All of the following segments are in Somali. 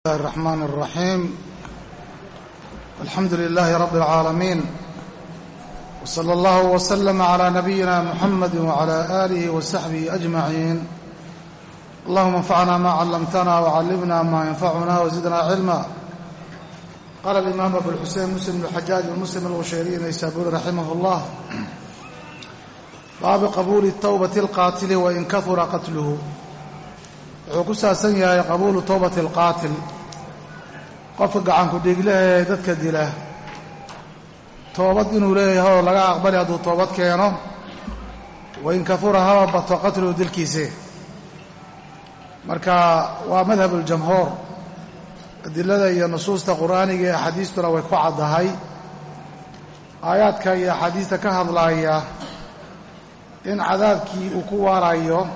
الله الرحمن الرحيم الحمد لله رب العالمين وصلى الله وسلم على نبينا محمد وعلى آله وصحبه أجمعين اللهم انفعنا ما علمتنا وعلمنا ما ينفعنا وزدنا علما قال الإمام أبو الحسين مسلم الحجاج المسلم الغشيري نيسابوري رحمه الله باب قبول التوبة القاتل وإن كثر قتله wuxuu ku saabsan yahay qabuulu towbati alqaatil qofka gacanku dhiiglahe dadka dila. Toobad inuu leeyahay oo laga aqbali hadduu toobad keeno wain kafura haba bato qatluhu dilkiise marka waa madhab uljamhuur adilada iyo nusuusta qur'aaniga ee axaadiistuna way ku caddahay. Aayaadka iyo axaadiista ka hadlaaya in cadaabkii uu ku waarayo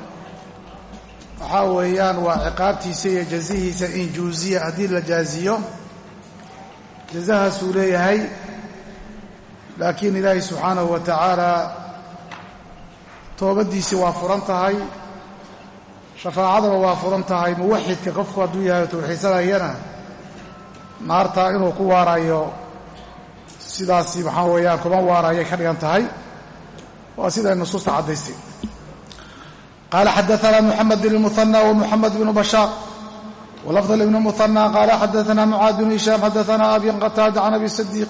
waxaa weeyaan waa ciqaabtiisa iyo jazihiisa in juuziya haddii la jaaziyo jazahaasuu leeyahay laakiin ilaahay subxaanahu wa tacaalaa toobaddiisii waa furan tahay shafaacadaba waa furan tahay muwaxidka qofku hadduu yahay tawxiidsanayana naarta inuu ku waarayo sidaasi maxaa weeyaan kuma waarayay ka dhigan tahay waa siday nusuusta caddaystay. Qaala xaddaanaa muxamed bn lmuhanna wa muxamed bnu bashaaq ولفظ بن المثنى qال xdثna معاaذ بن هiشhام xdثna أbي qتاaدة عن أbي صديق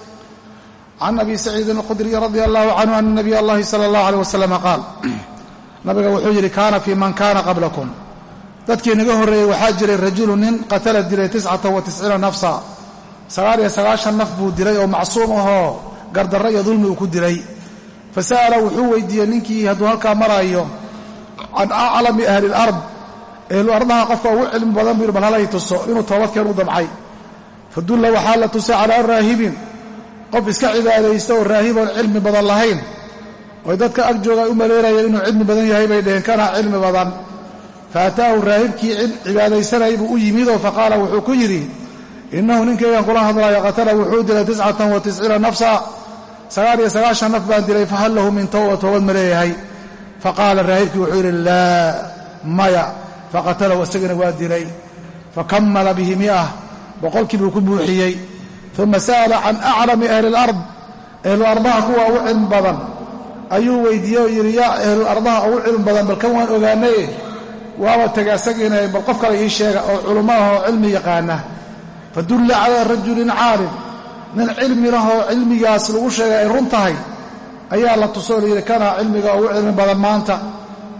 عن أbي سعيid الخdري رضي الله عنه أن نبي الlahi صلى الله عليه وسلم qاaل nabiga wuxuu yidhi kaana fي man kana qabلكم dadkii naga horreeyey waxaa jiray rajulu nin qatla dilay تiسcaةa وaتiسciina نفسa sagaal iyo sagaashan naf buu dilay oo macsuum ahoo gardarro iyo dulmi uu ku dilay fasa'ala wuxuu weydiiyey ninkii hadduu halkaa maraayo can aclami ahli alard ehlu ardaha qofka ugu cilmi badan buu bal halay tuso inuu toobadkeen u damcay fadulla waxaa la tusay calaa raahibin. Qof iska cibaadaysta oo raahiboon cilmi badan lahayn. Oy dadka ag jooga u maleynayeen inuu cilmi badan yahay bay dheheen kana cilmi badan. Faataahu raahibkii cibaadaysanayay buu u yimidoo faqaala wuxuu ku yidhi innahu ninkaygan kula hadlaayo qatala wuxuu dilay tiscatan wa tisciina nafsa. Sagaal iyo sagaashan naf baan dilay fahal lahu min towba toobad ma leeyahay. Faqaala raahibkii wuxuu yidhi laa maya faqatalahu isagana waa dilay fakammala bihi mi'ah boqolkii buu ku buuxiyey uma sa'ala can aclami ahli alard ehlu ardaha kuwa ugu cilmi badan. Ayuu weydiiyey oo yidhi yaa ehlu ardaha ugu cilmi badan bal kan waan ogaanaye waaba tega isagiina bal qof kale ii sheega oo culummo oo cilmi yaqaana. Fadulla calaa rajulin caalim nin cilmi lahoo cilmigaas lagu sheegay ay run tahay ayaa la tusoo layidhi kana cilmiga ugu cilmi badan maanta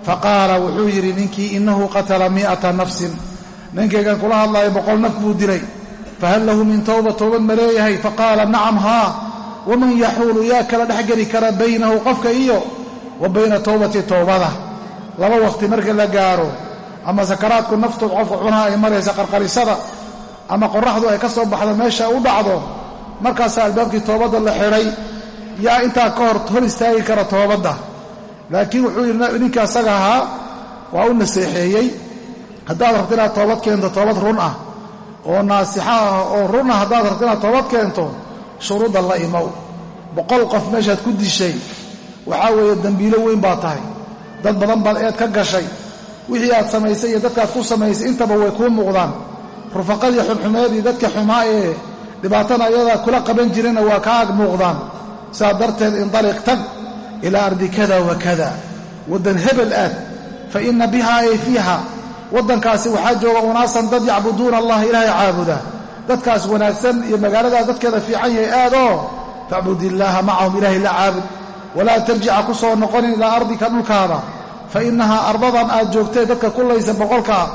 faqaala wuxuu yidhi ninkii innahu qatala mi'ata nafsin. Ninkaygan kula hadlaayo boqol naf buu dilay. Fahal lahu min towba toobad ma leeyahay? Faqaala nacam haa waman yaxuulu yaa kala dhex geli kara baynahu qofka iyo wa bayna towbati towbada laba waqti marka la gaaro ama sakaraadku naftu qofka cunaha ay maraysa qarqarisada ama qorraxdu ay ka soo baxdo meesha u dhacdo markaasaa albaabkii toobadda la xidhay yaa intaa ka hor hor istaagi kara toobadda laakiin wuxuu yidhi ninka asaga ahaa waa u naseexeeyey. Haddaad rabto inaad toobad keento toobad run ah. Oo naasixa ah oo run ah haddaad rabto inaad toobad keento shuruudda la imow. Boqol qof meeshaad ku dishay. Waxaa weeye dembiilo weyn baad tahay. Dad badan baad eed ka gashay. Wixii aad samaysay iyo dadkaad ku samaysay intaba way kuu muuqdaan. Rufaqadii xunxumeedii dadka xumaa ee dhibaatana ayadaa kula qaban jireenna waa kaa ag muuqdaan. Saa darteed indaliq tag ilaa ardi kada wa kada waddan hebel aad fa inna biha ay fiiha waddankaasi waxaa jooga unaasan dad yacbuduuna allaha ilaahay caabuda dadkaas wanaagsan iyo magaaladaa dadkeeda fiican yahay aad oo facbud illaaha macahum ilaahay la caabud walaa tarjica ku soo noqonin ilaa ardika dhulkaada fa innahaa ardadan aad joogtee dadka kullaysa boqolkaa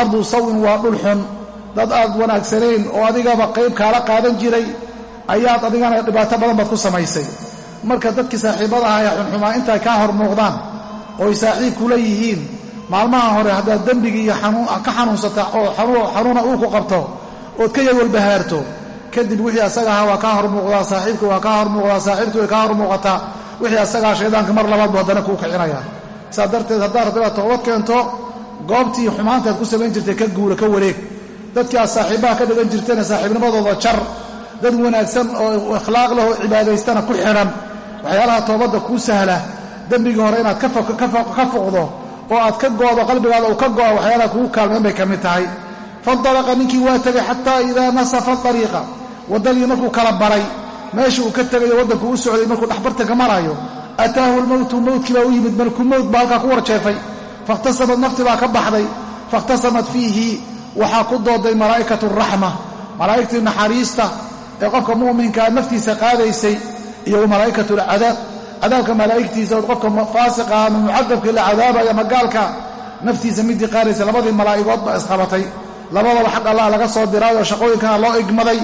ardu sawin waa dhul xun dad aad wanaagsanayn oo adigaba qayb kaala qaadan jiray ayaad adigana dhibaato badan baad ku samaysay marka dadkii saaxiibada aha ee xunxumaa intay kaa hor muuqdaan ooy saaxiib kula yihiin maalmaha hore haddaad dembigii iyo ka xanuunsata oo xanuuna uu ku qabto ood ka yawalbahaarto kadib wixii asaga waa kaa hor saaxiibka waa kaa hor muuqdaa way kaa hor wixii asagaa shaydaanka mar labaad buu haddana kuu kicinaya. Saa darteed haddaad rabto toobad keento goobtii xumaantaad ku samayn jirtay ka guura ka wareeg. Dadkii aad saaxiibbaha ka dhigan jirtayna saaxiibnimadooda jar dad wanaagsan oo ikhlaaq leh oo cibaadaystana ku xidhan waxyaalaha toobadda kuu sahla dembigii hore inaad ka foqdo oo aad ka go'do qalbigaada uu ka go'a waxyaalaha kugu kaalmayn bay ka mid tahay. Faindalaqa ninkii waa tegay xataa idaa nasafa ariiqa waddadii markuu kala baray meesha uu ka tegayo waddankuu u socday markuu dhexbartanka maraayo ataahu lmowtu mowtkii baa u yimid malkumowt baa halkaa ku warjeefay fakhtasamad nafti baa ka baxday fakhtasamat fiihi waxaa ku dooday malaa'ikatu raxma malaa'igtii naxariista ee qofka mu'minkaa naftiisa qaadaysay iyo malaa'ikatu alcadaab cadaabka malaa'igtiisa oo qofka faasiqa ama mucadabka la cadaabaya ama gaalka. Naftiisa midii qaadaysa labadii malaa'igood baa isqabatay. Labadaba xaq allah laga soo diray oo shaqooyinkana loo igmaday.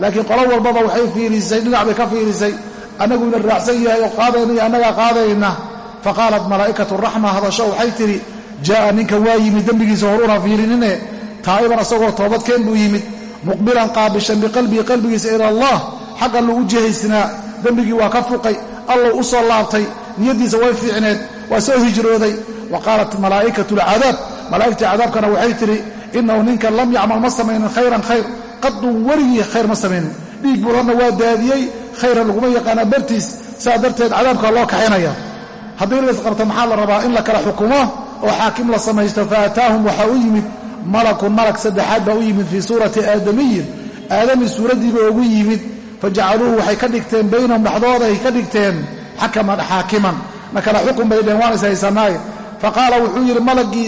Laakiin qolo walbaba waxay fiirisay dhinac bay ka fiirisay. Annaguna raacsan yahay oo qaadayna iyo qaadayna. Faqaalat malaa'ikatu raxma hadasho waxay tidhi jaa'a ninkan waa yimid dembigiisa horuuna fiirinine. Taa'iban asagoo toobadkeen buu yimid. Muqbilan qaabishan biqalbihi qalbigiisa ila allah xaq allu u dembigii waa ka fuqay allow u soo laabtay niyaddiisa way fiicneed waa soo hijrooday. Wa qaalat malaa'ikatu alcadaab malaa'igtii cadaabkana waxay tidhi innahu ninkan lam yacmal ma samaynin khayran khayr qadun weligii khayr ma samaynin. Dhiig bulanna waa daadiyey khayran laguma yaqaana bartiis sidaa darteed cadaabka loo kaxaynaya. Haddii la isqabto maxaa la rabaa in la kala xukumo oo xaakim la samaysto? Fa ataahum waxaa u yimid malakun malag saddexaad baa u yimid fii suurati aadamiyin. Aadami suuraddiiba ugu yimid fajacaluuhu waxay ka dhigteen baynahum dhexdooday ka dhigteen xakaman xaakiman na kala xukun bay dheen waan is haysanaaye faqaala wuxuu yidhi malaggii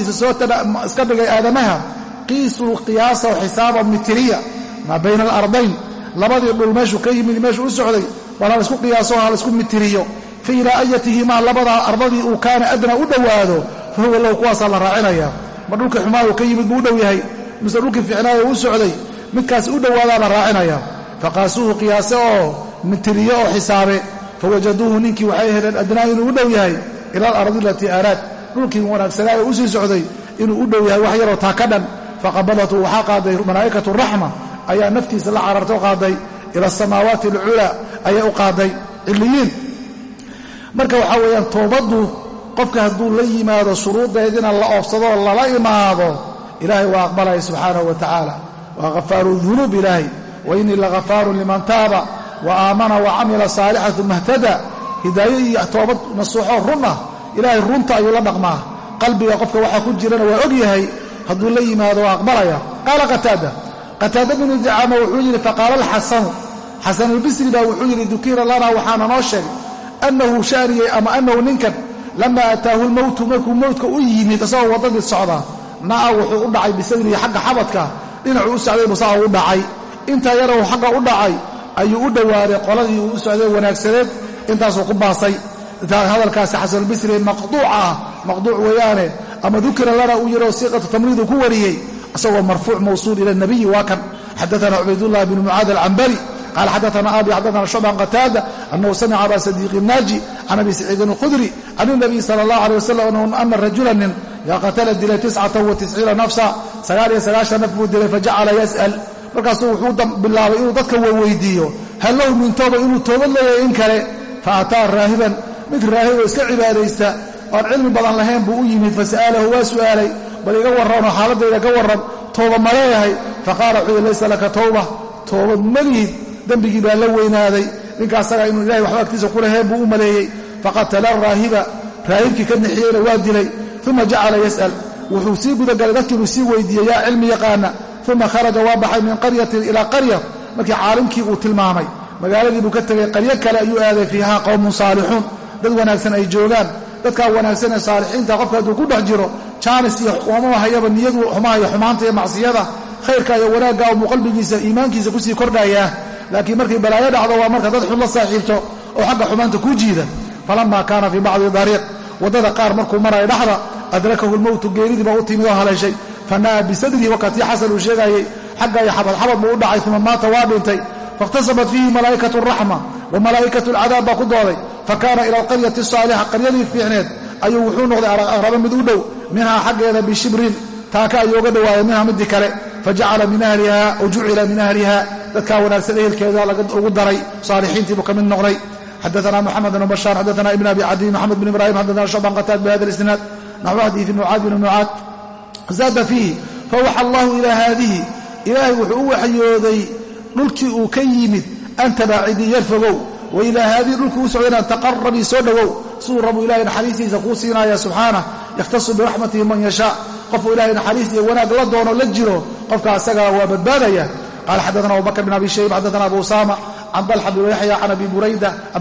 iska dhigay aadamaha qiisuu qiyaasa xisaaba mitiriya maa bayna alardayn labadii dhul meeshuu ka yimid meeshuu u socday bal halaisku qiyaaso halaisku mitiriyo fa ilaa ayatihimaa labadaa ardadii uu kaana adnaa u dhowaado fa huwa lahu kuwaasaa la raacinaya ma dhulkii xumaayuu ka yimid buu u dhow yahay mise dhulkii fiicnaayo u socday midkaas u dhowaadaa la raacinaya faqaasuuhu qiyaase oo mitiriyo oo xisaabe. Fawajaduuhu ninkii waxay heleen adnaa inuu u dhow yahay ila alardi alatii aaraad dhulkii wanaagsanaayo u sii socday inuu u dhow yahay wax yaroo taa ka dhan faqabadathu waxaa qaaday malaa'ikatu raxma. Ayaa naftiisa la cararto qaaday. Ila asamaawaati alculaa ayay u qaaday. Ciliyiin marka waxaa weeyaan toobaddu qofka hadduu la yimaado shuruuddeedina la oofsadoo lala imaado ilaahay waa aqbalaya subxaanahu wa tacaala waa khafaaru dunuub ilaahay wa innii laghafaarun liman taaba wa aamana wa camila saalixan uma htada hidaayo iyo toobad nasuuxoo run ah ilaahay runta ayuu la dhaqmaa. Qalbiga qofka waxaa ku jirana waa og yahay hadduu la yimaado waa aqbalaya. Qaala qataada qataada binu dicaama wuxuu yidhi faqaala alxasanu. Xasanulbisri baa wuxuu yidhi dukira lanaa waxaana noo sheegay annahu shaaniyey ama annahu ninkan lama ataahu lmowtu markuu mowtka u yimid isagoo waddadii socdaa na'a wuxuu u dhacay bisadrihi xagga xabadka dhinacuu u socday busaa u dhacay intaa yarow xagga u dhacay ayuu u dhowaaday qoladii uu u socday wanaagsaneed intaasuu ku baasay. Hadalkaasi xasanulbisri maqduuc ah maqduuc weeyaane ama dukira lana uu yidhoo siiqatu tamriiduu ku wariyey isagoo marfuuc mawsuul ila nabiyi waa kan. Xadaana cubaydullahi bnu mucaad alcambari qaal xadaana abi xadaana shucban qataada annahu samica aba sadiiqi naaji can abi saciidin alkhudri can inabiy sala allah alay wasalam ana rajula nin yaa qatala dilay tiscatan wa tisciina nafsa sagaal iyo sagaashan naf buu dilay fajacala yas'al markaasuu wuxuu bilaabay inuu dadka weydiiyo hal lahu min tooba inuu toobad leeyahay in kale fa ataa raahiban. Mid raahiboo iska cibaadaysta oan cilmi badan lahayn buu u yimid fasa'alahu waa su'aalay. Bal iga warranoo xaaladayda ka warran tooba ma leeyahay. Faqaala wuxuu yidhi laysa laka towba toobad malihid dembigii baa la weynaaday. Ninka asaga inuu ilahay waxba agtiisa ku lahayn buu u maleeyey. Faqatala raahiba. Raahibkii ka nixiyeyna waa dilay. Uma jacala yas'al. Wuxuu sii gudagalay dadkii inuu sii weydiiyey yaa cilmi yaqaana uma kharaja waa baxay min qaryatin ilaa qarya markii caalimkii uu tilmaamay. Magaaladii buu ka tegay qaryo kale ayuu aaday fiihaa qowmun saalixuun. Dad wanaagsan ay joogaan. Dadkaa wanaagsan ee saalixiinta qofka hadduu ku dhex jiro jaanis iyo xukuumama hayaba niyadu xumahayo xumaanta iyo macsiyada khayrka iyo wanaagga umuu qalbigiisa iimaankiisa ku sii kordhayaa. Laakiin markay balaayo dhacdo waa marka dad xun la saaxiibto oo xagga xumaanta kuu jiida. Falama kaana fii bacdi dariiq. Waddada qaar markuu marayo dhexda adrakahu lmowtu geeridiiba u timid haleeshay fana'a bisadrihi wakatii xasan uu sheegaayey xagga iyo xabadxabad buu u dhacay uma maata waa dhintay. Faاkhtasabat fiihi malaa'ikatu raxma wa malaa'ikatu alcadaab baa ku dooday. Fakaana ila alqaryati asaalixa qaryadii fiicneed ayuu wuxuu noqday aqraba mid u dhow minhaa xaggeeda bishibrin taaka ayuu uga dhawaayay minhaa midii kale. Fajacala min ahliha aw jucila min ahliha dadkaa wanaagsan ehelkeeda ugu daray saalixiintiibuu ka mid noqday. Xadaana moxamed bn bashaar xadaana ibn abi cadiy maxamed bn ibrahim xadaana shucban qataad bihada isnaad naxwu xadiidi mucaad bn mucaad zaada fiihi fawaxa allahu ilaa haadihi. Ilaahay wuxuu u waxyooday dhulkii uu ka yimid anta baacidii yarfogow wa ilaa haadihi dhulkii u socdayna taqarabii soo dhowow siduu rabu ilahay naxariistiisa kuu siinaya subxaanah yakhtasu biraxmatihi man yashaa. Qofuu ilahay naxariis iyo wanaag la doono la jiro qofka asaga waa badbaadaya. Qaala xaddaana abubakr bin abi shayb xaddaana abu usama can dalxa bin yaxya can abi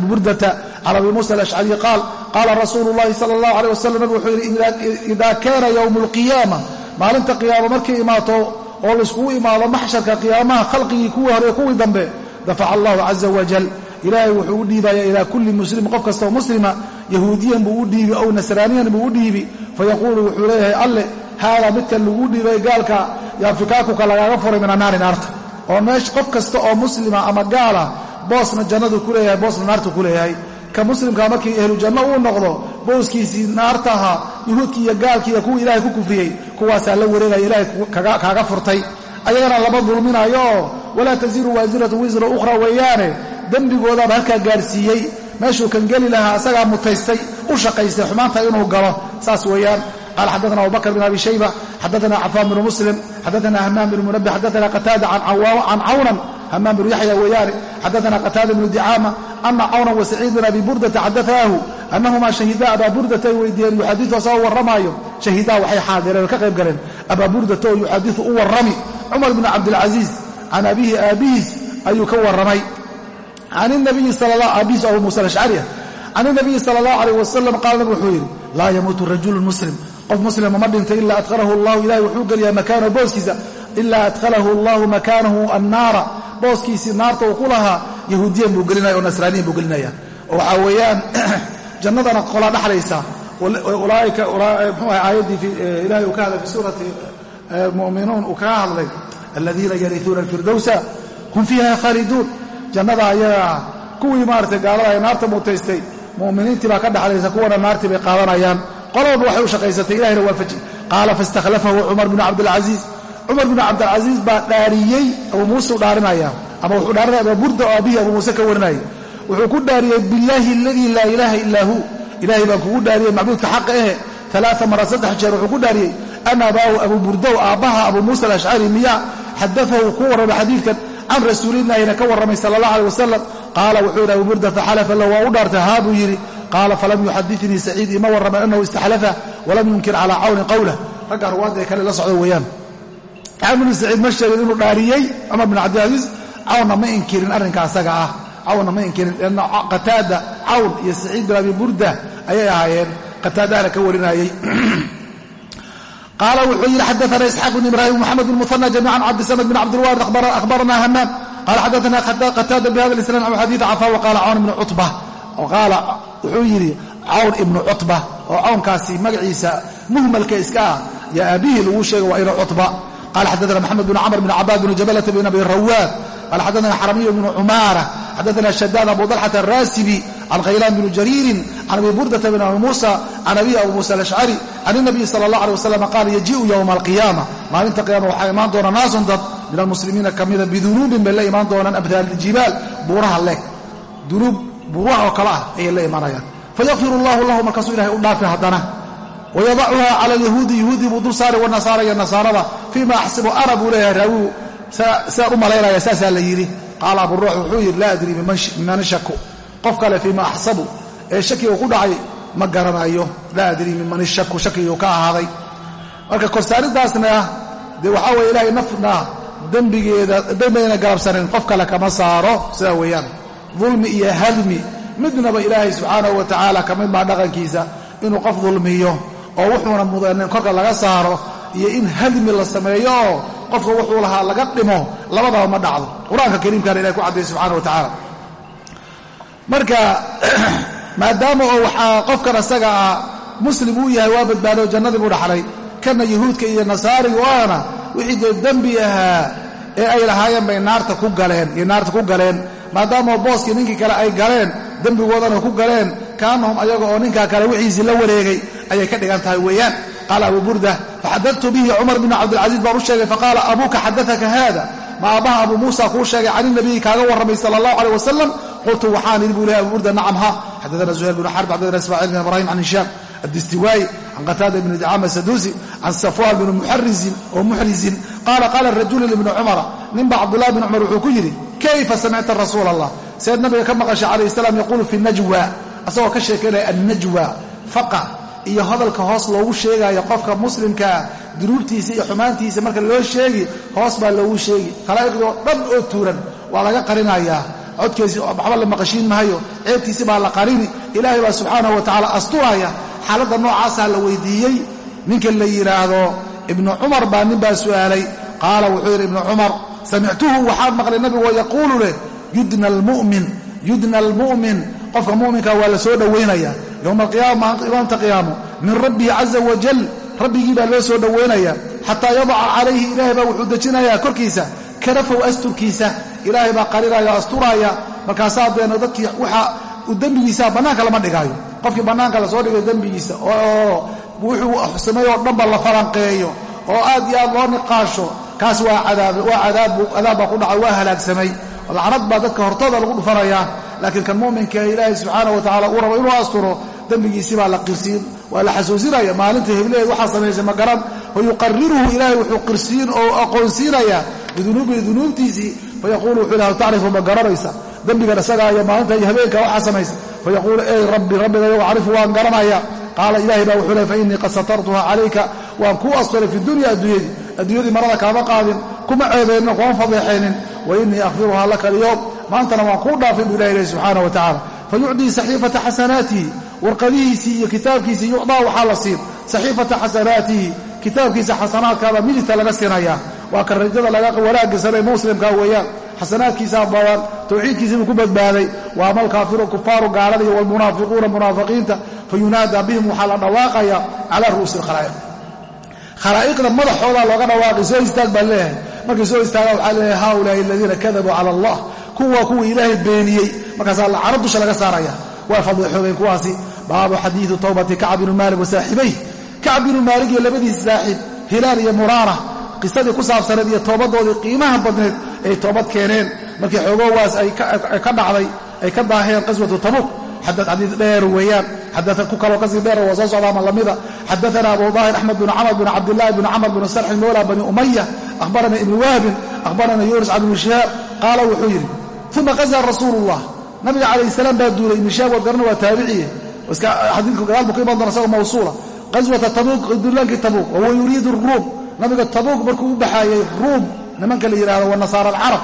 burdata can abi muusa alashcariy qaal qaala rasuulu llahi sala allahu aleyh wasalam nabig wuxuu yidhi idaa kaana yowmu alqiyaama maalinta qiyaama markay imaato oo layskugu imaado maxsharka qiyaamaha khalqigii kuwii hore kuwii dambe dafaca allahu caza wajal ilaahay wuxuu u dhiibaya ilaa kulli muslim qof kastoo muslima yahuudiyan buu u dhiibi ow nasraaniyan buu u dhiibi fayaquulu wuxuu leeyahay alle haadaa midkan lagu dhiibay gaalka yaafikakuka lagaaga furay min annaari naarta oo meesha qof kasta oo muslima ama gaala boosna jannadu ku leeyahay boosna naartu ku leeyahay ka muslimkaa markii ehlu janno uu noqdo booskiisii naarta ahaa yuhuudkii iyo gaalkii iyo kuwii ilaahay ku kufriyey kuwaasaa la wareegaya ilaahay kaaga furtay. Ayagana lama dulminayo walaa taziru waasiratu wisra ukhra weeyaane dembigoodaaba halkaa gaarsiiyey. Meeshuu kan geli lahaa asagaa mutaystay u shaqaystay xumaanta inuu galo. Saas weeyaan. Qala xaddaana abubakr bin abi shayba xaddaana cafaan bnu muslim xaddaana hamaam bnu munabi xaddaana qataada can cawnan hamaam bnu yaxya weeyaane xaddaana qataada bnu dicaama ana cawnan wa saciid bin abi burdata xaddaaahu annahumaa shahidaa abaa burdata ay weydiiyeen yuxadiu asagoo warramaayo shahidaa waxay xaadireen oo ka qayb galeen. Abaa burdata oo yuxadiu u warrami. Cumar bn cabdilcasiis can abihi aabihiis ayuu ka warramay. Aabihiis abu muusa alashcariya can inabiyi sala allahu alayh wasalam qaala nabig wuxuu yidhi laa yamuutu rajulun muslim. Qof muslima ma dhinto ilaa adkhalahu allahu ilahay wuxuu geliyaa makaanahu booskiisa ilaa adkhalahu allahu makaanahu annaara. Booskiisii naarta uu ku lahaa yahuudiyan buu gelinaya oo nasraaniyan buu gelinaya. Oo waxaa weeyaan jannadana qolaa dhaxlaysa. Ulaaika mxuu ahay aayaddii ilahay uu ka hadlay fi suurati mu'minuun uu kaga hadlay aladiina yariuuna alfirdowsa hum fiiha khaaliduun jannada ayagaa kuwii maaragtay gaalada ay naarta mutaystay mu'miniintii baa ka dhexlaysa kuwana naartii bay qaadanayaan. Qololba waxay u shaqaysatay ilahayna waafaji qaala faistakhlafahu cumar binu cabdilcasiis cumar binu cabdilcasiis baa dhaariyey abuu muuse u dhaarinaya ama wuxuu dhaarinaya abaa burda oo aabihii abuu muuse ka warinayay wuxuu ku dhaariyey billaahi aladii laa ilaaha illaa hu. Ilaahay baan kugu dhaariyey macbuudka xaqa ehe alaaa mara saddex jeer. Wuxuu ku dhaariyey an abaahu abuu burdow aabbaha abuu muusa alashcari miyaa xadaahu ku warramay xadiidkan can rasuulilaahina ka warramay sala allah aleh wasalam qaala wuxuu yidhi abuu burda faxalafa lahu. Waa u dhaartay haa buu yidhi. Qaala falam yuxadinii saciid ima warramay annahu istaxlafa walam yunkir calaa cawnin qawlah ragga ruwaadda ee kale la socda weeyaan axmed binu saciid ma sheegin inuu dhaariyey cumar bin cabdilcasiis cawnna ma inkirin arrinka asaga ah. Cawnna ma inkirin lanna qataada cawn iyo saciid bin abi burda ayay ahaayeen. Qataadaana ka warinayey. Qaala wuxuu yidhi xadaana isxaaq bn ibrahim mxamed bn muhana jamiican cabdisamad bin cabdilwarid ahbarana hamaam qala xadaana qataada bihada isnad an xadiid cafa waqaala cawn ibnu cutba. Qaala wuxuu yidhi cawn ibnu cutba oo cawnkaasi magaciisa muhmalka iska ah yo aabihii lagu sheega waa inu cutba qala xadaana maxamed bn camr bn cabaad bn jabalata bn abi rawaad qala xadaana xaramiy bnu cumaara xadaana shadaad abu dalxata araasibi can khaylaan bni jariirin can abi burdata bn abi muusa can abihi abu muusa alashcari can inabiyi sala allah aleh wasalam qaala yaji'u yowma alqiyaama maalinta qiyama waxaa imaan doona naasun dad min almuslimiina ka mida bidunuubin bay la imaan doonaan amhaal iljibaal buuraha leeg dunuub buuraha oo kale ah ayay la imanayaan fayakfir allahu lahu markaasuu ilahay u dhaafi haddana wayadacuha cala alyahuudi yahuudi buu dul saari wanasaara iyo nasaarada fiima axsibu ana buu leeyahay raawigu sidaan u malaynaya saasaa la yidhi qaala aburuux wuxuu yidhi laa adrii miman shaku qof kale fiima axsabu ee shakiga ku dhacay ma garanayo laa adrii miman ishaku shakigii ka ahaaday marka korsaaridaasna dee waxaa weye ilaahay qof kale kama saaro sidaa weeyaan dulmi iyo hadmi midnaba ilaahay subxaanahu wa tacaala ka mid maa dhaqankiisa inuu qof dulmiyo oo wuxuuna mudanin korka laga saaro iyo in hadmi la sameeyo oo qofka wuxuu lahaa laga dhimo labadaba ma dhacdo. Qur'aanka kariimkaana ilahay ku caddaya subxana wa tacaala. Marka maadaama oo waxaa qofkan asaga ah muslim uu yahay waa badbaado jannadii buu dhaxlay. Kana yahuudka iyo nasaarigu ahna wixii dee dembi ahaa ee ay lahaayeen bay naarta ku galeen iyo naarta ku galeen. Maadaama booskii ninkii kale ay galeen dembigoodana ku galeen kaanahum ayaga oo ninkaa kale wixiisii la wareegay ayay ka dhigan tahay weeyaan. Qaala abu burda faxadadtu bihi cumar bn cabdilcasiis baan u sheegay. Faqaala abuuka xadaaka haada? Ma aabbaha abuu muusa kuu sheegay can inabiyi kaaga warramay sala allahu aleyh wasalam qultu waxaan idhi buu lehy abu burda nacam ha xadaana zuhayr bn xarb xadaana ismaaciil bin ibrahim can hishaam addistiwaayi can qataada bni dicama saduusi can safwaan bni muxarizin oo muxrizin qaala qaala rajulu libni cumara. Ninba cabdullahi bn cumar wuxuu ku yidhi kayfa samicta rasuul allah seed nabiga ka maqashay calayh salaam yaquulu fi najwa asagoo ka sheekaynaya annajwa faqa iyo hadalka hoos loogu sheegaayo qofka muslimkaa dunuubtiisa iyo xumaantiisa marka loo sheegi hoos baa loogu sheegi. Khalaa'iqdii oo dhan oo tuuran waa laga qarinayaa codkiisi waxba la maqashiin maayo ceebtiisi baa la qarini. Ilaahay baa subxaanahu wa tacaala asturaya xaaladda noocaasaa la weydiiyey ninka la yidhaahdo ibnu cumar baa nin baa su'aalay. Qaala wuxuu yidhi ibnu cumar samictuhu waxaan maqlay nabigu oo yaquulu leh yudna almu'min qofka mu'minka waa la soo dhowaynaya yowma alqiyaama imaamta qiyaamo min rabbihi caza wajal rabbigii baa loo soo dhowaynaya xataa yadaca calayhi ilaahay baa wuxuu dejinayaa korkiisa. Karafow asturkiisa. Ilaahay baa qarinaya asturaaya markaasaa deena dadkii waxa uu dembigiisaa bannaanka lama dhigaayo. Qofkii bannaanka la soo dhigay dembigiisa oo wuxuu sameeyo o dhanba la falanqeeyo. Oo aad iyo aad loo niqaasho. Kaas waa cadaab baa ku dhacay waa halaagsamay lacnad baa dadka hortooda lagu dhufanayaa laakiin kan mu'minka ilaahay subxaana wa tacala uu rabo inuu asturo dembigiisii baa la qirsiin waa la xasuusinaya maalinta hebleed waxaa samaysay ma garan fa yuqariruhu ilaahay wuxuu qirsiin oo aqoonsiinayaa bidunuubihi dunuubtiisii fayaquulu wuxuu lahu tacrifu ma garanaysa? Dembigan isagaa iyo maalinta iyo habeenka waxaa samaysa fayaquulu ey rabbi rabbigayow acrifu waan garanaya. Qaala ilahay baa wuxuu ley fa innii qad satartuha calayka waan kuu asturay fi dunya adduunyadii adduunyadii marada kaama qaadin kuma ceebeynin kuma fadeexaynin wa innii akhfiruhaa laka alyowm maantana waan kuu dhaafay buu ilahi subxaana wa tacala fayucdii saxiifata xasanaatihi warqadihiisii iyo kitaabkiisii yucdaa waxaa la siin. Saxiifata xasanaatihi kitaabkiisa xasanaadkaada midigta laga siinaya waa kan rajada laga wanaagsanay muslimka weeyaan. Xasanaadkiisaa badan tawxiidkiisii ku badbaaday. Wa ama alkaafiru kufaaru gaalada iyo walmunaafiquuna munaafiqiinta. Fayunaadaa bihim waxaa la dhawaaqaya calaa ru'uusi alkhalaa'iq khalaa'iqda madaxoodaa looga dhawaaqay soo istaag baa leeyahay markay soo istaagaan waxaa leeyahay haulaai aladiina kadabuu cala allah. Kuwa kuwii ilaahay beeniyey. Markaasaa lacano dusha laga saaraya. Waa fadeexoobeen kuwaasi. Baabu xadiidu towbati kacb binu maalik wa saaxibayh kacb binu maalik iyo labadiisa saaxiib hilaal iyo muraara qisadii ku saabsaneed iyo toobadoodii qiimaha badneed ay toobad keeneen. Markii xoogowaas ay ka dhacday ay ka daaheen qaswatu tabuuk xadiid dheer weeyaan. Xadaa ku kaloo ka sii dheer waa soo socdaa ma lamida. Xadaana abu daahir axmed bin camr bin cabdillahi bin camr bin sarxin mawla bani umaya ahbarana ibni wahbin ahbarana yuunus can ibni shihaab qaala wuxuu yidhi uma qazaa rasuulu llah nabiga calayh salaam baa duulay ibni shihaab waad garana waa taabiciye xadiidku gadaal buu ka iman doona isagoo mawsuula. Qaswata tabuuk duulaankii tabuuk wahuwa yuriidu ruum. Nabiga tabuuk markuu u baxaayey ruum nimanka la yidhahdo wa nasaara alcarab.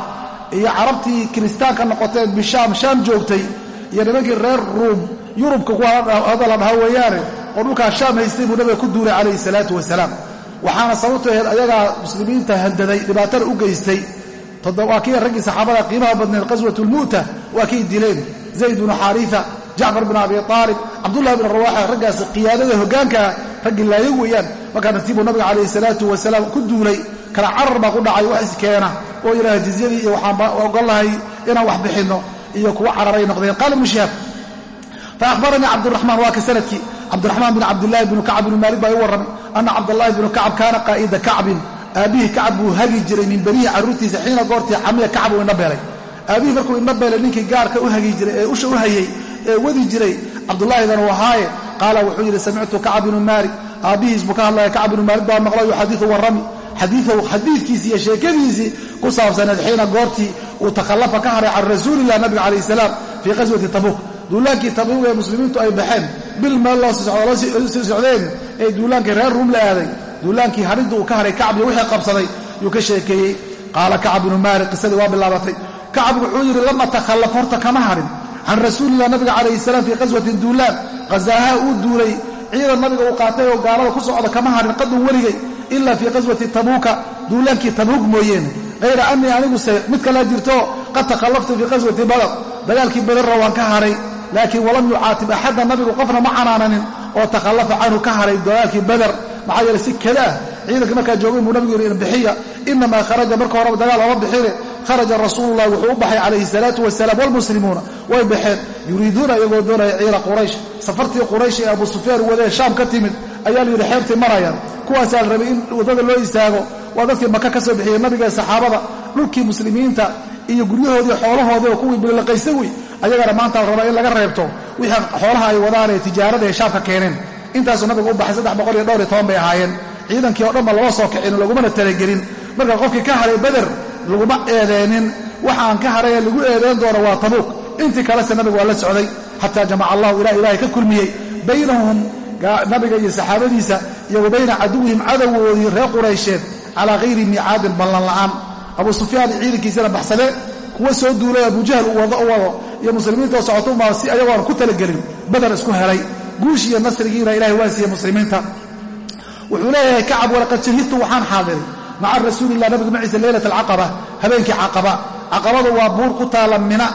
Iyo carabtii kiristaanka noqoteen bishaam shaam joogtay iyo nimankii reer ruum yurubka kuwa hadda la dhaha weeyaane oo dhulkaa shaam haystay buu nabiga ku duulay calayhi salaatu wasalaam. Waxaana sababto aheed ayagaa muslimiinta handaday dhibaatana u geystay. Waa kii raggii saxaabada qiimaha badneed qaswat lmu'ta waa kay dileen. Zayd bnu xaarifa jacfar bin abi aalib cabdullahi bin rawaxa raggaas qiyaadada hoggaankaa raggii laayo weeyaan markaa nasiibuu nabiga calayhi salaatu wasalaam ku duulay. Kala carar baa ku dhacay wax iskeena oo yidhaha jizyadii iyo waxaan ogollahay inaan wax bixinno iyo kuwa cararay noqdeen. Qaala ibnu shihaab faahbaranii cabdiraxmaan waa ka sannadkii. Cabdiraxmaan bin cabdillaahi binu kacb binu maalik baa ii warramay anna cabdallaahi binu kacab kaana qaa'ida kacbin. Aabbihii kacab buu hagi jiray min banihi carruurtiisa xiina goortii xamiya kacab uu indhabeelay aabbihii markuu indhabeelay ninkii gaarka u hagi jiray ee usha u hayey ee wadi jiray cabdullaahidan uu ahaaye qaala wuxuu yidhi samictu kacab binu maalik. Aabbihiis buu ka hadlaya kacab binu maalik baa maqlayu xadiiu warrami xadiiahu xadiidkiisii iyo sheekadiisii ku saabsaneed xiina goortii uu takhallafa ka haray can rasuulilah nabiga calayh salaam fii qaswati tabuuk. Duulaankii tabuuk ee muslimiintu ay baxeen bil meel loo sii socdeen ee duulaankii reer ruum la aaday. Duulaankii haridda uu ka haray kacb iyo wixii qabsaday yuu ka sheekeeyey. Qaala kacab binu maalik qisadii waa bilaabatay. Kacab wuxuu yidhi lama takhallaf horta kama harin. Can rasuulilah nabiga calayhi salaam fii qaswatin duulaan khazaaha uu duulay ciidan nabiga uu qaatay oo gaalada ku socda kama harin qadun weligay ila fii qaswati tabuuka duulaankii tabuuk mooyeene hayra anii aniguse mid kalaa jirto qad takhallaftu fii qaswati badar. Dagaalkii badarra waan ka haray laakiin walam yucaatib axadda nabigu qofna ma canaananin oo takhallafa canhu ka haray dagaalkii badar. Maxaa yeele si kadaa ciidankii markaa joogay buu nabigu yidhi bixiya. Inamaa kharaja marka horeba dagaal ooma bixine. Kharaja rasuululah wuxuu u baxay calayhi salaatu wasalaam waalmuslimuuna. Way baxeen. Yuriiduuna iyagoo doonaya ciira quraysh. Safartii quraysh ee abu sufyaan wadee shaam ka timid ayaa la yidhi xeebtay marayaan kuwaasaa la rabay in waddada loo istaago. Waa dadkii maka ka soo bixiyey nabiga saxaabada dhulkii muslimiinta iyo guryahoodii xoolahoodii oo kuwii bilaqaysa wey. Ayagana maanta la rabaa in laga reebto. Wixii xoolaha ay wadaan ee tijaarada ee shaamka keeneen intaasuu nabigu u baxay saddex boqol iyo dhowr iyo toban bay ahaayeen. Ciidankii oo dhanba lama soo kicin lagumana talagelin. Marka qofkii ka haray beder laguma eedeenin. Waxaan ka haray ee lagu eedeen doono waa tabuuk. Intii kalese nabigu waa la socday xataa jamaca allahu ilah ilaahay ka kulmiyey. Baynahum nabiga iyo saxaabadiisa iyo wa caduwihim cadowgoodii reer quraysheed calaa hayri miicaadin ballan la'aan abu sufyaan ciidankiisana baxsade kuwa soo duulay abujahl uu wado iyo muslimiinta oo socoto umaa si ayagoon ku talagelin badar isku helay. Guush iyo nasrigiina ilahay waa siiye muslimiinta. Wuxuu leeyahay kacab walaqad shahidtu waxaan xaadiray maca rasuulilah nabiga maciisa leylat alcaqaba habeenkii caqaba. Caqabadu waa buur ku taala mina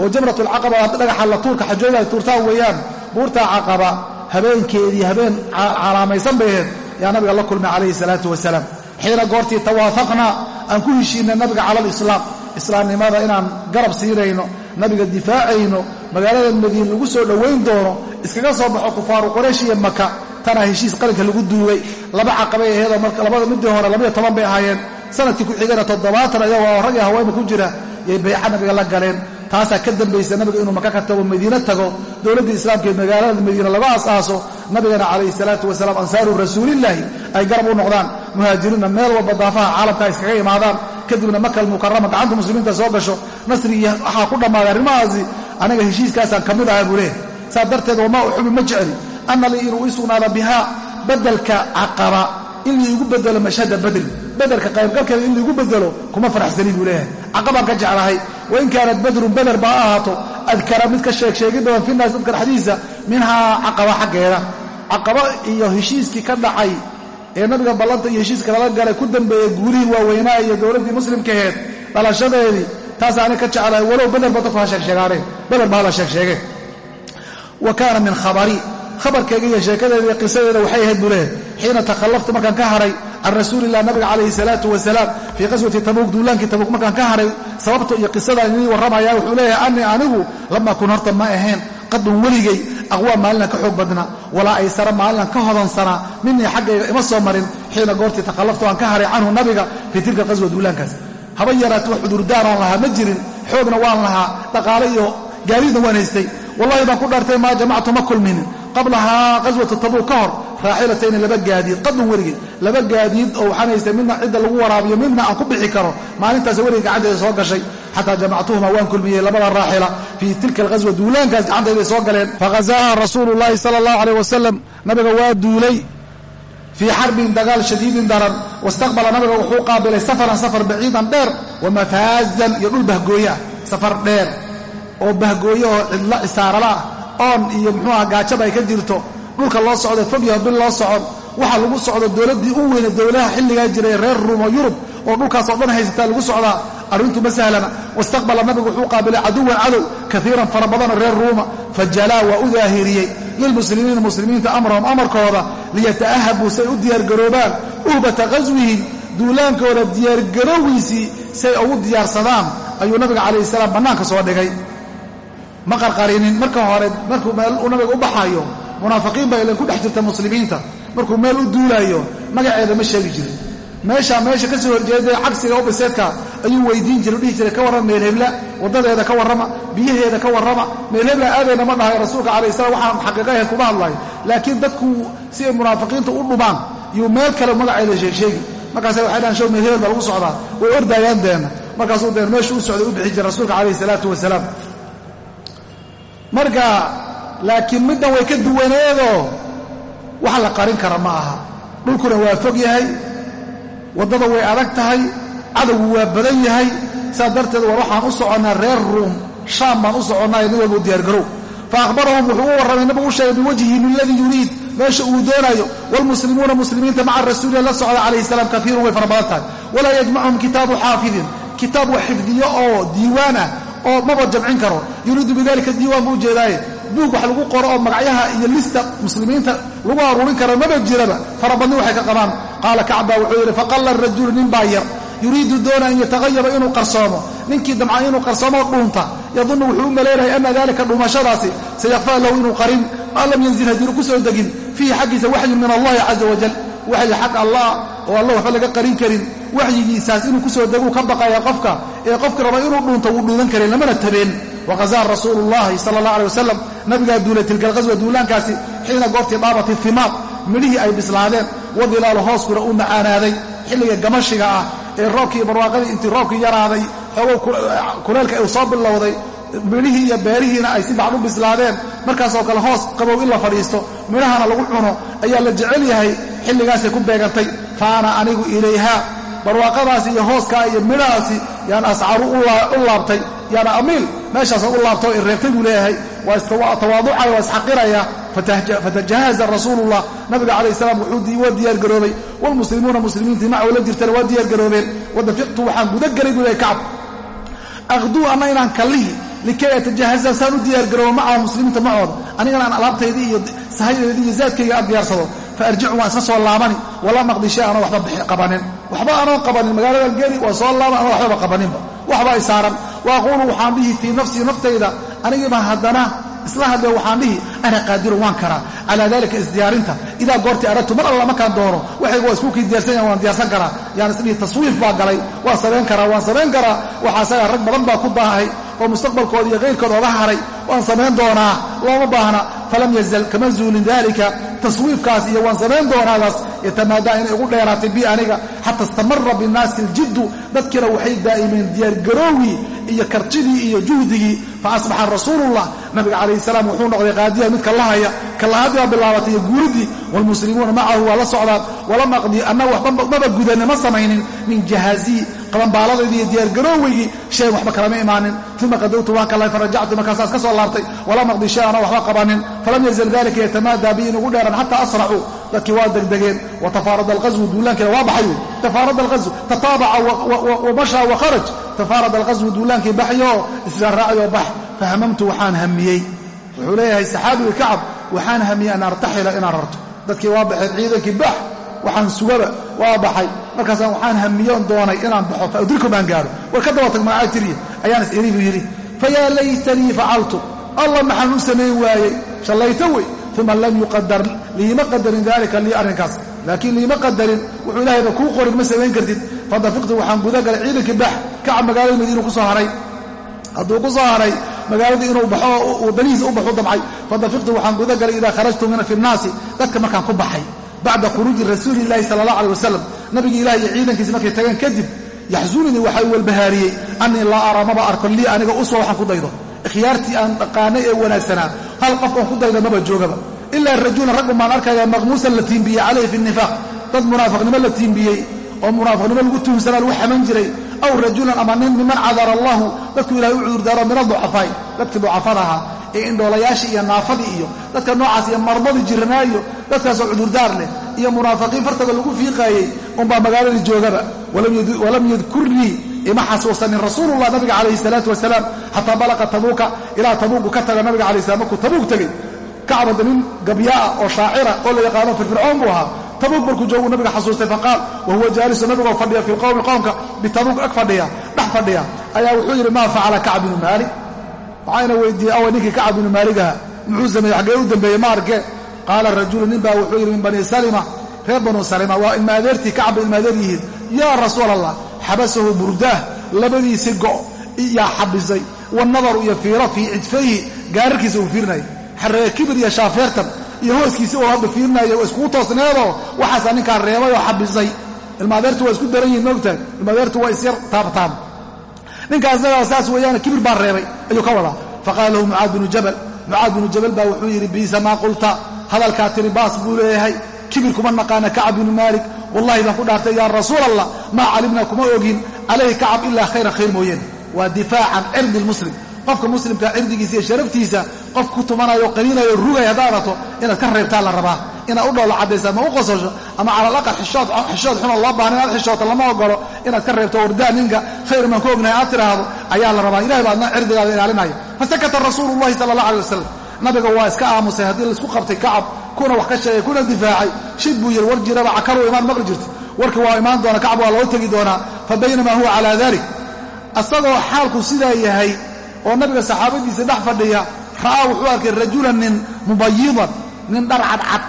oo jamrat alcaqaba dhagaxa la tuurka xajooda ay tuurtaan weeyaan. Buurtaa caqaba habeenkeedii habeen calaamaysan bay ahayd yaa nabiga la kulmay calayhi salaatu wasalaam. Xiina goortii tawaafaqnaa aan ku heshiinay nabiga cala alislaam islaamnimada inaan garab siinayno nabiga difaacayno magaalada madiine lagu soo dhowayn doono iskaga soo baxo kufaaru quraysh iyo maka tanaa heshiis qalinka lagu duugay laba caqabay aheedoo marka labada midii hore labaiyo toban bay ahaayeen. Sanadkii ku xigana toddobaatan ayagoo rag iyo haweenba ku jira yay bayca nabiga la galeen taasaa ka dambaysa nabiga inuu maka ka tago madiine tago dowladdii islaamkeed magaalada madiine laga asaaso nabigana calayhi salaatu wasalaam ansaaru rasuulillaahi ay garab u noqdaan muhaajiriinna meel walba daafaha caalamka ay iskaga imaadaan. Kadibna makal mukarama gacanta muslimiinta soo gasho nasrigii waxaa ku dhammaaday arrimahaasi aniga heshiiskaasaan ka mid ahaa buu leehay saa darteed wamaa uxubi ma jecli anna lii inuu ii sugnaado bihaa badelka caqaba in liigu bedelo mashhada badri bederka qaybgalkeeda in liigu bedelo kuma faraxsani buu leeyahay. Caqabaan ka jeclahay. Wain kaanat badrun beder ba ha ahaato adkara mid ka sheegsheegid badan finaas dadka dhexdiisa minhaa caqaba xaggeeda. Caqaba iyo heshiiskii ka dhacay ee nabiga ballanta iyo heshiiska lala galay ku dambeeyey guulihii waaweynaa iyo dowladdii muslimkaheed dhalashadeedii taas ani ka jeclahay walow beder ba dadku ha sheegsheegaaneen beder ba hala sheegsheegeen wa kaana min khabari khabarkayga iyo sheekadeeda iyo qisadeeda waxay ahayd buu leeyahay. Xiina takhallaftu markaan ka haray can rasuulilah nabiga calayhi salaatu wasalaam fii qaswati tabuuk. Duulaankii tabuuk markaan ka haray sababta iyo qisadaan inii warramaya wuxuu leeyahay anii anigu lama kun horta ma ahayn qadun weligay aqwaa maalinaan ka xoog badna walaa aysara maalinaan ka hodansanaa minii xaggayga ima soo marin xiina goortii takhallaftu aan ka haray canhu nabiga fii tilka qaswa duulaankaas. Haba yaraati wax cudurdaaraan lahaa ma jirin. Xoogna waan lahaa dhaqaale iyo gaariidna waan haystay. Wallahi baan ku dhaartay maa jamactu ma kulmin qablahaa qaswata tabuuk ka hor raaxilatayni laba gaadiid qadun weligay. Laba gaadiid oo waxaan haystay midna cidda lagu waraabiyo midna aan ku bixi karo. Maalintaas weligay gacanteeda soo gashay. Xataa jamactuhuma waan kulmiyey labada raaxila fii tilka alqaswa duulaankaas gacantayday soo galeen. Faghazaaha rasuulu llaahi sala allahu aleyh wasalam nabiga waa duulay fii xarbin dagaal shadiidin daran. Wastaqbala nabiga wuxuu qaabilay safaran safar baciidan dheer. Wamafaazan iyo dhul bahgooye ah. Safar dheer oo bahgooye oo cidlo isaarala ah oon iyo muxuuaha gaajaba ay ka jirto dhulka loo socdo fogyaho bil loo socon waxaa lagu socdo dowladdii u weyne dowladaha xilligaa jiray reer ruum yurub oo dhulkaas oo dhan haysataa lagu socdaa arrintu ma sahlana. Wastaqbala nabigu wuxuu qaabilay caduwan cadow kaiiran fara badanoo reer ruuma fajalaa waa u daahiriyey. Lilmuslimiina muslimiinta amrahum amarkooda liyata'ahabuu say u diyaargaroobaan uhbata qaswihim duulaankooda diyaargarowgiisii say ugu diyaarsadaan ayuu nabiga calayhi salaam bannaanka soo dhigay ma qarqarinin. Marka hore markuu meel uu nabiga u baxaayo munaafiqiin baa ilan ku dhex jirta muslimiinta. Markuu meel u duulaayo magaceeda ma sheegi jirin. Meesha meesha ka soo horjeeda cagsiga u biseedka ayuu weydiin jiray dhihi jiray ka warrama meelhebla waddadeeda ka warrama biyaheeda ka warrama meelhebla aadayna ma dhahay rasuulka calayh salam waxaan xaqiiqaheed kuma hadlayo laakiin dadku si ay munaafiqiinta u dhumaan yuu meel kale magaceeda sheegsheegi markaase waxay dhahan show meelhebel baa lagu socdaa way ordaayaan deena markaasuu deen meeshu u socday u bixi jiray rasuulka calayhi salaatu wasalaam marka laakiin middan way ka duwaneedoo wax la qarin kara ma aha. Dhulkuna waa fog yahay. Waddada way adag tahay. Cadowgu waa badan yahay. Saas darteed war waxaan u soconnaa reer ruum. Shaam baan u soconnaayo nin walba u diyaargarow fa akhbarahum wuxuu u warramay nabigu u sheegay biwajhihi miladii yuriid. Meesha uu doonayo waalmuslimuuna muslimiinta maca rasuulilah la socda calayhi salaam kaiirun way fara badan tahay. Walaa yajmacuhum kitaabu xaafidin. Kitaab wax xifdiyo oo diiwaan ah oo maba jamcin karo. Yuriidu bidalika diiwaan buu ujeedaaye buug wax lagu qoro oo magacyaha iyo lista muslimiinta lagu aruurin kara maba jiraba. Farabadni waxay ka qabaan. Qaala kacba wuxuu yidhi faqalla rajulu nin baa yar. Yuriidu doona an yatahayaba inuu qarsoomo. Ninkii damca inuu qarsoomo dhuunta. Yadunnu wuxuu u malaynaya ana dalika dhuumashadaasi sayakfaa lahu inuu qarin. Maa lam yanzil hadiinu ku soo degin. Fiihi xaggiisa waxyun min allahi caza wajal. Waxyi xag allah oo alla waxba laga qarin karin waxyigiisaas inuu ku soo deguu ka baqaya qofka ee qofkii raba inuu dhuunto wuu dhuudan karin lamana tabeen. Waqazaa rasuulu llahi sala allah alay wasalam nabigaa duulay tilka duulaankaasi xiina goortii dhaabat ihimaar midhihii ay bislaadeen wadilaalu hooskuna u macaanaaday. Xilliga gamashiga ah ee roobkii barwaaqadii intii roobkii yaraaday xoogow kuleelka uu soo bilowday midhihii iyo beerihiina ay si bacd u bislaadeen. Markaasoo kale hoos qabow in la fadhiisto midhahana lagu cuno ayaa la jecel yahay xilligaasay ku beegantay. Fa ana anigu ilayhaa barwaaqadaasi iyo hooskaa iyo midhahaasi yaan ascaru u laabtay yaana amiil. Meeshaasoo u laabtay i reebtay buu leeyahay waa tawaaducaya waa isxaqiraya fatajahaza rasuulullah. Nabiga calayh salaam waa diyaargaroobay wlmuslimuuna muslimiintii macahu la jirtana waa diyaargaroobeen wadafiqtu waxaan gudagelay buu leeyahay kacab. Aqduu anna inaan kallihi likay atajahaza saan u diyaargaroobo macahu muslimiinta macooda anigana aan alaabtaydii iyo sahaydeedii iyo zaadkayga aan diyaarsado faarjicu waan iska soo laabani walaa maqdi shay anoo waxba qabanin waxba anoo qabanin magaaladan geli waa soo laaban anoo waxbaba qabaninba waxba ay saaran wa aquulu waxaan dhihi fii nafsii naftayda anigiiba haddana isla hadle waxaan dhihi ana qaadirun waan karaa. Calaa dalika isdiyaarinta. Idaa goortii aragtu mar alla markaan doono. Waxayga waa iskuukii diyaarsan yahan waan diyaarsan karaa. Yaan isdhihi taswiif baa galay waan samayn karaa waan samayn karaa. Waxaa isaga rag badan baa ku daahay oo mustaqbalkooda iyo kayrkooda oga haray waan samayn doonaa looma baahna. Falam yazal kama zuulin dalika taswiifkaas iyo waan samayn doonaadaas yatamaadaa inay ugu dheeraatay bi aniga xata istamara binnaasi aljiddu dadkiina waxay daa'imeen diyaargaroowii iyo kartidii iyo juhdigii fa asbaxa rasuulullah nabiga calayhi salaam wuxuu noqday qaadiya midka lahaya kalahadii baa bilaabatay iyo guuridii waalmuslimuuna macahu waa la socdaan walam aqdi annaga waxba maba gudanne ma samaynin min jahaazii qabanbaaladaydi iyo diyaargarooweygii shayan waxba kalama imaanin uma qadowtu waan kalay farajactu markaasaas ka soo laabtay walam aqdi shay ana waxba qabanin falam yazal dalika yatamaadaa bi in ugu dheeran xataa asracuu dadkii waa degdegeen watafaarada alqaswu duulaankiina waa baxay. Wey tafaarada alqasw tataabaca wamashaa wakharaj tafaarada alqaswu duulaankii baxyoo israarraacayoo bax. Fahamamtu waxaan hamiyey. Wuxuu leeyahay saxaabiga kacab waxaan hamiyey an artaxila inaan rarto. Dadkii waa baxeen ciidankii bax waxaan sugaba waa baxay. Markaasaan waxaan hamiyoon doonay inaan baxo faudrikum aan gaaro war ka daba tag magacaa tiriya ayaan is iri buu yidhi fayaa laytanii facaltu allah maxaan u samayn waayey. Shallayto wey uma lam yuqadar liima qadarin dalika lii arrinkaas. Laakiin liima qadarin wuxuu ilahayba kuu qorin ma samayn kartid. Fadafiqtu waxaan gudagalay ciidankii bax kacab magaalada madiinu ku soo haray. Hadduu ku soo haray magaaladii inuu baxo uu danihiisa u baxu damcay. Fadafiqtu waxaan gudagalay idaa kharajtu fi nnaasi dadka markaan ku baxay. Bacda khuruuji rasuuli illahi sala allah aleh wasalam nabigii ilahi iyo ciidankiisi markay tageen kadib yaxsununii waxaa u walbahaariyey. Annii laa araa maba arko. Lii aniga uswa waxaan ku daydo. Ikhyaartii aan dhaqaanay ee wanaagsanaa hal qof oon ku dayda maba joogaba. Ilaa rajulan raggu maan arkaya maqmuusan la tiimbiyey calayhi fi nifaaq. Dad munaafiqnimo la tiimbiyey oo munaafiqnimo lagu tuhumsanaa lagu xaman jiray. Aw rajulan ama nin miman cadara allahu dadku ilahay u cudurdaaro min aducafaai dadkii ducafada ahaa ee indhoolayaashii iyo naafadii iyo dadka noocaas iyo marmadii jiranaayo dadkaasoo cudurdaar leh iyo munaafiqiin fartooda lagu fiiqaayey unbaa magaaladii joogaba. Walam yadkurnii ima xasuusanin rasuulullah nabiga calayhi salaatu wasalaam xataa balaqa tabuuka ilaa tabuuku ka taga nabiga alai salam markuu tabuuk tegey kacbada nin gabyaa oo shaacira oo la yaqaano firfircoon buu ahaa. Tabuuk markuu jooguu nabiga xasuustay faqaal wa huwa jaalisu nabigoo fadhiya fii qowmi qowmka bitabuuk ag fadhiya dhex fadhiya. Ayaa wuxuu yidhi maa facala kacb binu maalik waxayna weydiiyey awa ninkii kacab binu maaligaha muxuu sameeyey xaggee u dambeeyey ma arke qaala rajulu nin baa wuxuu yidhi min bani salima reer banu salima waa ilma adeertii kacab bay ilma adeer yihiin. Yaa rasuul allah xabasahu burdaah labadiisi go' yaa xabisay. Wanadaru iyo fiiro fii cidfayhi gaararkiisa uu fiirinaya xarreeye kibir iyo shaafeertan iyo hooskiisi oo hadda fiirinaya waa iskugu toosneedoo waxaasaa ninkaa reebay oo xabisay. Ilma adeertu waa isku daran yihiin moogtahay ilma adeertu waa isyar taabtaab ninkaasnagaa saas weeyaane kibir baa reebay ayuu ka wadaa. Faqaala lahu mucaad binu jabal mucaad binu jabal baa wuxuu yidhi biisa maa qulta? Hadalkaa tiri baas buu leeyahay kibir kuma naqaana kacab binu maalik. Wallahi baan ku dhaartay yaa rasuul allah maa calimna kuma ogin calayhi kacab ilaa khayran khayr mooyeen. Waa difaacan cirdi lmuslim qofka muslimka cirdigiisa iyo sharaftiisa qof ku tumanayo qaniinayo rugay haddaad rato inaad ka reebtaa la rabaa. Inaad u dhowla caddaysa ama u qososho ama cala alaqal xishood xuna loo baahna inaad xishoota lama ogolo inaad ka reebto wardaa ninka khayr baan ku ognahay aad tidhaahdo ayaa la rabaa. Ilahay baa adna cirdigaada ilaalinaya. Fasakata rasuulu llahi sala allah alay wasalam nabiga waa iska aamusay haddii la isku qabtay kacab kuna wax ka sheegay kuna difaacay. Shid buu yidhi war jiraba cakaru imaan maqli jirta. Warkii waa imaan doona kacab waa loo tegi doonaa fa baynamaa huwa calaa dalik asagoo xaalku sidaa yahay oo nabiga saxaabadiisa dhex fadhiya ra'aa wuxuu arkay rajulan nin mubayidan nin dhar cadcad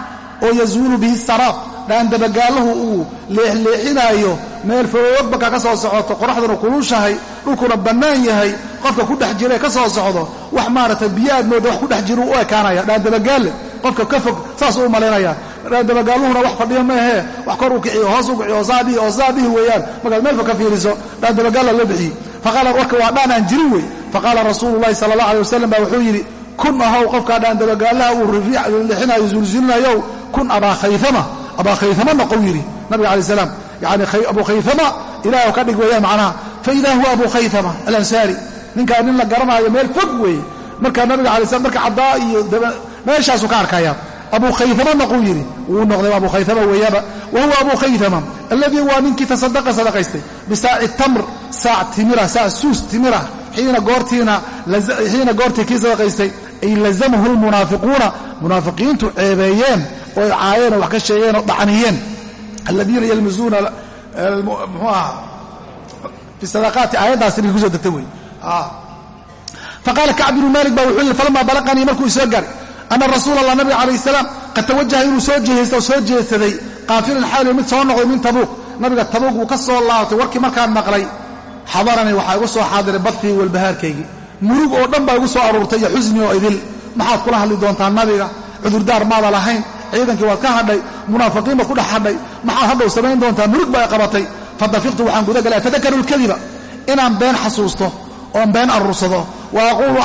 oo yazuulu bihi saraab. Dhaandabagaallahu uu leexleexinaayo meel foogba ka soo socoto qoraxduna kulushahay dhulkuna bannaan yahay qofka ku dhex jirae ka soo socdo. Wax maaragtay biyo mooda wax ku dhex jiru u ekaanaya. Dhaandabagaalle qofka ka fog saasuu u malaynaya dhaandabagaalluhuna wax fadhiyo maahee wax kor u kiciyo hoos u kiciyo oosaadhihi oosaadhihi weeyaan markaad meel fog ka fiiriso dhaandabagaalla loo bixiyey. Faqaala warka waa dhaan aan jirin wey. Faqaala rasuulu llahi sala allah alay wasalam baa wuxuu yidhi kun ahow qofkaa dhaandabagaalaha uu lixinayo zulzulinayow kun abaa khayama abaa khayama noqow yidhi nabiga alai salaam. Yani abu khayama ilaah ka dhig weeyaan macnaha faida huwa abu khayama alansaari. Ninkaa nin la garanaayo meel fog weeye markaa nabiga alay slam marka caddaa iyo meeshaasuu ka arkaya abu khayama noquu yidhi. Wuu noqday abu khayama weeyaaba. Wa huwa abu alladii waa ninkii tasadaqa sadaqaystay. Bisaaci tamr saac timira saac suus timira. Xiina goortii kii sadaqaystay. Ay lazamahu lmunaafiquuna munaafiqiintu ceebeeyeen. Oo caayeen oo wax ka sheegeen oo dhacniyeen. Aladiina yalmisuuna mxuu aha fi ku soo degtay wey faqaala kacb bnu malik ba wuxuu yidhi falamaa balaqanii markuu isoo gaaray ana rasuula allah nabiga calayh salaam qad tawajaha inuu soo jeehaysta oo soo jeedsaday qaafilan xaaliyo mid soo noqday min tabuuq nabiga tabuuq wuu ka soo laabtay warkii markaan maqlay xadaranii waxaa igu soo xaadiray badfii walbahaarkaygii murug oo dhan baa igu soo aruurtay iyo xusni oo idil maxaad kula hadli doontaa nabiga cudurdaar maada lahayn ciidankii waad ka hadhay munaafiqiin baad ku dhex hadhay maxaad hadhow samayn doontaa murug baa qabatay fadafiqtu waxaan gudagalay atadakaru lkadiba inaan been xasuusto oon been aruursado wa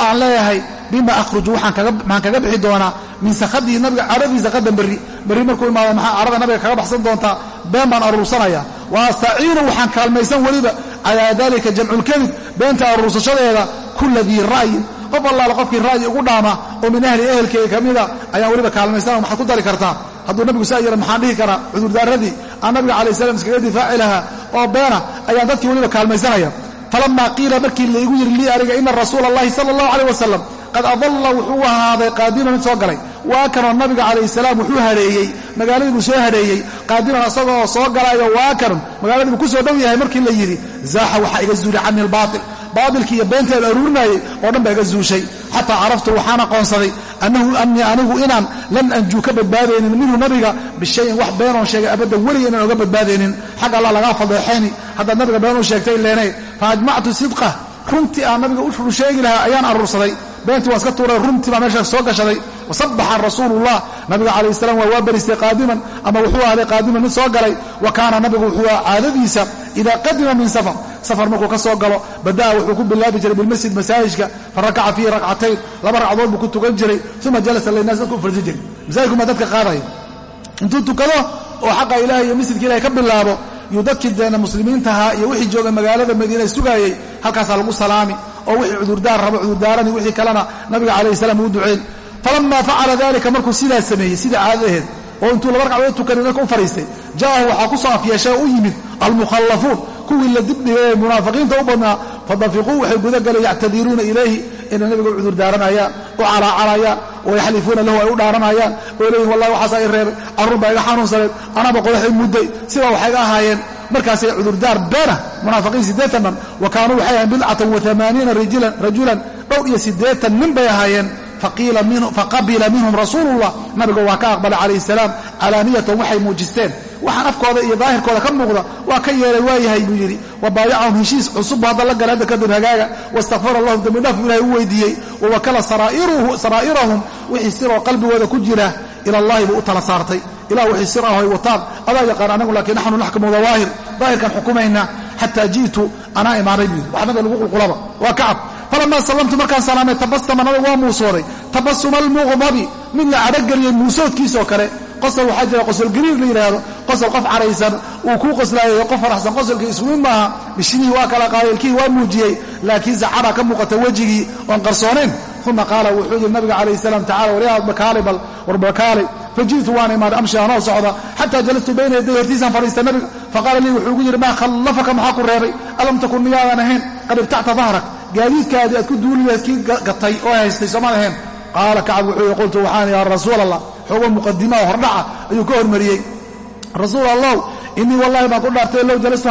aan leeyahay bima akhruju maxaan kaga bixi doonaa min sakhadii nabiga cadhadiisa qadan berri. Berri markuu imaado maxaa cadhada nabiga kaga baxsan doontaa? Been baan aruursanaya. Wa waxaan kaalmaysan weliba. Calaa dalika jamculkadib beenta aruursashadeeda kula ra'yin. Qof allaala qofkii ra'yi ugu dhaama oo min ahli ehelkeyga ka mida ayaan weliba kaalmaysana maxaad ku dari kartaa? Hadduu nabigu saa yara maxaan dhihi karaa? Cudurdaaradii aan nabiga calay salam iskaga difaaci lahaa oo beena ayaan dadkii weliba kaalmaysanaya. Falamaa qiila markii laygu yidhi lii aniga ina rasuula allahi sala allahu aleyh wasalam qad adalla wuxuu ahaaday qaadiman mid soo galay. Waa kanoo nabiga calayh salaam wuxuu hadheeyey magaaladiibuu soo hadheeyey qaadiman asagoo soo galaayo waa kanon magaaladiibuu ku soo dhow yahay markii la yidhi zaaxa waxaa iga zuuli cani albaatil. Baatilkii iyo beentaan aruurinayay oo dhan baa iga zuushay xataa caraftu waxaan aqoonsaday annahu anii anigu inaan lan anjuu ka badbaadaynin minhu nabiga bishayin wax beenoon sheegay abaddan weliga inaan oga badbaadaynin. Xagga allah lagaa fadeexayni haddaad nabiga beenuu sheegtay leenay fa ajmactu sidqa runtii aan nabiga u sheegi lahaa ayaan aruursaday beentii waan iska tuuray runtii baa meesha soo gashaday. Wasabaxa rasuulullah nabiga calayh salaam waa waa baristay qaadiman ama wuxuu ahday qaadiman mid soo galay. Wa kaana nabigu wuxuu caadadiisa idaa qadima min safar. Safar markuu ka soo galo bada'a wuxuu ku bilaabi jiray bilmasjid masaajidka farakaca fiihi rakcatayn. Laba ragcadood buu ku tukan jiray uma jalasa linaas dadku u farsi jiray. Masaajidku maa dadka qaadaya intuu tukado oo xaqa ilahay iyo masjidka ilahay ka bilaabo jooga magaalada madiina sugaayey lagu salaami oo wixii cudurdaar rabo cudurdaarani wixii kalena nabiga calayhi salaam uu duceyn falama facala dalika markuu sidaa sameeyey sidai caadadaheed oo intuu laba ragcadood tukanay dadka u fadhiistay ja'ahu waxaa ku soo afyeeshay u yimid almukhallafuun kuwii la dibdhigay ee munaafiqiinta u badnaa fadafiquu waxay gudagaleen yactadiruuna ilayhi inay nabiga u cudurdaaranayaan u calaacalayaan yaxlifuuna lahu ay u dhaaranayaan oo leeyihiin wallahi waxaasaa i reebay carruur baa iga xanuunsaneed anaba qodaxay mudday sidaa waxay ga ahaayeen markaasay cudurdaar beena munaafiqiin siddeetan dhan wa kaanuu waxay ahayen bidcatan wa amaaniina rajulan dhowr iyo siddeetan nin bay ahaayeen. Faqabila minhum rasuulullah nabiga waa ka aqbalay calayhi salaam calaaniyatan waxay muujisteen. Waxaan afkooda iyo daahirkooda ka muuqda waa ka yeelay waayahay buu yidhi. Wa baayacahum heshiis cusubbu hadda la gala hadda kadib hagaaga. Wastakfara lahum dembidhaaf buu ilahay u weydiiyey. Wa wakala saraa'irahum wixii siroo qalbigooda ku jira ila allahi buu u tala saartay. Ilah wixii sir ah ay adaa yaqaan anagu laakiin naxnu naxkumu dawaahir. Daahirkan xukumayna xataa ji'tu anaa imaanay buu yidhi. Wax nabiga lagu qulqulaba. Waa kacab. Falamaa sallamtu markaan salaamay tabasama nabigu waa muusooday. Tabasuma almuqdabi mid la cadhogeliyey muusoodkiisoo kale. Qosol waxaa jira qosolgariir la yidhaahdo qosol qof caraysan uu kuu qoslaayayo qof faraxsan qosolkii isku mid maaha. Bishimihii waa kala qaaday waa muujiyey. Laakiin zacabaa ka muuqata wejigii oon qarsoonayn uma qaala wuxuu yidhi nabiga calayh salaam tacala waryaad bakaali bal war bakaali faji'tu waan imaaday amshi anoo socda xataa jalastu bayna yaday hortiisaan fadhiista nabiga faqaala lii wuxuu ugu yidhi maa khallafaka maxaa ku reebay alam takun miyaadan ahayn qad ibtacta dahrak gaadiidkaadii aad ku duuliyaad kii gatay oo haystay soomaan ahayn qaala kacab wuxuu yidhi qultu waxaan yaa rasuul allah xoogo muqadima hordhaca ayuu ka hormariyey rasuul allow innii wallahi baan ku dhaartay low jalastu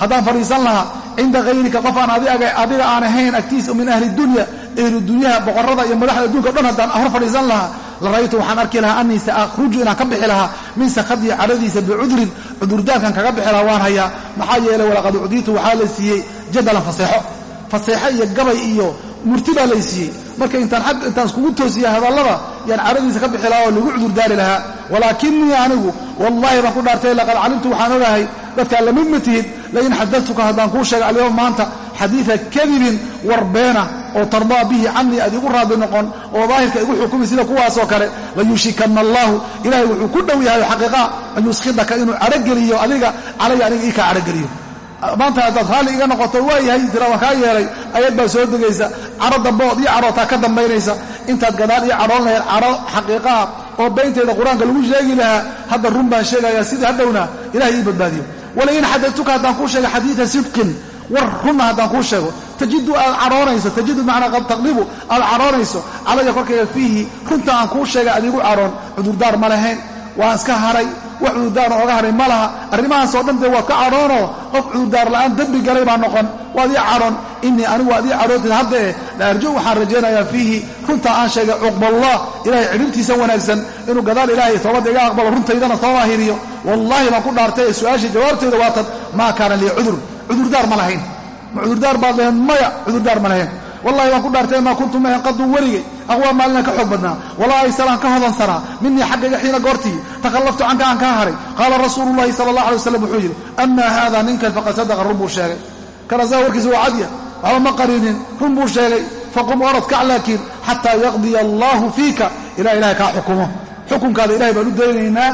haddaan fadhiisan lahaa cinda hayrika qof aan adiga aan ahayn agtiisa min ahli dunya ehlu dunyaha boqorada iyo madaxda adduunka o dhan haddaan hor fadhiisan lahaa la ra'aytu waxaan arki lahaa anii saahruju inaan ka bixi lahaa min sakhadii cadhadiisa bicudrin cudurdaarkan kaga bixi lahaa waan hayaa maxaa yeelay walaqad ucdiitu waxaa la siiyey jadalan faseexo. Faseexo iyo gabay iyo murti baa lay siiyey. Marka intaan iskugu toosiya hadallada yaan cadhadiisa ka bixi lahaa oo lagu cudurdaari lahaa. Walaakinii anigu wallaahi baan ku dhaartay laqad calimtu waxaan ogahay dadkaa la mid ma tihid lain xadatuka haddaan kuu sheega alyowm maanta xadiida kadibin warbeena oo tardaa bihi canii aad igu raadi noqon oo daahirka igu xukumi sida kuwaasoo kale layuushikanna allaahu ilaahay wuxuu ku dhow yahay xaqiiqaa an yuskhidaka inuu cadhogeliyo adiga calaya aniga ii kaa cadhogeliyo maanta haddaad raalli iga noqoto waa yahay tira waan kaa yeelay ayad baa soo degaysa caro dambe ood ii cadhootaa ka dambaynaysa. Intaad gadaal ii cadhoon lahayd cadho xaqiiqaa oo bayntayda qur'aanka lagu sheegi lahaa hadda run baan sheegayaa sidii hadhowna ilahay ii badbaadiyo. Walain xadatuka haddaan kuu sheega xadiida sidqin war runna haddaan kuu sheego. Tajidu aad cadhoonayso tajidu macnaa qad taqlibu aad cadhoonayso calaya korkayga fiihi runta aan kuu sheegay adigu cadhoon cudurdaar ma lahayn. Waan iska haray wax cudurdaarna ooga haray ma laha. Arrimahaasoo dhan dee waad ka cadhoonoo qof cudurdaar la'aan dembi galay baa noqon. Waad ii cadhoon innii anigu waad ii cadhootid haddee la arju waxaan rajaynayaa fiihi runta aan sheegay cuqballah ilahay cidhibtiisa wanaagsan. Inuu gadaal ilaahay toobadda iga aqbalo runtaydana soo daahiriyo wallaahi baan ku dhaartay ee su'aashii jawaabteeda waatan maa kaana lii cudur cudurdaar ma lahayn. Ma cudurdaar baad lahayn maya cudurdaar ma lahayn. Wallahi waan ku dhaartay maa kuntu mahan qaduu weligay aqwaa maalina ka xoog badnaa. Walaa aysalaan ka hodansanaa minii xaggayga xiina goortii takhallaftu canka aan kaa haray. Qaala rasuulu llahi sala allah alay waslam wuxuu yidhi amaa haada ninkan faqad sadaqa run buu sheegay. Kanasaa warkiisa waa cadya waxba ma qarinin run buu sheegay. Faqum orad kac laakiin xataa yaqdiya allaahu fiika. Ilaa ilahay kaa xukumo. Xukunkaada ilahay baan u daynaynaa.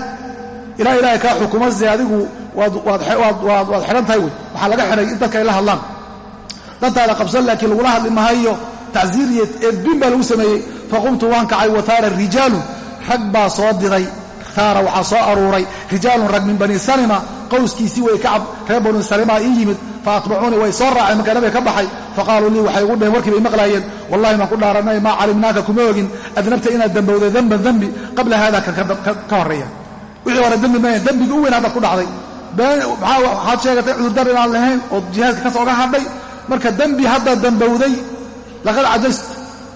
Ilaa ilahay kaa xukumo se adigu waad xidhan tahay wey. Waxaa laga xidhay in dadka ay la hadlaan. Dantaada qabsan laakiin lagula hadli mahayo tacsiir iyo eedbin baa lagu sameeyey. Faqumtu waan kacay wataara rijaalun. Rag baa soo diray. Taara waxaa soo aruuray. Rijaalun rag min bani salima qowskiisii way kacab reer bani salima ii yimid. Fa atbacuunii way soo raaceen. Markaa ka baxay. Faqaaluu lii waxay ugu dheheen warkii bay maqlaayeen. Wallahi maan ku dhaaranay maa calimnaaka kuma ogin. Adnabta inaad dembowday danban dembi qabla haada ka horreeya. Wixii hore dembi maayan dembigii u weyn haddaad ku dhacday waxaad sheegatay cudurdar inaan lahayn oo jihaadka kas oga hadhay? Marka dembi haddaad dembowday laqad cajast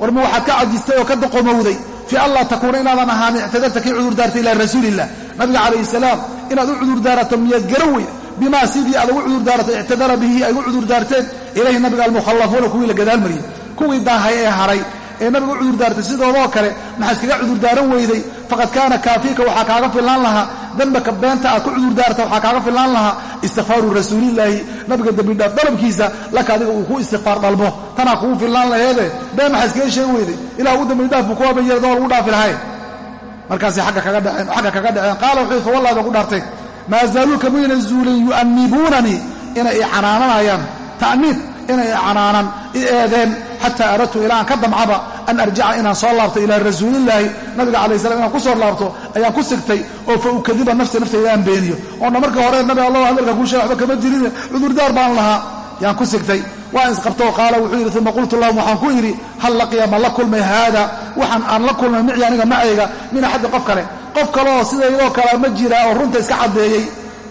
warma waxaad ka cajistay oo ka doqomowday fii an laa takuuna inaadan ahaanin ictadarta kii cudurdaartay ilaa rasuuliillah nabiga calayhi salaam inaad u cudurdaarato miyaad garan wey bimaa sidii aad ugu cudurdaarato ictadara bihi ay u cudurdaarteen ilayhi nabiga almukhallafuuna kuwii la gadaalmariyey. Kuwii daahay ee haray. Ee nabiga u cudurdaartay sidoodoo kale maxaa iskaga cudurdaaran weyday faqad kaana kaafiika waxaa kaaga fillaan lahaa dembaka beenta aad ku cudurdaarta waxaa kaaga fillaan lahaa istikfaaru rasuulillaahi nabiga dembidhaaf dalabkiisa laka adiga uu ku istikfaar dalbo tanaa kugu fillaan laheede been maxaa iskaga sheegi weyday ilah u dembidhaaf buu kuwaban yeera dama lagu dhaafi lahay markaasay agga kaga dhaceen qaala wuxuu fa wallahi ku dhaartay maa zaaluuka mayna zuulin yu'annibuunanii inay i canaananayaan. Inay i i eedeen xataa aradtu ilaa aan ka damcaba an arjica inaan soo laabto ilaa rasuulillaahi nabiga calay slam inaan ku soo laabto ayaan ku sigtay oo fa ukadiba nafsi naftayda aan beeniyo. Oona marka hore nabi allah hadalka kuu sheega waxba kama jirine cudurdaar baan lahaa yaan ku sigtay. Waa isqabtoo qaala wuxuu yidhi uma qultu lahum waxaan ku yidhi hal laqiya ma la kulmay haada? Waxaan aan la kulmay mici aniga macayga min axaddi qof kale. Qof kaleoo sidaydoo kale ma jira oo runta iska caddeeyey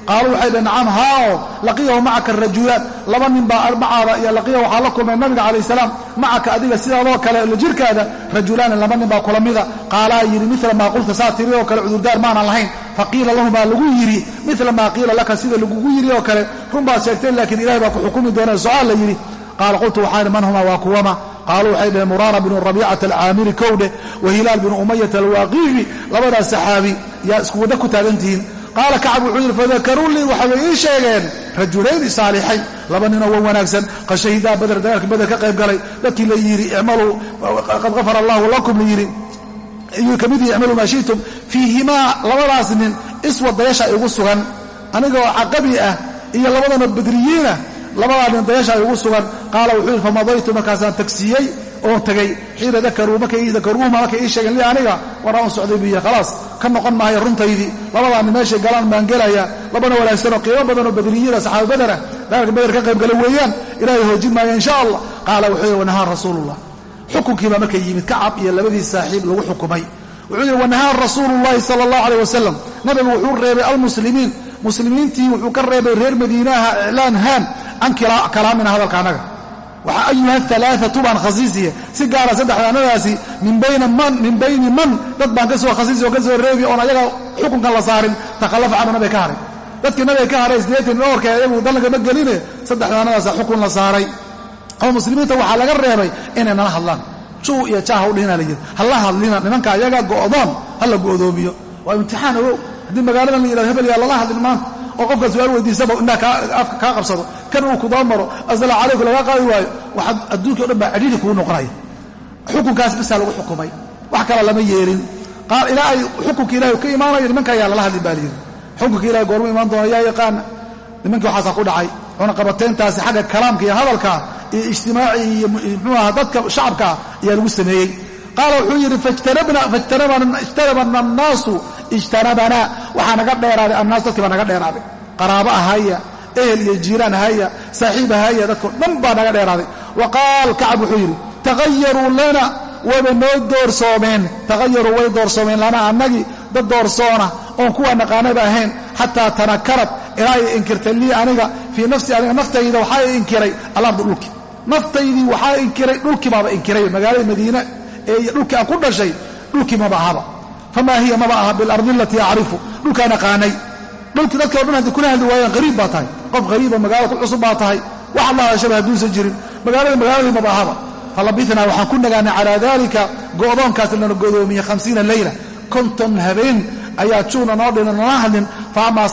qaaluu waxay dhaheen nacam haao laqiyahu macaka rajulaan laba nin baa macaada iyo laqiya waxaa la kulmay nabiga calayh salaam macaka adiga sidaadoo kale la jirkaada rajulaani laba nin baa kula mida qaalaa yidhi mila maa qulta saa tiri oo kale cudurdaar maanan lahayn faqiila lahu baa lagu yidhi mila maa qiila laka sida lagugu yidhi oo kale run baad sheegteen laakiin ilahay baa ku xukumi doona socaal la yidhi qaala qultu waxaan man huma waa kuwama qaaluu waxay dhaheen muraara binu rabiicata alcaamiri kowdhe wa hilaal binu umayata alwaaqifi labadaas saxaabi yaa isku wadda ku taagantihiin qaala kacab wuxuu yidhi fadakaruu lii waxay ii sheegeen rajulayni saalixayn laba ninoo wan wanaagsan qad shahidaa badr dagaalkii bader ka qayb galay dadkii la yidhi icmaluu qad gafara allahu lakum la yidhi. Iyuu ka mid yihi icmaluu maa shi'tum fiihimaa labadaas nin iswad dayasha igu sugan anigoo caqabi ah iyo labadana badriyiinah labadaa nin igu sugan. Qaala wuxuu yidhi famadaytu markaasaan tagsiiyey oon tegey xiina dakaruu markay dakaruuhuma markay ii sheegeen li aniga waraa un socday biyo khalaas ka noqon maayo runtaydii. Labadaani meeshay galaan baan gelaya labana wanaagsanoo qiimo badanoo badriyiina saxaaba baderah dagaalka bader ka qayb gala weeyaan ilaahay hoojin maayo insha allah. Qaala wuxuu yidhi wanahaan rasuulullah. Xukunkiibaa markay yimid kacab iyo labadii saaxiib lagu xukumay. Wuxuu yidhi wanahaan rasuulu llahi sala allahu aleyh wasalam nabigu wuxuu reebay almuslimiin. Muslimiintii wuxuu ka reebay reer madiinaha iclaan haan can kalaamina hadalka annaga ayuha alaaatu baan khasiisiya si gaara saddexdaanadaasi min bayni man. Dad baan ka soo khasiisi oo ka soo reebi oon ayaga xukunkan la saarin takhallafa canhu nabiga ka haray. Dadkii nabiga ka haray sideetan dhowrka ayagu dallagama geline saddexdaanadaasa xukun la saaray. Oo muslimiinta waxaa laga reebay inay nala hadlaan. Juu iyo jaaha u dhihina layidhi hala hadlina nimanka ayaga go'doon ha la go'doomiyo. Waa imtixaan ogow. Haddii magaaladan la yidhahdo hebel yaa lala hadlin maanta oo qofka su'aal weydiisaba indhaa kaa qabsado kan uu kudaba maro asala calayku laga qaadi waayo waxaad adduunkii o dhan baa cidhiiri kugu noqonaya. Xukunkaas bisaa lagu xukumay. Wax kale lama yeelin. Ilaa ay xukunka ilahay ka imaanayo nimanka ayaa lala hadlin baa layidhi xukunka ilahay goormu imaan doona yaa yaqaana nimankii waxaasaa ku dhacay. Cunaqabateyntaasi xagga kalaamka iyo hadalka iyo ijtimaaci iyo muxuu aha dadka shacabkaa ayaa lagu sameeyey qaala wuxuu yidhi faijtanabana annaasu ijtanabanaa waxaa naga dheeraaday annaas dadkii baa naga dheeraaday. Qaraabo ahaya ehel iyo jiiraan ahaya saaxiib ahaya dadko dhan baa naga dheeraaday. Wa qaal kacab wuxuu yidhi taghayaruu lana wayba noo doorsoomeen taghayaruu way doorsoomeen lana annagii dad doorsoona oon kuwa naqaanaba ahayn xataa tanakarad ilaa ay inkirtay lii aniga fii nafsi aniga naftayda waxaa inkiray alardu dhulki. Naftaydii waxaa inkiray dhulkii baaba inkiray magaalada madiine ee dhulkii aan ku dhashay dhulkii maba ahaba. Famaa hiya maba aha bilardi alatii acrifu dhulkaan aqaanay dhulkii dadka o dhan haddi kula hadli waayaan hariib baa tahay. Qof hariibo magaalada ku cusub baa tahay. Wax alla hadashaba hadduusan jirin. Magaalada magaaladii maba ahaba. Falabitnaa waxaan ku nagaanay calaa dalika go'doonkaas lana godoomiye hamsiina leyla. Konton habeen ayaa juuna noo dhina nala hadlin. Fa amaa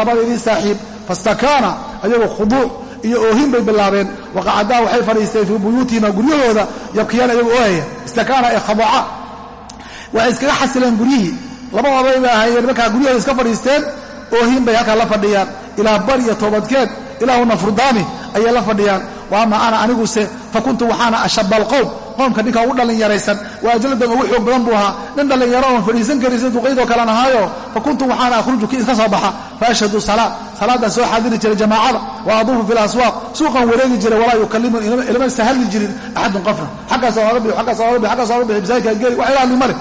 labadeedii saaxiib fastakaana ayagoo khuduuc iyo oohin bay bilaabeen. Waqacadaa waxay fadhiisteen fii buyuutihima guryahooda yabkiyaan ayagoo oohaya istakaana ee khaduuca waxay iskaga xasileen guryihii. Laba oday bay ahaayeen markaa guryahooda iska fadhiisteen oohin bay halkaa la fadhiyaan. Ilaa bar iyo toobadkeed ilaahuna furdaani ayay la fadhiyaan. Wa ama ana aniguse fa kuntu waxaana ashaba alqowm qoomka ninka ugu dhallinyaraysan. Waa ajladan ugu xoog badan buu ahaa. Nin dhallinyaro oon fadhiisan karin sida duqaydoo kalen ahaayo fa kuntu waxaana akhruju ki iska soo baxa. Fa ashhadu salaa salaadaan soo xaadiri jiray jamaacada. Wa aduufu fi laswaaq suuqan wareegi jiray walaa yukallimun ilama sahali jirin axadun qofna xaggaas oga bixi xaggaas oga bixi xaggaas oga bixi masaajidkaa geli wax ila hadli male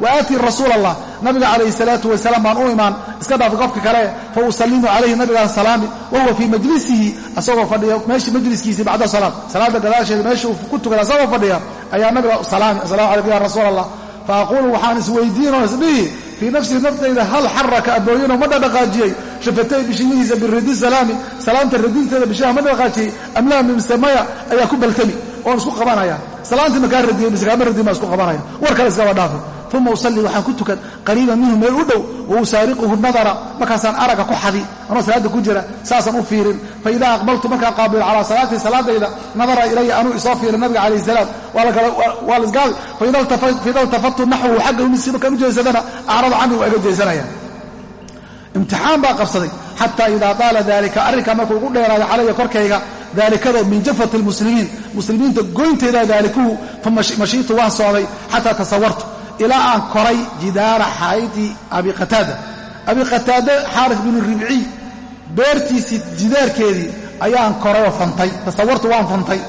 wa aatii rasuul allah nabiga calayhi salaatu wasalaam baan u imaan iska dhaafa qofka kale fa usallimu calayhi nabigaan salaami wa huwa fii majlisihi asagoo fadhiya meeshii majliskiisii bacda salaad salaadda gadaasheeda meesha uu ku tukada asagoo fadhiya ayaa nabiga salaami assalamu calaykum ya rasuul allah fa aquulu waxaan isweydiinoo isdhihi fii nafsii naftayda hal xaraka abooyinoo ma dhadhaqaajiyey shafatay bishimihiisa biridi salaami salaamta radinteeda bishaha ma dhaqaajiyey amlaa mimsamaya ayaa ku baltami oon isku qabanaya salaantii makaa radiyey mise kaama radin baa isku qabanaya war kale iskaba uma usallii waxaan ku tukan qariiban minhu meel u dhow wa usaariquhu nadara markaasaan aragga ku xadi anoo salaadda ku jira saasaan u fiirin. Fa idaa aqbaltu markaan qaabilo calaa salaatii salaadayda nadara ilaya anuu isoo fiirin nabiga calayh salaam. Waa lasgaal faida iltafattu naxwahu xagga umisi markaan u jeesadana acrada cani waa iga jeesanaya imtixaan baa qabsaday xataa idaa daala dalika arrinkaa markuu ugu dheeraaday calaya korkayga daalikado min jafati lmuslimiin muslimiinta goynteeda daalikuhu fa ilaa aan koray jidaara xaayidi abi qataada. Abi qataade xaaris binu ribciy beertiisii jidaarkeedii ayaan korayoo fantay tasawartu waan fantay.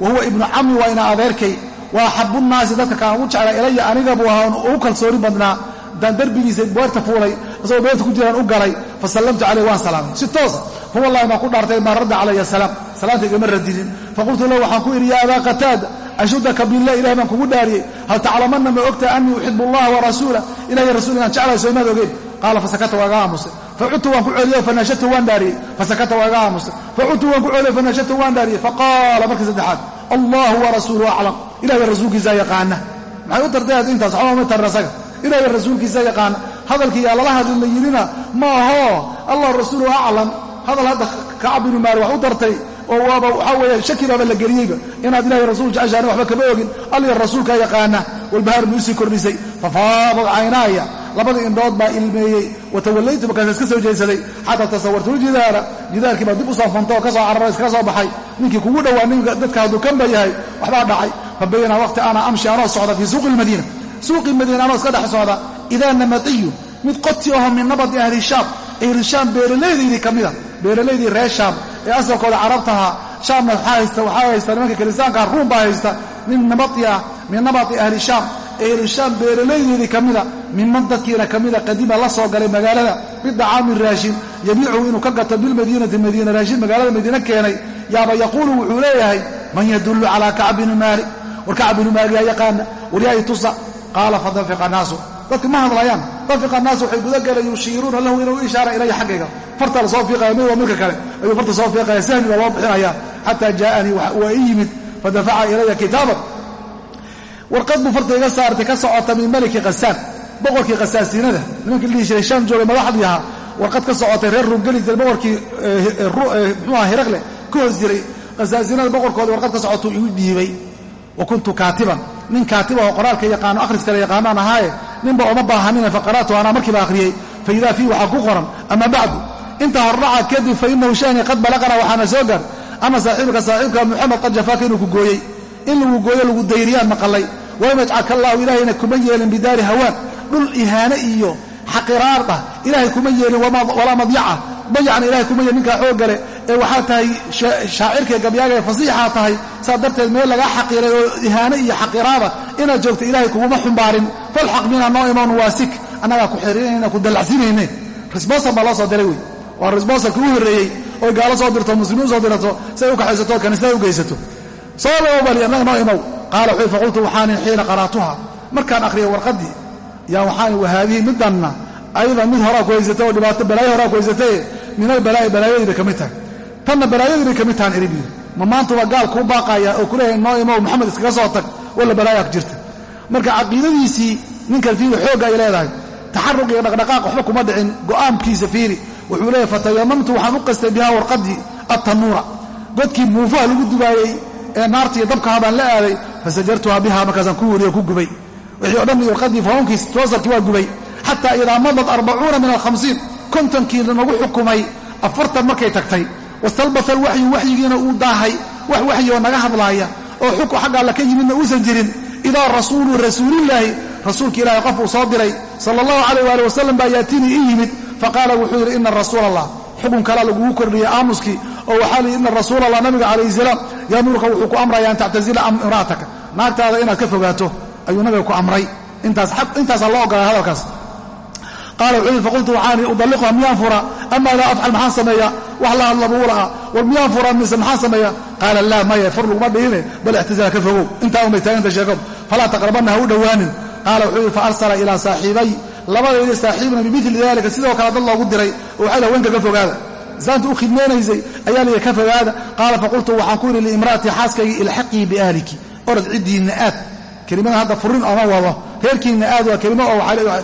Wa huwa ibnu cammi waa ina adeerkay. Waa axabunnaasi dadka kaan ugu jeclaa ilaya aniga buu ahaa ugu kalsooni badnaa. Daan derbigiisa beerta fuulay isagoo beerta ku jiraan u galay. Fa sallamtu caleyh waan salaamay si toosa fa wallahi maa ku dhaartay maa radda calaya salaam. Salaanta igama radinin faqultu lahu waxaan ku idhi yaa abaa qataada ashudaka billah ilahay baan kugu dhaariyey hal taclamanna ma ogtaha anii uxibu allaha warasuula ilahiy rasul inaan jeclahay soo imaad ogeyn qaala fasakata waa iga aamusay facudtu waan ku celiyo fanashatu waan dhaariyey fasakata waa iga aamusay facudtu waan ku celiyo fanashatu waan dhaariyey faqaala markii saddexaad allahu warasuulu aclam ilahiy rasuulkiisaa yaqaana maxay u tartay intaas waxba ma tarin asaga ilahiy rasuulkiisa yaqaana hadalkii yaa lala hadli la yidhina ma aho allah rasuulu aclam hadal hadda kacab binu maali wax oo waaba waxaa weeye shaki baaba la geliyeyba. Inaad ilahay rasuul jeceshaana waxba kama ogin alliya rasuulkaa yaqaana walbahaar buu u sii kordhisay. Fafaadad caynaaya. Labadii indhood baa ilmeeyey. Watawallaytu markaasa iska soo jeedsaday xataa tasawartu ljidaara jidaarkii baa dib u soo fantay oo ka soo cararay iskaga soo baxay. Ninkii kugu dhowaa ninka dadka hadduu kanba yahay waxbaa dhacay. Fa bayna waqti ana amshi anoo socda fii suuqi lmadiina suuqii madiina anoo iska dhex socda. Idaa namatiyun mid qoti aho min nabadi ahli shaam. Ahli shaam beeralaydii ka mida beeralaydii reer shaam ee asalkooda carabtaha shaamna waxaa haysta nimanka kiristaanka ruum baa haysta. Nin nabati ah min nabati ahli shaam. Ahli shaam beeralaydeedii ka mida miman dadkiina ka mida qadima la soo galay magaalada bidacaamin raashin. Yabiicuhu inuu ka gato bilmadiinati madiina raashin magaalada madiine keenay. Yaaba yaquulu wuxuu leeyahay man yadullu calaa kacb bini maalik war kacb binu maalik yaa yaqaana waryaai tusa. Qaala fadafiqa naasu dadka ma hadlayaan. Dafiqa naasu waxay gudagaleen yushiiruuna lahu inuu ishaara ilaya xaggayga. Farta la soo fiiqaya mid waa midka kale. Ayuu farta soo fiiqaya sahmi loo bixinaya xataa jaa'anii waa ii yimid fadafaca ilaya kitaaban. Warqad buu farta iga saartay ka socota min maliki khasaan boqorkii khasaasiinada nimankii la jiray shaam joogay madaxdii ahaa warqad ka socotay reer ruum jiray boqorkii muxuu aha hiraqle ka hoos jiray. Khasaasinada boqorkooda warqad ka socotuu igu dhiibay. Wa kuntu kaatiban. Nin kaatiba oo qoraalka yaqaano akhriskale yaqaanaan ahaaye ninba ooma baahanina faqara'tu anaa markiiba akhriyey fa idaa fiih waxaa ku qoran ama bacdu intaa hordhaca kadib fa inahu shani qad balaqana waxaana soo gaar ana saaxiibka saaxiibka muxamed qad jafaaka inuu ku gooyey in lagu gooyo lagu dayriyaan maqalay walam yajcalka allaahu ilaahayna kuma yeelin bidaari hawaan dhul ihaane iyo xaqiraar ah ilaahay kuma yeelin walaa madyaca dayacna ilahay kuma yeelin ninkaa xoogale ee waxaa tahay shaacirka gabyaaga fasiixaa tahay saa darteed meel lagaa xaqiiray oo ihaane iyo xaqiraada inaad joogto ilaahay kuguma xumbaarin. Falxaq mina noo iman waasik annagaa ku xiririnayna ku dallacsinayne risbosal baa loo soo diray wey waa risbosalka u horreeyey oy gaalo soo dirto muslimiin soo dirato si u kaxaysato kaniisada u geysato. Soo loo bali annaga noo imow. Qaala wuxuu faqultu waxaanin xiina qara'tuha markaan akhriyay warqaddii yaa waxaan wahaadihi middanna ayada mid horaa ku haysata oo dhibaato balaayo horaa ku haysatae min albalaa'i balaayadiina ka mid tahay tanna balaayadiina ka mid tahan buyiri ma maantuba gaal kuu baaqaya oo kuleeyahay noo imow maxamed iskaga soo tag walla balaayaa ku jirta. Marka caqiidadiisii ninkan fiiri xoogga ay leedahay taxaruq iyo dhaqdhaqaaq waxba kuma dhicin go'aamkiisa fiiri. Wuxuu leeyahy fatayamamtu waxaan u qastay bihaa warqaddii attanuura godkii muufaha lagu dubaayey ee naartiiyo dabkaha baan la aaday fasajartuha biha markaasaan ku weriyo ku gubay. Wixii o dhan warqaddii fahoonkiis troosarkii waa gubay. Xataa idaa madad arbacuuna min alhamsiin kontonkii lanagu xukumay afartan markay tagtay wastalbata alwaxyu waxyigiina uu daahay wax waxyi oo naga hadlaaya oo xukun xagga alla ka yimidna uusan jirin idaa rasuulu rasuulillaahi rasuulka ilahay qof uu soo diray sala allahu calayh waali wasalam baa yaatinii ii yimid faqaala wuxuu yidhi ina rasuula allah xukun kalaa lagugu kordhiyey aamuskii oo waxaa lihi ina rasuula allah nabiga calayhi salaam yaamuruka wuxuu ku amraya an tactazila imra'ataka. Naagtaada inaad ka fogaato ayuu nabiga ku amray. Intaasaa loo ogolaa hadalkaas qaala wuxuu faqultu waxaani udalliquha miyaan fura ama laa afcal maxaan sameeya wax la hadla buu lahaa war miyaan fura mise maxaan sameeya qaala laa maya fur laguma dhihine bal ixtizala ka fogow intaa unbay taaganta sheekadu falaa taqrabanna ha u dhowaanin qaala wuxuu yidhi faarsala ilaa saaxiibay labadayda saaxiibna bimili dalika sidoo kale dad loogu diray oo waxay ka fogaada islaanta u khidmaynaysay ayaa layidhi ka fogaada qaala faqultu waxaan ku yidhi liimra'atii xaaskaygii ilxaqii biahliki orod ciddiinna aad kelimadan hadda furin ooma wado reerkiinna aad waa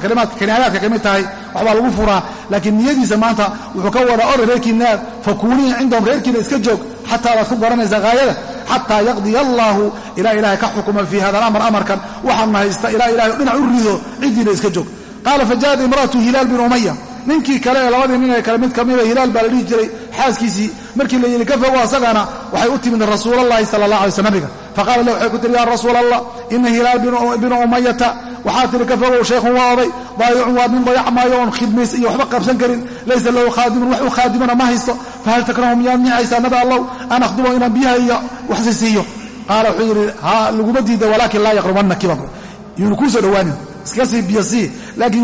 kalimaadka ka mid tahay waxbaa lagu furaa. Laakiin niyadiisa maanta wuxuu ka wadaa orod reerkiinna aad fakuunii cindahum reerkiinna iska joog xataa waad ku garanaysaa haayada xataa yaqdiya allaahu ilaa ilahay ka xukuma fii hada alamr amarkan. Waxaana haysta ilaa ilahay dhinac u rido ciddiina iska joog. Qaala fajaءat imra'atu hilaal bin umaya ninkii kale ee labadii nin ee kale mid kamida hilaal baa la dhihi jiray xaaskiisii. Markii la yidhi ka fogo asagana waxay u timid rasuulallahi sala allah alay sl nabiga faqala le waxay ku tiri ya rasuula allah ina hilaal binu umayata waxaa tiri ka fogow shaykhun waa oday daayicun waa nin dayac maayo oon khidmays iyo waxba qabsan karin laysa lahu khaadimun wax u khaadimana ma haysto fahal takrahu miyaad nicaysaa nabi allow an akhdumo inaan biyaha iyo waxsi siiyo qaala wuxuu yidhi ha laguma diida walaakin laa yaqrubanna kibab yuuna kuu soo dhowaanin iska sii biyo sii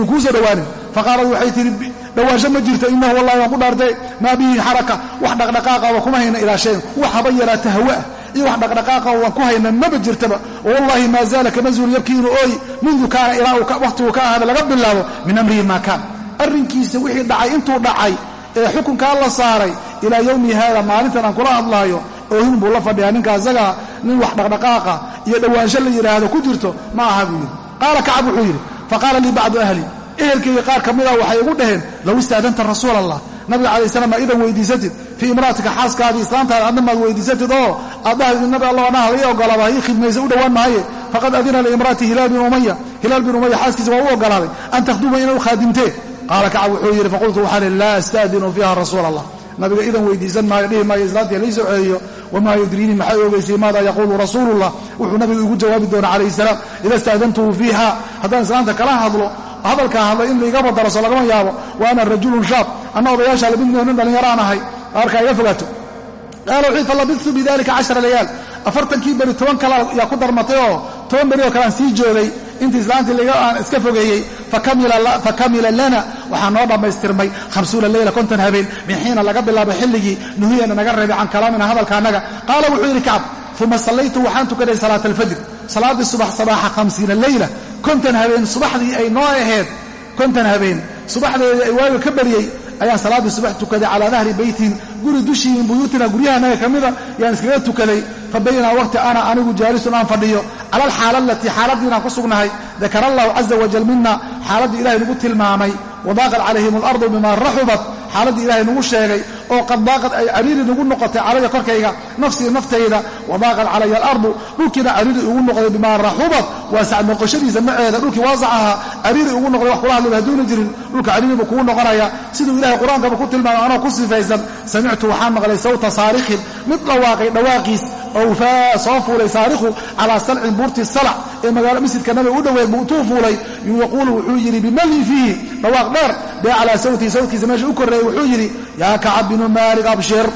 kuu soo dhowaanin faqaalad waxay tihi dhowaansho ma jirto inahu wallahi waan ku dhaartay maa bihi xaraka wax dhaqdhaqaaqaba kuma hayna ilaa wax haba yaraata hawaah iyo wax dhaqdhaqaaqa waan ku hayna maba jirtaba. Wallahi maa zaala kama zuul yabkii inuu ooy mundu kaana ilaa wakhtiguu ka ahaada laga bilaabo min amrihi maa kaan arrinkiisa wixii dhacay intuu dhacay ee xukunkaa la saaray ilaa yowmi haada maalintan aan kula hadlaayo oohin buu la fadhiyaa ninka asagaa nin wax dhaqdhaqaaqa iyo dhowaansho la yidhaahdo ku jirto ma aha buu yidhi. Qaala kacab wuxuu yidhi faqaala lii bacdu ahli ehelkayga qaar ka mida waxay igu dhaheen low istaadanta rasuula allah nabiga calay slam idan weydiisatid fii imra'atika xaaskaadii islaantaada adna maad weydiisatid oo aad dhahdi nabi allah anaa halii ogolaada ii khidmaysa u dhowaan mahaye faqad adina liimra'ati hilaal bin umaya hilaal bin umaya xaaskiisa waa u ogolaaday an takhduma inay u khaadimtee? Qaala kacab wuxuu yidhi faqultu waxaan ihi laa astaadinu fiiha rasuula allah nabiga idan weydiisan maayo dhihi maayo islaantii halii soo celiyo wamaa yudriinii maxay ogeysay maada yaquulu rasuulullah? Wuxuu nabigu igu jawaabi doona calayhi salaam ida istaadantuhu fiiha. Haddaan islaanta kala hadlo hadalkaa hadlay in laiga badaraso lagama yaabo wa ana rajulun shaab anna odayaasha labidnio nin dhallinyaraan ahay. Arkaa iga fogaato. Qaala wuxuu falabidtu bidalika cashara layaal. Afartankii beri toban kala yaa ku darmatay oo toban beri oo kale sii joogay. Intii islaantii aan iska fogeeyey fakamila lana. Waxaa noo dhammaystirmay hamsuuna leyla konton habeen min xiina laga bilaabo xilligii nuhiyana naga reebay can kalaamina hadalka annaga. Qaala wuxuu yidhi kacab uma sallaytu waxaan tukaday salaata alfajr salaaddii subax sabaaxa hamsiina leyla konton habeen subaxdii ay noo ahayd konton habeen subaxdeedii ay waaga ka baryey ayaan salaaddii subax tukaday calaa dahri beytin guri dushii buyuutina guryahanaga ka mida yaan iskaga tukaday fa baynaa waqti ana anigu jaalisun aan fadhiyo cala alxaala alatii xaaladii inaan ku sugnahay dakara allahu caza wajal mina xaaladdii ilahay nagu tilmaamay wadaaqat calayhim alardu bima raxubat xaaladdii ilaahay nagu sheegay oo qad daaqad ay cariiri nagu noqotay calaya korkayga nafsii naftayda wadaaqad calaya alardu dhulkiina cariiri ugu noqday bimaa raxubad waasac noqoshadiisa maceeda dhulkii waasac ahaa cariiri ugu noqday wax kula hadliba hadduuna jirin dhulka cariiri buu kugu noqonaya. Siduu ilahay qur'aankaba ku tilmaamay anoo ku sifaysan samictu waxaan maqlay sawta saarikhin mid dhawaaqay dhawaaqiis owfaa soo fuulay saarikhu calaa salcin buurti salac ee magaalo masjidka nabiga u dhoweed buu intuu fuulay yaquulu wuxuu yidhi bimalhi fiihi dhawaaq dheer bee calaa sawtihi sawtkiisa meesha u korreeyay wuxuu yidhi yaa kacab binu maalik abshir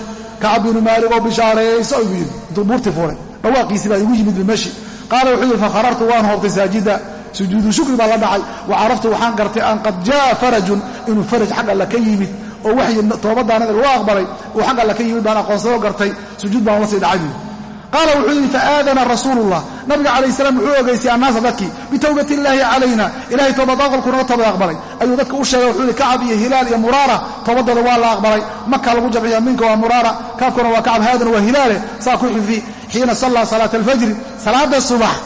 kacab binu maalik oo bishaarayso ayuu yidhi intuu buurti fuulay dhawaaqiisii baa igu yimid bimeshi qaala wuxuu yidhi fakharartu waan hoobtay saajida sujuudu shukri baa la dhacay wa caraftu waxaan gartay an qad jaa farajun inuu faraj xag alla ka yimid oo waxyi toobadaanada lagu aqbalay uu xag alla ka yimid baan aqoonsado gartay sujuud baan la sii dhacay buui qaala wuxuu yidhi faaadana rasuulullah. Nabiga calayh salaam wuxuu ogeysay annaasa dadkii bitowbati illaahi calayna ilahay toobad aqbalku naga toobad aqbalay. Ayuu dadka u sheegay wuxuu yidhi kacab iyo hilaal iyo muraara toobadooda waa la aqbalay. Maka lagu jamciya minka waa muraara kaafkuna waa kacab haadana waa hilaale. Saa ku xifdi xiina sallaa salaata alfajri salaada subax.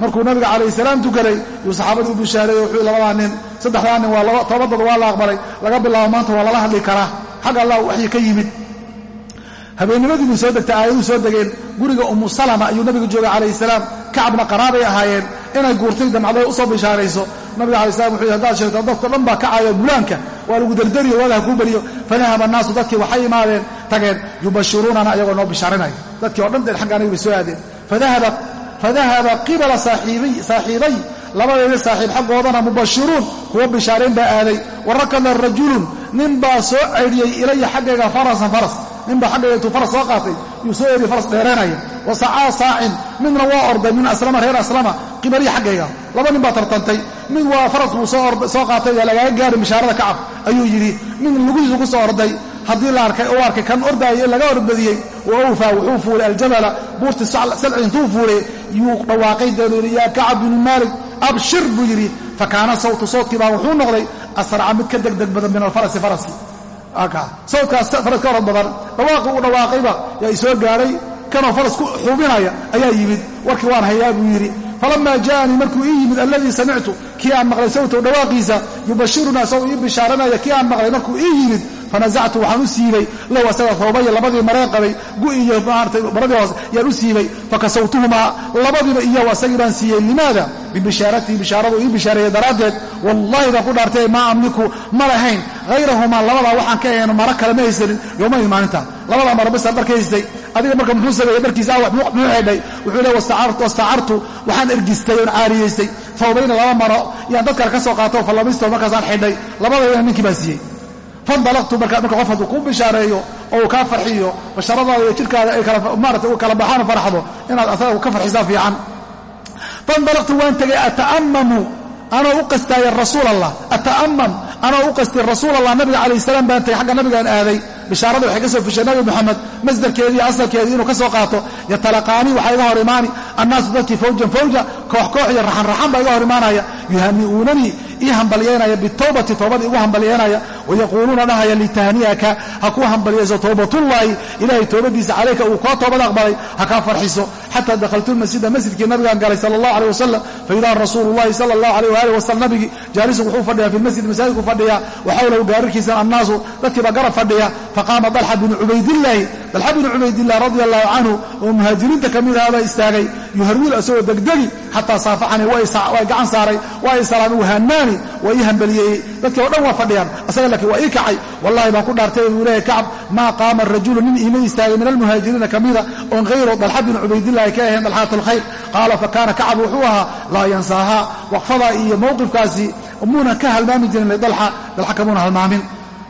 Markuu nabiga calayh salaam tukaday yuu saxaabadii u bishaareeyey wuxuu labadaa nin saddexdaa nin waa toobadooda waa la aqbalay. Laga bilaabo maanta waa lala hadli karaa. Xag allah waxyi ka yimid habeennimadii bay soo degtay aayaduu soo degeen. Guriga ummu salama ayuu nabiga joogay calayhi salaam. Kacabna qaraabay ahaayeen. Inay guurtay damcday u soo bishaarayso nabiga alai salam wuxuu yidhi hadaad sheegto dadko dhan baa kacaya bulaanka. Waa lagu dardariyo waada ha kuu beriyo fadahaba annaasu dadkii waxay imaadeen tageen yubashiruunana ayagoo noo bishaarinaya dadkii oo dhan deen xagga anaga bay soo aadeen. Fadahaba qibala saaxiibay. Labadeeda saaxiib xaggoodana mubashiruun kuwa bishaarayn baa aaday. Wa rakada rajulun nin baa soo ceydhiyey ilaya xaggayga farasan faras ninbaa xaggayga intuu faras soo qaatay yuu soo eriye faras dheeraynaya. Wa sacaa saacin midna waa orday min aslama reer aslama qibaliya xaggayga. Laba nin baa tartantay. Mid waa faras buu soo qaatay yaa lagaaga gaarin bishaarada kacab ayuu yidhi mid lugihiisu ku soo orday haddii la arkay u arkay kan ordaayay in laga orbadiyey wa awfaa wuxuu fuulay aljabala buurti salci intuu fuulay yuu dhawaaqay danuuri yaa kacab binu maalik abshir buu yidhi. Fa kaana sawtu sawtkii baa wuxuu noqday asraca mid ka degdeg badan min alfarasi faraski sawtkaas faras ka orod badan dhawaaqi uu dhawaaqayba yaa isoo gaadhay kanoo faras ku xuubinaya ayaa yimid. Warkii waan hayaa buu yidhi falamaa ja'anii markuu ii yimid alladii samictu kii aan maqlay sawtow dhawaaqiisa yubashirunaa isagoo ii bishaaranaya kii aan maqlay markuu ii yimid fanasactu waxaan u siibay. low asaga hoobaya labadii mareen qabay gu'i iyo maartay maradii hoose yaan u siibay. fakasawtuhumaa labadiiba iyahu asagii siiyey limaada bibishaaratihi bishaaradu ii bishaareeye daraaddeed wallahi baan ku dhaartay maa amliku ma lahayn hayrahumaa labadaa waxaan ka ahayno maro kale ma haysanin yowmaydin maalinta labadaa maro bisaan dharka haystay adiga marka muxuu sameeyey dharkiisa ah muxuu xidhay wuxuu le wastacartu waxaan ergistay oon caariyaystay fawbayna laba maro yaan dadkale ka soo qaato fallamisto markaasaan xidhay labadayana ninkii baan siiyey fandalaqtu marka qof hadduu kuu bishaareeyo oo uu kaa farxiyo basharadaada iyo jidhkaada ay maarata u kala baxaan farxdo inaad asaga ka farxisaa fiican. Fandalaqtu waan tegay ata'ammamu anoo u qastaaya rasuul allah ata'ammam anoo u qastay rasuul allah nabiga calayh salaam baan tagay xagga nabigaan aaday. Bishaarada waxay ka soo fishay nabi moxamed masdarkeedii asalkeedii inuu ka soo qaato. Yatalaqaanii waxaa iga hor imaani annaasu dadkii fawjan fawja koox koox iyo raxan raxan baa iga hor imaanaya. Yuhani'uunanii ii hambalyeynaya bitowbati toobada igu hambalyeynaya wayaquuluuna dhahaya litahni'aka ha kuu hambalyayso towbatullaahi ilaahay toobadiisa calayka uu koo toobad aqbalay ha kaa farxiso xataa dakhaltu lmasjida masjidkii nabigaan galay sala allahu aleyh wasalam faidaa rasuulu llahi sala allahu aleyh waali wasalam nabigii jaalisun wuxuu fadhiyaa fi lmasjid masaajidku fadhiya wa xawlahu gaarirkiisana annaasu dadkiiba garab fadhiya faqaama dalxa binu cubaydillaahi dalxa binu cubaydillahi radia allahu canhu oo muhaajiriinta ka mid ahabaa istaagay yuharwil asagoo degdegi xataa saafaxanii way gacan saaray waa i salaamay wahanaani waa ii hambaliyeeyey dadkii o dhan waa fadhiyaan laakiin waa ii kacay. Wallahi baan ku dhaartay buu leeyahy kacab maa qaama rajulu nin iima istaagay min almuhaajiriina ka mida oon hayro dalxa binu cubaydillahi ka ahayn dalxaat alkhayr qaala fa kacab wuxuu ahaa laa yansaahaa waqfadaa iyo mowqifkaasi muuna ka halmaami jirin lidalxa dalxa kamuuna halmaamin.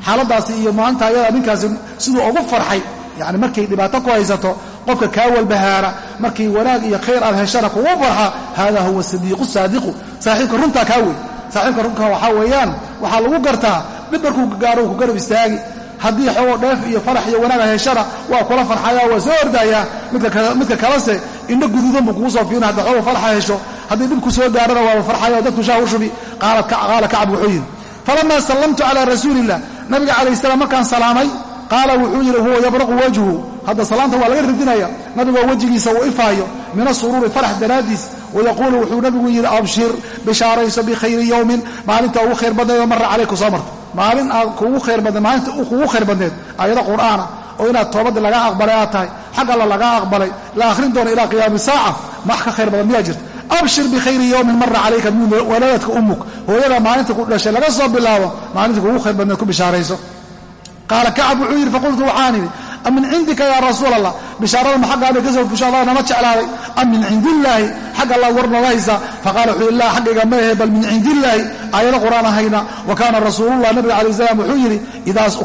Xaaladaasi iyo maalinta ayada ninkaasi siduu ugu farxay. Yani markay dhibaato ku haysato qofka kaa walbahaara markii wanaag iyo khayr aad heshana kugu farxa hada huwa sadiiqu saadiqu saaxiibka runtaa kaa wey saaxiibka runka waxaa weeyaan waxaa lagu gartaa dhib markuu gaaro ku garab istaagi. Haddii xogoo dheef iyo farax iyo wanaag aad heshana waa kula farxaya waa soo ordayaa midka kalese indho guduudan buu kugu soo fiina hadda xoogo farxa hesho haddii dhibku soo gaarana waaba farxaya oo dadku shaah u qaala kacab wuxuu yidhi falamaa sallamtu calaa rasuuliillah nabiga calayh salaam markaan salaamay qaala wuxuu yidhi huwa yabraqu wajhu hadda salaanta waa laga ridinaya nabigoo wejigiisa uu ifaayo min asuruuri farax daraaddiis wayaquulu wuxuu nabigu yidhi abshir bishaarayso bikhayri yowmin maalinta ugu khayr badnaydoo marra calayku soo marta maalin aad kugu khayr badneed maalinta kugu khayr badneed aayado qur'aana oo inaad toobadda lagaa aqbalay aad tahay xag alla lagaa aqbalay la akhrin doono ilaa qiyaami saaca max ka khayr badan miyaa jirta. Abshir bikhayri yowmin mara calayka waladadka ummuk. Hooyada maalinta ku dhashay laga soo bilaabo maalinta kugu khayr badneed ku bishaarayso. Qaala kacab wuxuu yidhi faqultu waxaan idhi am min cindika yaa rasuul allah bishaarada ma ka soo fusho nama jeclaaday am min cindi illaahi xagga allah war nooga haysaa faqala wuxuu ilah xaggayga ma ahe bal min cindi illaahi aayado qur'aan ahayna wa kaana rasuulullah nabiga calayh salam wuxuu yidhi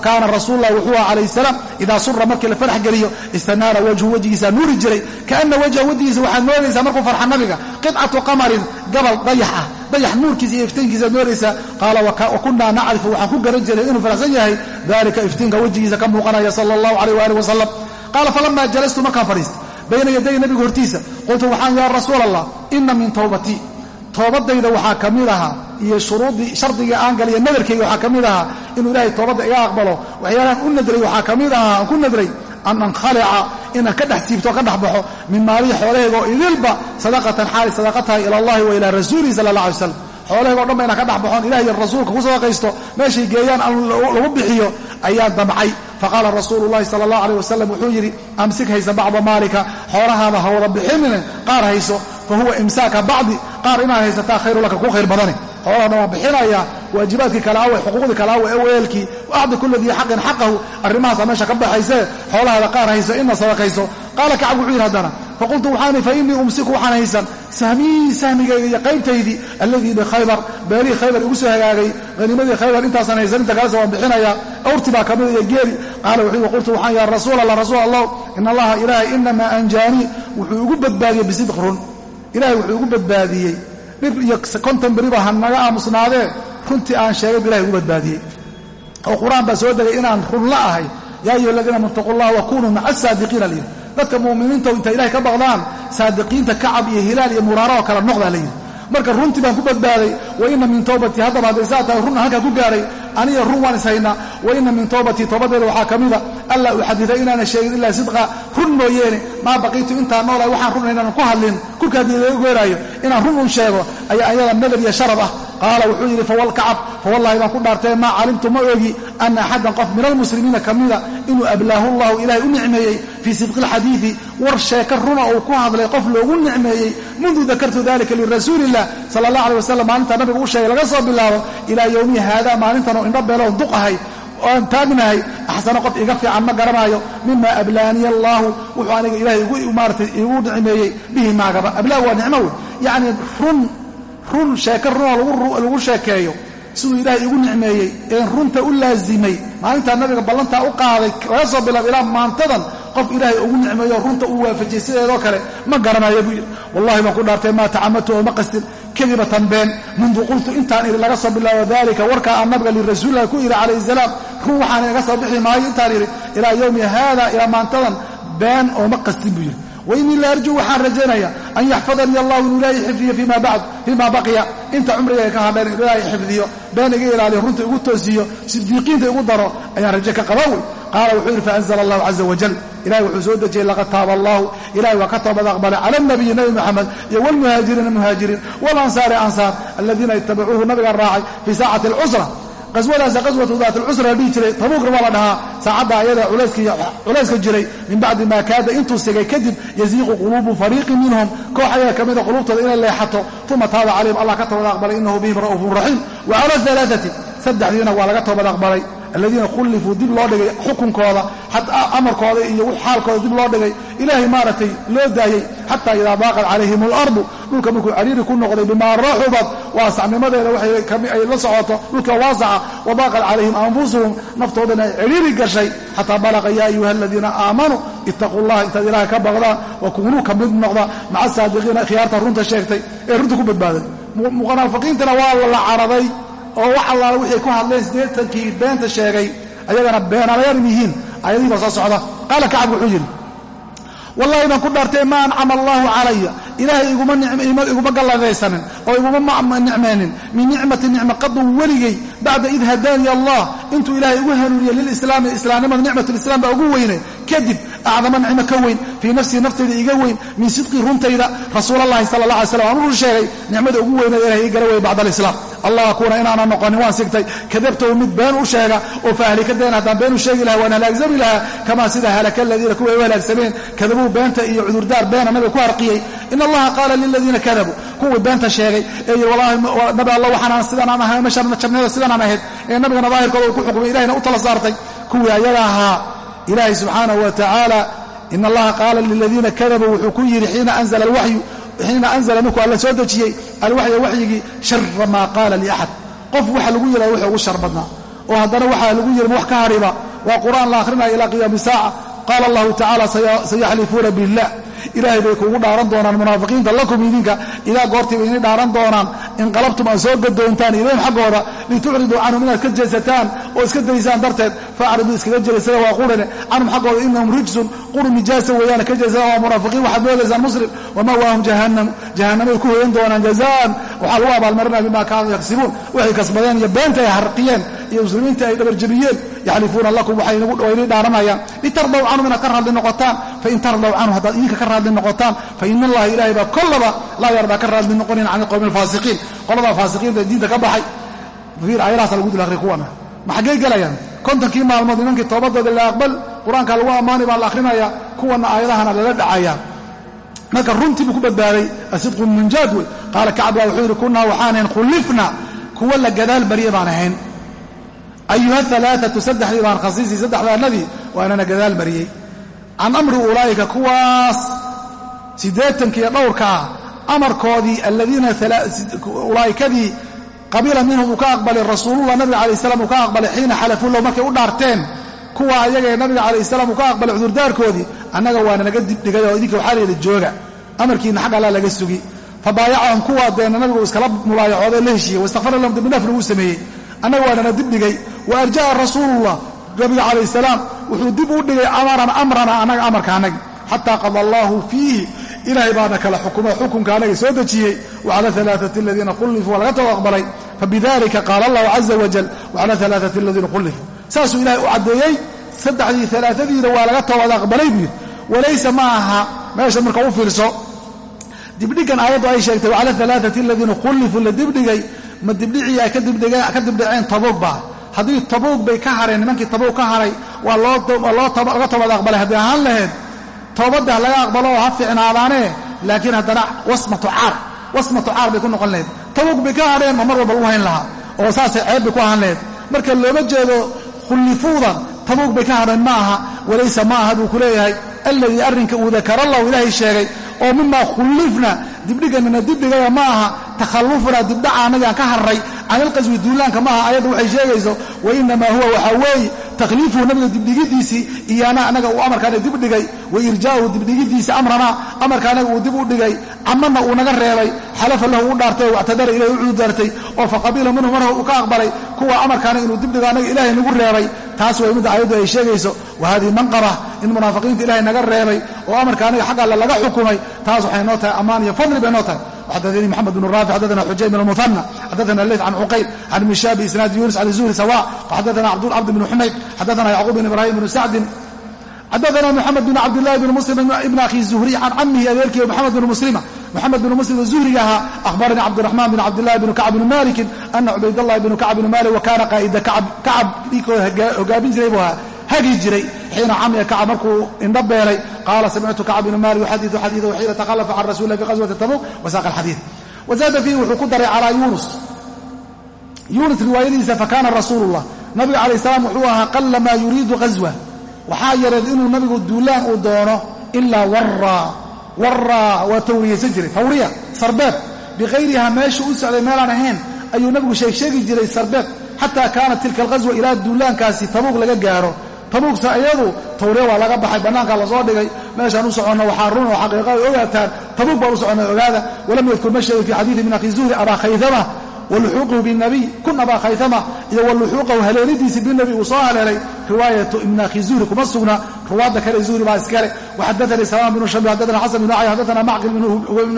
kaana rasuulullah wuxuu aha calayh salaam idaa sura markii la farx geliyo istanaara wajhu wejigiisaa nuuri jiray kaana wajha wejigiisa waxaad moodaysaa markuu farxa nabiga qidcatu qamarin gabal dayax ah dayax nuurkiisa iyo iftiinkiisaad moodaysaa qaala wakunaa nacrifu waxaan ku garan jiray inuu faraxsan yahay dalika iftiinka wejigiisa ka muuqanaya sala allahu calayh waaalih wasalam qaala falama jalastu markaan fadhiista. Bayna yaday nabiga hortiisa. Qultu waxaan yaa rasuul allah ina min towbatii toobadayda waxaa ka mid ahaa iyo shuruuddii shardiga aan galiyo nadarkayga waxaa ka mid ahaa inuu ilaahay toobadda iga aqbalo. Waxyaalaan u nadray waxaa ka mid ahaa aan ku nadray an ankhalica inaan ka dhex tiibto ka dhex baxo min maalihi xoolahayga oo idilba sadaqatan xaali sadaqa tahay ila allahi wa ilaa rasuulihi sala allah alay slam xoolahayga o dhan ba ka dhex baxoon ilahi iyo rasuulka ku bixiyo ayaa damcay faqaala rasuulu llahi sala allah aleyh wasalam wuxuu yidhi amsik haysa bacda maalika xoolahaada ha wada bixinine qaar hayso fa huwa imsaaka bacdi qaar inaad haysataa khayru laka ku khayr badane xoolaha dhan waan bixinayaa waajibaadkii kale awe xuquuqdii kale awe eweelkii acdi kula dii xaqin xaqahu arrimahaasa meesha ka baxaysee xoolahaada qaar hayso ina sadaqayso qaala kacab wuxuu yidhi haddana faqultu waxaan fa innii umsiku waxaan haysan sahmii sahmigayga iyo qaybtaydii alladii bikhaybar beelihii khaybar igu soo hagaagay haniimadii khaybar intaasaan haysan inta kalese waan bixinayaa awrti baa ka mida iyo geeli qaala wuxuu qultu waxaan yaa rasuul allah rasuul allah in allaha ilaahay inamaa anjaanii wuxuu igu badbaadiyey bisidq run ilahay wuxuu igu badbaadiyey dhib iyo konton beriba ha naga aamusnaadee runtii aan sheegay bu ilahay igu badbaadiyey oo qur'aan baa soo degay inaan run la ahay yaa ayuha aladiina amanu itaquu allah wakunuu maca asaadiqiina layidhi dadka mu'miniinta intay ilahay ka baqdaan saadiqiinta kacab iyo hilaal iyo muraara oo kale noqdaa layidhi marka runtii baan ku badbaaday wa ina min towbatii haddaba hadday saa run halkaa ku gaaray. Aniga run waan ishaynaa wa ina min towbatii toobadeeda waxaa ka mida allaa uxadida inaana sheegin ilaa sidqa. Run mooyeene maa baqiitu intaan noolahay waxaan run inaanan ku hadlin. Kurka haddii laga gooraayo inaan run un sheego ayaa ayada nadar iyo sharaf ah qaala wuxuu yidhi fawalkacab fawallahi baan ku dhaartee maa calimtu ma ogi ana axadan qof min almuslimiina ka mida inuu ablaahu llahu ilaahay u nicmeeyey fii sidqi alxadiidi war sheeka runa uu ku hadlay qof loogu nicmeeyey mundu dakartu dalika lirasuuli illah sala allah alay wasalam maalintaa nabiga u sheegay laga soo bilaabo ilaa yowmi haada maalintan oo indho beeloon duq ahay oan taagnahay axsano qof iga fiican ma garanaayo mima ablaaniya allaahu wuxuu aniga ilahay maaratay igu nicmeeyey bihi maagaba. Ablaag waa nicmo wey yacni run run sheeko runoo lagu sheekeeyo. Siduu ilaahay igu nicmeeyey een runta u laazimay. Maalintaa nabiga ballantaa u qaaday laga soo bilaabo ilaa maantadan qof ilaahay ugu nicmeeyo runta uu waafajiyey sideedoo kale ma garanayo buu yidhi. Wallahi baan ku dhaartay maa tacamatu oo ma qastin? Kadibatan been mundu qultu intaan idhi laga soo bilaabo dalika warkaa aan nabiga lirasuulilah ku idhi calayhi salaam run waxaan inaga soo bixi maayo intaan idhi ilaa yowmi haada ilaa maantadan been oo ma qastin buu yidhi wainii la arjuu waxaan rajaynaya an yaxfadanii allahu inuu ilaahay xifdiyo fima baqiya. Inta cumrigayga ka hadhayn inuu ilaahay xifdiyo been iga ilaaliyo runta igu toosiyo sidiiqiinta igu daro ayaan raje ka qaba wey. Qaala wuxuu yidhi faanzla allahu caza wajal ilahay wuxuu soo dejiyey laqad taaba allahu. Ilahay waa ka toobad aqbalay cala nabiyi nabi moxamed iyo wlmuhaajiriina muhaajiriin walansaari ansaar aladiina itabacuuhu nabiga raacay fii saacati qaswadaasa qaswatu daat alcusra la dhihi jiray tabuukna waa la dhahaa saacadda ayada culayska jiray min bacdi maa kaada intuu sigay kadib yaziiqu quluubu fariiqin minhum koox ayaga ka mida quluubtooda inay leexato uma taaba calayhim allah ka toobad aqbalay inahu bihim ra'uufun raxiim. Wa cala alaaati saddexdiina waa laga toobad aqbalay aladiina khullifuu dib loo dhigay xukunkooda amarkooda iyo xaalkooda dib loo dhigay. Ilaahay maaragtay loo daayey xataa idaa daaqat calayhim alardu dhulka markuu cariiri ku noqday bimaa raxubat waasacnimadeeda waxay la socoto dhulka waasaca wadaaqat calayhim anfusuhum naftoodana ay ciriiri gashay. Xataa balaqa yaa ayuha aladiina aamanuu ittaquu llaha intaad ilahay ka baqdaan wa kunuu ka mid noqda maca saadiqiina khiyaarta runta sheegtay ee runta ku badbaaday. Munaafiqiintana waa la caraday oo wax allaala wixay ku hadleen siddeetankii beenta sheegay ayagana beenalayaan yihiin ayadihii baa soo socda. Qaala kacab wuxuu yidhi wallahi baan ku dhaartay ma ancama allaahu calaya ilaahay iguma galladaysanin oo iguma nicmaynin min nicmati nicma qadun weligay bacda id hadaaniya allah intuu ilaahay ugu hanuuniyey lilislaami islaamnimada nicmat lislaam baa ugu weyne kadib acdama nicmo ka weyn fii nafsii naftayda iga weyn min sidqii runtayda rasuulalahi sala allah alay slam aan u sheegay nicmada ugu weyneed ilahay ii gara wey bacda alislaam allah akuuna inaanan noqonin waan sigtay kadabtahu mid been u sheega oo faahlikadeen haddaan been u sheegi lahaa waan halaagsami lahaa kamaa sida halaka aladiina kuwa u halaagsameen kadabuu beenta iyo cudurdaar beena nabiga ku harqiyey in allaha qaala liladiina kadabuu kuwii beenta sheegay ee yii wallaahi nabi alla waxaanaan sidanaan ahay jabnada sidanaan ahayd ee nabigana daahirkooda uu ku xukumay ilahina u tala saartay kuwii ayaga ahaa ilaahay subxaanahu wa tacaala in allaha qaala liladiina kadabuu wuxuu ku yidhi xiina anzala alwaxyu xiina anzala markuu alla soo dejiyey alwaxya waxyigii shara maa qaala liaxad qof waxa lagu yidhahda wuxuu ugu shar badnaa. Oo haddana waxaa lagu yidhi wax ka hariba waa qur'aan la akhrinaya ilaa qiyaami saaca qaala allahu tacala sayaxlifuuna billah ilaahay bay kuugu dhaaran doonaan munaafiqiinta lakum idinka. Idaa goortiiba inay dhaaran doonaan. Inqalabtum aad soo gadoontaan ilayhim xaggooda litucriduu canhum inaad ka jeesataan oo iska daysaan darteed faacriduu iskaga jeesada waa qurine canhum xaggooda inahum rijsun quru nijaasa weeyaane ka jeesada waa munaafiqiin. Waxaad moodaysaan muslim wamawaahum jahannam. Jahannamay ku hoyan doonaan jazaan. Waxaa lagu abaalmarinaya bima kaanuu yaksibuun waxay kasbadeen iyo beenta ay harqiyeen iyo muslimiinta ay dhabarjabiyeen yaxlifuuna lakum waxaynii dhaaranayaan litardaw canhum inaad ka raadli noqotaan fain tardaw canhu haddaad idinka ka raadli noqotaan fain allaha ilaahay baa kollaba laa yardaa ka raadli noqonin can ilqowmi alfaasiqiin qoladaa faasiqiinta diinta ka baxay fiir aayadahaasa lagu dul akhriya kuwana ma xaggay gelayaan kontonkii maalmood nimankii toobadooda la aqbal qur'aanka lagu ammaani baa la akhrinaya kuwana aayadahana lala dhacaya marka runtii buu ku badbaaday asidqu munjaad wey qaala kacab baa wuxuu yidhi kunaa waxaanahayn khulifna kuwa la gadaal barye baan ahayn ayuha alaaatu saddexdii baan khasiisii saddexdaanadii waanana gadaal mariyey can amri ulaa'ika kuwaas siddeetankiiyo dhowrkaa amarkoodii aladiina ulaa'ikadii qabila minhum uu ka aqbalay rasuulullah nabiga calayh salam uu ka aqbalay xiina xalafuu low markay u dhaarteen kuwa ayagaee nabiga calayh salaam uu ka aqbalay cudurdaarkoodii annaga waana naga dibdhigay oo idinka waxaa layidhi jooga amarkiina xag alla laga sugi fabaayacahum kuwaa deena nabigu iskala mulaayacooday la heshiiyey waistakfara lahum dembidhaafna uu sameeyey annaga waanana dibdhigay wa arja'a rasuulullah nabiga calayh salaam wuxuu dib u dhigay amaran amrana annaga amarka annagi xataa qada allaahu fiihi ilaahay baana kala xukumay xukunka anaga soo dejiyey. Wacala alaaati aladiina khullifuu waa laga too aqbalay fabidalika qaala allahu caza wajal wacala alaaati aladiina khullifuu saasuu ilahay u caddeeyey saddexdii alaaadiina waa laga toobad aqbalay buu walaysa ma aha meesha marka u fiirso dibdhigan aayaddu ay sheegtay wacala alaaati aladiina khullifuu la dibdhigay. Ma dibdhicii ay ka dibdhaceen tabuug baa haddii tabuug bay ka hareen nimankii tabuug ka haray waa laga toobad aqbalay. Haddii ahaan laheyd toobadda laga aqbalo oo ha fiicnaadaanee laakiin haddana wasmatu caar wasmatu caar bay ku noqon lahayd tabuug bay ka hadheen ma mar walba lagu hayn lahaa. Oo saasay ceeb bay ku ahaan lahayd marka looma jeedo khullifuudan tabuug bay ka hadheen ma aha walaysa ma aha buu ku leeyahay alladii arrinka uu dakarallahu ilaahay sheegay oo mimaa khullifna dibdhiganina dibdhigaya ma aha takhallufuna dibdhaca annagaan ka harray can ilqaswi duulaanka ma aha ayadda waxay sheegayso wa inamaa huwa waxaa weeye takhliifuhu nabiga dibdhigidiisii iyaana anaga uu amarkaana dib dhigay. Wa irjaa'uhu dibdhigidiisa amrana amarka anaga uu dib u dhigay. Camanna uu naga reebay xalafa lahu u dhaartay wactadara ilahi u cududaartay oo faqabila minhu marha uu ka aqbalay kuwa amarkaana inuu dibdhigo anaga ilaahay nagu reebay. Taas way midda ayaddu ay sheegayso. Wa hadihi manqaba in munaafiqiinta ilahay naga reebay oo amarka anaga xagga alle laga xukumay taas waxay noo tahay ammaan iyo fadli bay noo tahay xadanii mxamed bn raafic xadana xujayn bn muhana xadana leyt can cuqayl can ibn shaab biisnaadi yunis can zuhri sawa xadana cabd bn xumayd xadana yacquub bn ibrahim bn sacdin xadana mxamed bn cabdilahi bn muslim ibn akhi zuhri can camihi adeerkii maxamed bn muslima moxamed bn muslim zuhriga ahaa ahbaranii cabdiraxmaan bn cabdilahi bn kacb bn malikin ana cubaydallahi bn kacb bn malik wa kaana qaa'ida kacab dhiikoo hogaabin jiray buu ahaa hagi jiray xiina camiya kacab markuu indho beelay. Qaala samictu kacb bn malik yuxadiu xadiidahu xiina takhalafa can rasulilah fi qaswati tabuk wasaaqa alxadiid. Wazaada fiihi wuxuu ku daray calaa yunus yunus riwaayadiisa fakaana rasuulullah. Nabiga calayh salaam wuxuu ahaa qalla maa yuriidu qaswa waxaa yareed inuu nabigu duulaan uu doono ilaa waraa waraa waa tawriyaysan jiray. Tawriya sarbeeb. Bikayriha meeshu u socday meelaan ahayn ayuu nabigu sheegsheegi jiray sarbeeb. Xataa kaanat tilka alqaswa ilaa duulaankaasi tabuuq laga gaaro tabuugsa iyadu tawriya waa laga baxay bannaankaa la soo dhigay. Meeshaan u soconno waxaa run oo xaqiiqa ay ogaataan. Tabuug baan u soconnay ogaada. Walam yadkur ma sheegin fi xadiidi min akhi zuhri abaa khaytama waluxuuquhu binabiy kun abaa khaytama iyo waluxuuqahu haleelidiisii binabiy uu soo haleelay. Riwaayatu ibn akhi zuhri kuma sugna. Ruwaadda kale zuhri baa iskale waxadaanii salaam bnu shabi xadana xasan bn cali xadana macqil bn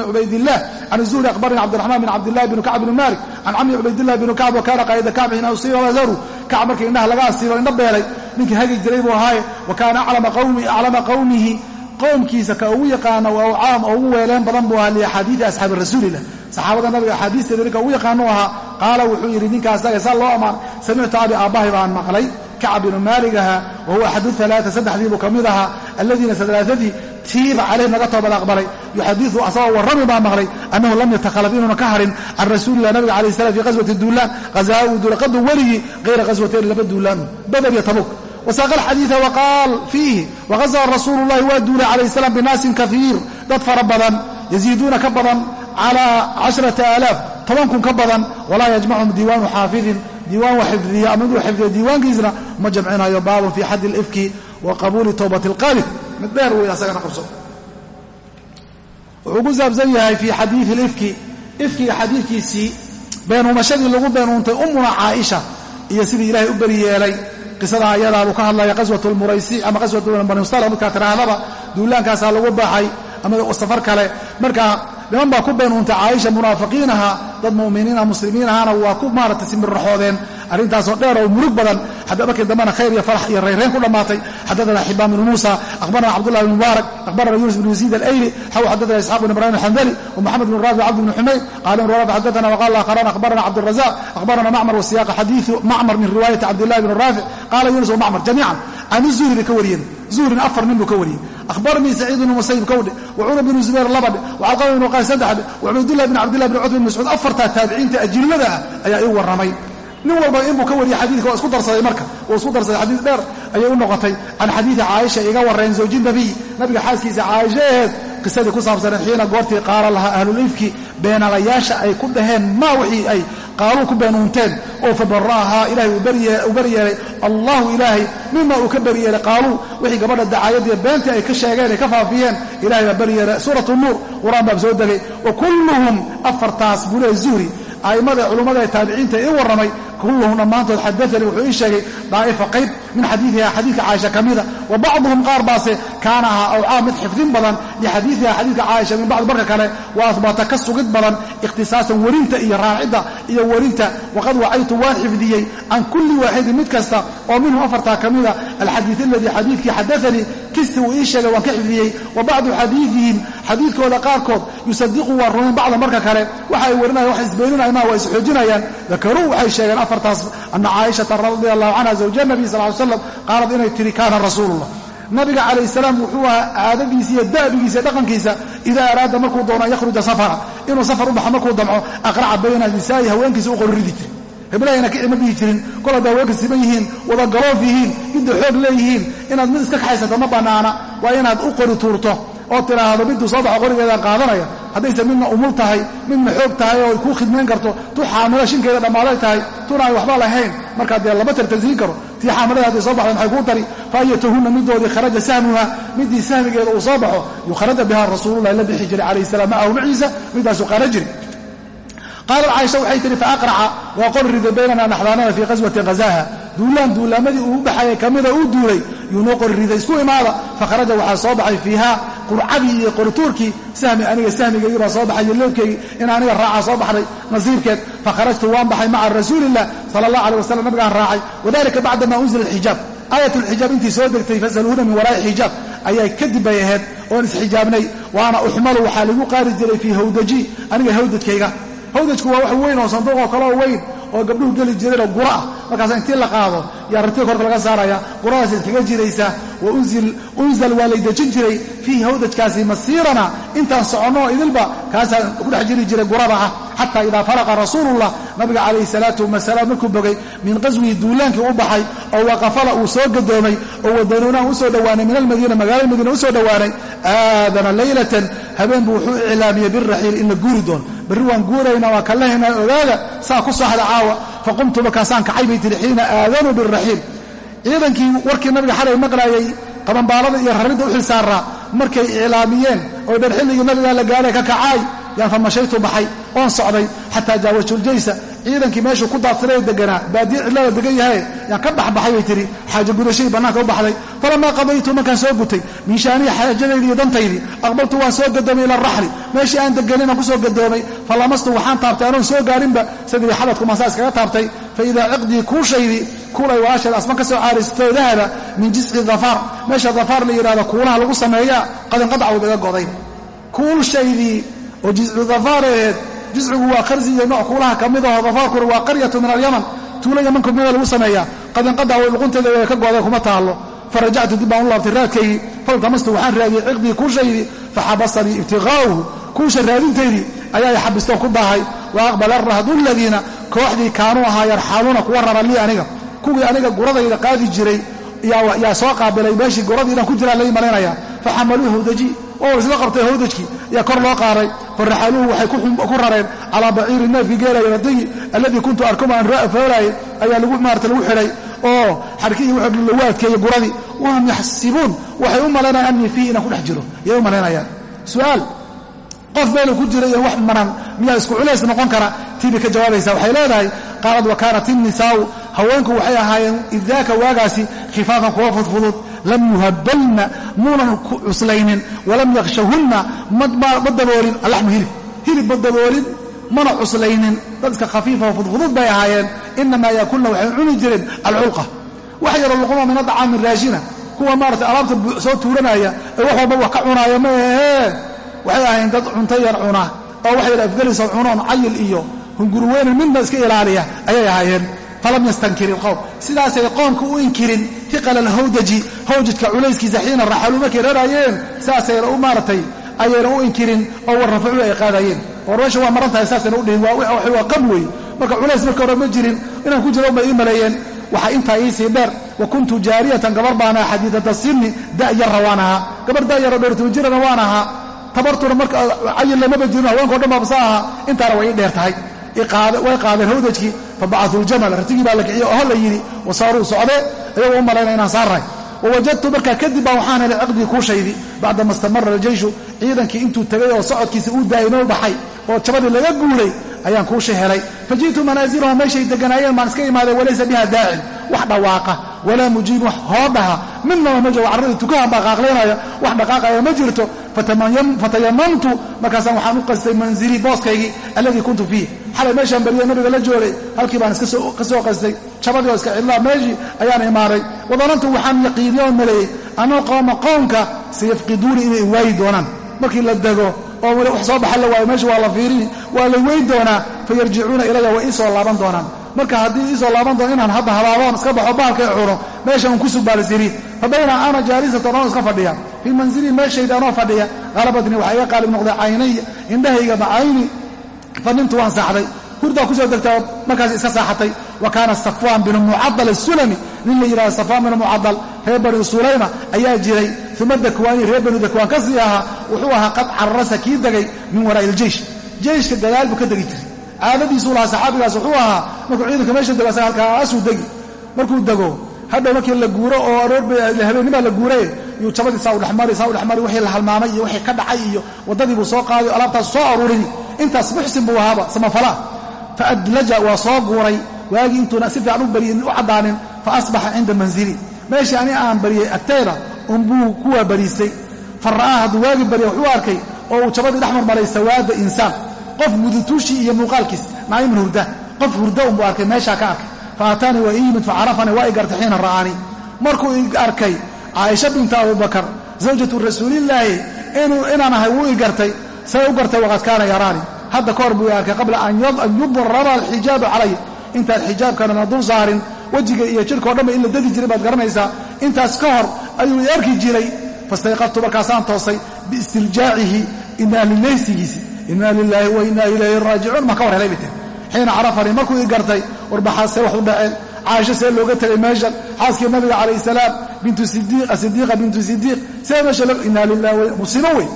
cubaydillah can zuhri akhbarani cabdiraxmaan bn cabdillahi bn kacb bn malik can cami cubaydillahi bn kacb wa kaana qaa'ida kacb xiina usiiba wazaru kacb markii indhaha laga asiibo indho beelay ninkii hagi jiray buu ahaaye wa kaana aclama qowmihi qowmkiisa ka ugu yaqaana waa caam oo ugu weeleen badan buu ahaa liaxaadiidi asxaabi rasuulillah. Saxaabada nabiga axaadiisteeda ninka ugu yaqaanu ahaa qaala wuxuu yidhi ninkaasaga saa loo ammaan samictu abi aabbahay baan maqlay kacab binu maalig ahaa wa huwa axadu alaaa saddexdiibuu ka mid ahaa alladiina alaaadii tiiba calayhim laga toobad aqbalay yuxadiu asagoo warrami baa maqlay annahu lam yatakhalaf inuuna ka harin can rasuulilah nabiga alayh salam fi qaswati duulaan hazaha uu duulay qadu weligii hayra qaswatayn laba duulaanu badar iyo tabuk. Wasaaqa alxadiida waqaal fiihi waqazawa rasuulu llahi waa duulay calayh salam binaasin kaiir dad fara badan yaziiduuna ka badan calaa cashrata aalaaf toban kun ka badan walaa yajmacuhum diiwaanu xaafidin diiwaan wa xifdiya ama miduu xifdiya diiwaankiisna ma jamcinayo baabun fii xaddi alifki wa qabuuli towbati alqaalib mid dheer wey asagana qabso. Wuxuu ku saabsan yahay fii xadiidi alifki. Ifkiga xadiidkiisii beenuumashadii lagu beenuuntay ummuna caaisha iyo sidii ilaahay u beri yeelay. Qisada ayadaa buu ka hadlaya qaswat lmuraysi ama qaswat bani mustala midkaa tiraahdaba duulaankaasaa lagu baxay ama safar kale marka niman baa ku been uunta caaisha munaafiqiinaha dad muminiina muslimiinahana waa ku maarata simirraxoodeen arrintaasoo dheer oo murug badan. Hadda markii dambena khayr iyo farax iyo rayreen ku dhammaatay xadaana xibaan bn muusa akhbarana cabdulahi bn mubaarak akhbarana yunus bn yaziid alayli xaw xadaana isxaaq bn ibrahim alxandali wmaxamed bn raafi cabd bn xumayd qaala bn raafi xadaana waqaala akharaan akhbarana cabdrazaq akhbarana macmar wasiyaaqa xadiiu macmar min riwaayati cabdillahi bn raafic qaala yunus wamacmar jamiican. Can zuhri ka wariyeen. Zuhrin afar nin buu ka wariyey abarnii saciid ibnu musayib kowdhe wa cumar binu zubayr labadhe wacalqama bnu qays saddexdhe wacubaydulah bn cabdilah bn cutba bn mascuud afartaa taabiciinta ajillada ah ayaa ii warramay nin walba inbuu ka wariyey xadiidka waa isku darsaday marka wuu isku darsaday xadiis dheer ayay u noqotay can xadiidi caaisha iga warreen zawji nabiy nabiga xaaskiisa caaisha aheed qisadii ku saabsanee xiina goortii qaala lahaa ahlulifki beenalayaasha ay ku dhaheen maa wixii ay qaaluu ku beenuunteen oo fabara'ahaa ilahay uu beri yeelay allahu ilaahay mima uu ka beri yeelay qaaluu wixii gabadha dacaayadiiyo beentii ay ka sheegeen ay ka faafiyeen ilahay baa beri yeelay. Suuratu nuur qur'aan baa soo degay wa kulluhum afartaas buu leey zuhri. A'immada culummada ee taabiciinta ii warramay kulluhum dhammaantood xadaanii wuxuu ii sheegay daa'ifa qayb min xadiiiha xadiidka caaisha ka mida wa bacduhum qaar baase kaana ahaa awcaa mid xifdin badan lixadiiiha xadiidka caaisha min bacdi barka kale wa ahbata ka sugid badan ikhtisaasan werinta iyo raacidda iyo werinta waqad wacaytu waan xifdiyey can kulli waaxidin mid kasta oo minhum afartaa ka mida alxadiid aladii xadiidkii xadaanii kisti uu ii sheegay waan ka xifdiyey wa bacdu xadiiihim xadiidkooda qaarkood marka afartaas ana caaishata radi allahu canha zawja nabiy sal ly slam qaalad inay tihi kaana rasuulullah. Nabiga calayh salaam wuxuu ahaa caadadiisa iyo da'bigiisa dhaqankiisa idaa araada markuu doono an yakhruja safara. Inuu safar u baxo markuu damco aqraca bayna nisaa'i haweenkiisa u qori ridi jiri heblaayna kici ma dhihi jirin kol hadday haweenka siman yihiin wada galoof yihiin midda xoog leeyihiin inaad mid iska kaxaysato ma bannaana waa inaad u qori tuurto. Oo tidhaahdo miduu soo baxo qorigeedaan qaadanaya haddayse midna umul tahay midna xoog tahay oo kuu khidmayn karto tu xaamilo shinkeeda dhammaaday tahay tuna ay waxba lahayn. Markaa dee lama tartansiin karo tii xaamilada hadday soo baxda maxay kuu tari fa ayatahunna midoodii kharaja sahmuha midii sahmigeeda uu soo baxo yukharaja biha rasuululahi la bixi jiray calayh salaam macahu maciisa midaasuu qaana jiri qaalat caaisha waxay tihi faaqraca waa qor riday baynana naxdaanada fii qaswatin hazaaha duulaan duulaamadii uu u baxayay kamida uu duulay yuunoo qori riday isku imaada fakharaja waxaa soo baxay fiiha qurcadii iyo qorituurkii sahmi aniga sahmigaygii baa soo baxay iyo in aniga raacaa soo baxday nasiibkeed fakharajtu waan baxay maca rasuuliillah sala allah aleh wasalam nabigaan raacay. Wadalika bacdama unzila alxijaab. Aayat lxijaab intii soo degtay fasaluuna min waraa'i xijaab. Ayay kadib bay ahayd oon isxijaabnay waana uxmalu waxaa lagu qaari jiray fii hawdaji aniga hawdajkayga hawdajku waa wax weyn oo sanduuqoo kaleo weyn oo gabdhuhu geli jireenoo gura ah. Markaasa intii la qaado yaa rartiga korka laga saaraya? Quradaas idkaga jiraysa. Wa unzal waa lay dejin jiray fiihi hawdajkaasi masiirana. Intaan soconno idilba kaasaa ku dhex jiri jiray gurada ah. Xataa idaa faraqa rasuulullah nabiga calayhi salaatu wasalaam markuu bogay min qaswihi duulaankii u baxay oo waqafala uu soo gadoomay oo wadanuunaan u soo dhowaanay min almadiina magaalada madiina u soo dhowaanay aadana laylatan. Habeen buu wuxuu iclaamiyey biraxiil in la guuri doono. Berri waan guuraynaa waa kallahayna ogaada saa ku saaxda caawa faqumtu markaasaan kacay bay tihi xiina aadanuu biraxiil ciidankii warkii nabiga xalay maqlaayay qabanbaalada iyo raridda u xil saaraa markay iclaamiyeen oo dhan xilligii nabigaa la gaadhay ka kacaay yaan famashaytu baxay oon socday xataa jaawajtuljaysa ciidankii meeshuu ku daadsanay deganaa baadiye cidlada degan yahay yaan ka dhexbaxay bay tihi xaajo gudashadii bannaanka u baxday. Falamaa qadaytu markaan soo gutay. Miishaaniya xaajadaydii iyo dantaydii aqbaltu waan soo gadoomay ila araxli meeshii aan deganinaan ku soo gadoomay. Falamastu waxaan taabtay anoon soo gaarinba. Sidii xabadku maasaa iskaga taabtay. Fa idaa ciqdii kuushaydii kuulay walaasheed asma ka soo caarisato dahaba min jisci dafaar. Meesha dafaar la yidhahdo kuulaha lagu sameeya qadinqadacwd iga goday. Kuulshaydii oo jiscu dafaar aheed jiscigu waa qarsi iyo nooc kuulaha ka mid aho dafaarkuna waa qaryatu min alyaman. Tuulo yamanka mida lagu sameeyaa qadinqadacaw luqunteeda way ka goday kuma taallo. Farajactu dib baan u laabtay raadkaygii faltamastu waxaan raadiyey ciqdii kuushaydii faxabasanii ibtiqaa'uhu kuusha raadintaydii ayaa xabistoon ku dahay wa aqbala rahdu ladiina kooxdii kaanuu ahaa yarxaluuna kuwa rara lii aniga. Kuwii aniga guradayda qaadi jiray. Yaa soo qaabilay meeshii guradiidan ku jiraan lai malaynaya faxamaluu hawdaji oo isla qabtay hawdajkii yaa kor loo qaaday faraxaluuhu waxay ku rareen calaa baciiri neefkii geelaya radigi alladii kuntu arkuma an foolaayay ayaa lagu maarata lagu xidhay. Oo xarkihii wuxuu lagu adkeeyey guradii. Wahum yaxsibuun waxay u malaynayaan annii fiihi inaan ku dhex jiro. Yay u malaynayaan. Su'aal qof meelu ku jira iyo wax maran miyaa isku culays noqon kara? Tiibay ka jawaabaysaa waxay leedahay qaalad wa kaanat innisaa'u haweenku waxay ahaayeen idaaka waagaasi khifaafan kuwa fudfudud lam yuhabalna muunan cuslaynin walam yakshahunna ma daboolin alaxmu hilib hilib ma daboolin mana cuslaynin. Dad iska khafiifa oo fudfudud bay ahaayeen inamaa yaakulna waxay cuni jireen alculqa. Wax yaroo luquma min adacaamin raashina kuwa maarata alaabta soo tuuranaya ee wax wax ka cunaaya ma ahee waxay ahayn dad cunto yar cuna oo wax yar afgelisoo cunoon cayil iyo hungurweynan midna iska ilaaliya ayay ahaayeen. Falam yastankir ilqowm sidaasay qoomka u inkirin tiqala alhawdaji hawjadka culayskiisa xiina raxaluu markay raraayeen sidaasayna u maaratay ayayna u inkirin oo warrafacu ay qaadayeen. War meesha waa maran tahay saasayna u dhihin waa qab wey marka culays marka hore ma jirin inaan ku jiro bay ii maleeyeen. Waxaa intaa iisii dheer wa kuntu jaariyatan gabar baan aha xadiidata sinni da'yarra waan ahaa. Gabar da'yarra dhowrtoban jirana waan ahaa. Tabartuna marka cayil lamaba jirin haweenkao dhan baabsa ahaa. Intaana way ii dheer tahay. Way ayagoo u malayna inaan saarnahay wawajadtu markaa kadib baa waxaan helay ciqdii kuushaydii bacdama istamara aljeyshu ciidankii intuu tegay oo socodkiisa uu daa'inoo baxay oo jabadii laga guuray ayaan kuusha helay. Faji'tu manaasilahum meeshay deganaayeen baan iska imaaday walaysa biha daacin. Wax dhawaaqa walaa mujiib wax hoodhaha midnaba ma jiro carradii tukahan baa qaaqlaynaya wax dhaqaaqaya ma jirto fatayamamtu markaasaan waxaan u qastay manzilii booskaygii alladii kuntu fiih. Xalay meeshaan beriyo nabiga la joogay halkii baan ka soo qastay. Jabadii oo iska cidlaa meeshii ayaan imaaday wadanantu waxaan yaqiiniyo oo maleeyey annuu qowma qoomka sayafqiduuni inay waayi doonaan. Markii la dego oo wax soo baxa la waayo meesha waa la fiirini waa la weyn doonaa fayarjicuuna ilaya way ii laaban doonaan. Marka haddii iisoo laaban doono inaan hadda habaaboon iska baxo baalka cuno meesha un ku sugbaalasiriin fa bayna ana jaalisatan oo iska fadhiya. Fii manzilii meeshayda anoo fadhiya. Halabatnii waxaa iga qaalib noqday caynaya indhahayga macayni fanintu waan saaxday. Hurdaa ku soo degtaa markaas iska saaxatay. Wa kaana safwaan binu mucadal asulami nin la yidhahdo safwaan binu mucadal reer bani sulayma ayaa jiray. Uma dakwaani reer banu dakwaan ka sii ahaa wuxuu ahaa qad cararasa kii degay min waraa'i iljeysh jeyshka gadaal buu ka degi jiray. Caadadiisuu lahaa saxaabigaas wuxuu ahaa markuu ciidanka meesha dego asaga halkaasuu degi. Markuu dego hadhow markii la guuro oo habeennimaa la guuray yuu jabadii saa u dhexmari saa u dhexmari wixii la halmaamay iyo wixii ka dhacay iyo waddadii buu soo qaaday o alaabtaas soo aruurini intaas muxsin buu ahaaba samafalaa fa adlaja waa soo guuray. Waagii intuuna si fiican u baryin u caddaanin fa asbaxa cinda manzili. Meeshii ani aan bariyey agtayda unbuu kuwaa bariistay fa ra'aa hadduu waagi barya wuxuu arkay oo uu jabadii dhex marmaray sawaada insaan. Qof mudutuushii iyo muuqaalkiis naa'imun hurda. Qof hurda unbuu arkay meeshaa ka arkay fa aataanii waa ii yimid facarafanii waa i gartay xiina ra'aanii markuu i arkay caaisha binta abubakar zawjatu rasuulillaahi inaan ahay wuu i gartay say u gartay waqad kaana yaraani hadda ka hor buu i arkay qabla an yudraba alxijaabu calay intaan xijaabkanana dul saarin wejiga iyo jirkao dhanba in la dadi jiray baad garanaysaa intaas ka hor ayuu i arki jiray fastayqadtu markaasaan toosay biistirjaacihi inaalileysigiisi inaa lilaahi wa inaa ilayhi raajicuun maa ka war helay bay tiri xiina carafanii markuu ii gartay warbaxaasee wax u dhaceen caaisho see looga tegay meeshan xaaskii nabiga calayh salaam sidiiqa bintu sidiiq see meesha inaa lilahi musiibo wey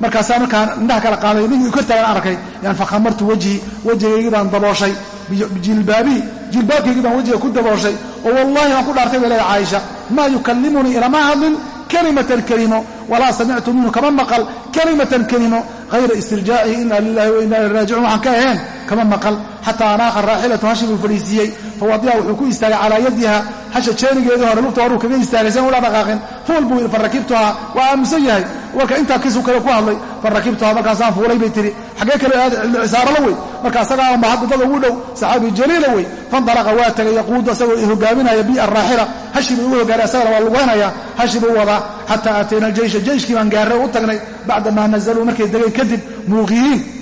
markaasaa markaan indhaha kala qaaday nigii kor taagan arkay yaan fakhamartu wejhi wejigaygii baan dabooshay bijilbaabii jilbaabkaygii baan wejiga ku dabooshay oo wallahi waan ku dhaartay bay leedahay caaisha maa yukallimunii ilama hadlin kalimatan kelimo walaa samictu minhu kama maqal kalimatan kelimo hayra istirjaacihi ina lilahi wa ina ilay raajicuun waxaan ka ahayn kama maqal xataa anaaqa raaxilatu hashi buu fadhiisiiyey fawadiya wuxuu ku istaagay calaa yadiha hasha jeenigeedii hore lugta horuu kaga istaagay ula dhaqaaqin. Fuul buu yidhi farakibtuhaa waa aamusan yahay. Warka intaa kisu kale ku hadlay fa rakibtuha markaasaan fuulay bay tihi xaggee kale aada cilcisaarala wey. Marka asagaa amba hadda dada ugu dhow saxaabi jaliila wey. Fandalaqa waa tagay yaquudu asagoo hogaaminaya bi araaxila hashi buu ugu hogaanay asagana waa lugaynaya. Hashi buu wadaa xataa aatayna aljeysha jeyshkii baan gaarre u tagnay bacda maa nazaluu markay degeen kadib muuqiyiin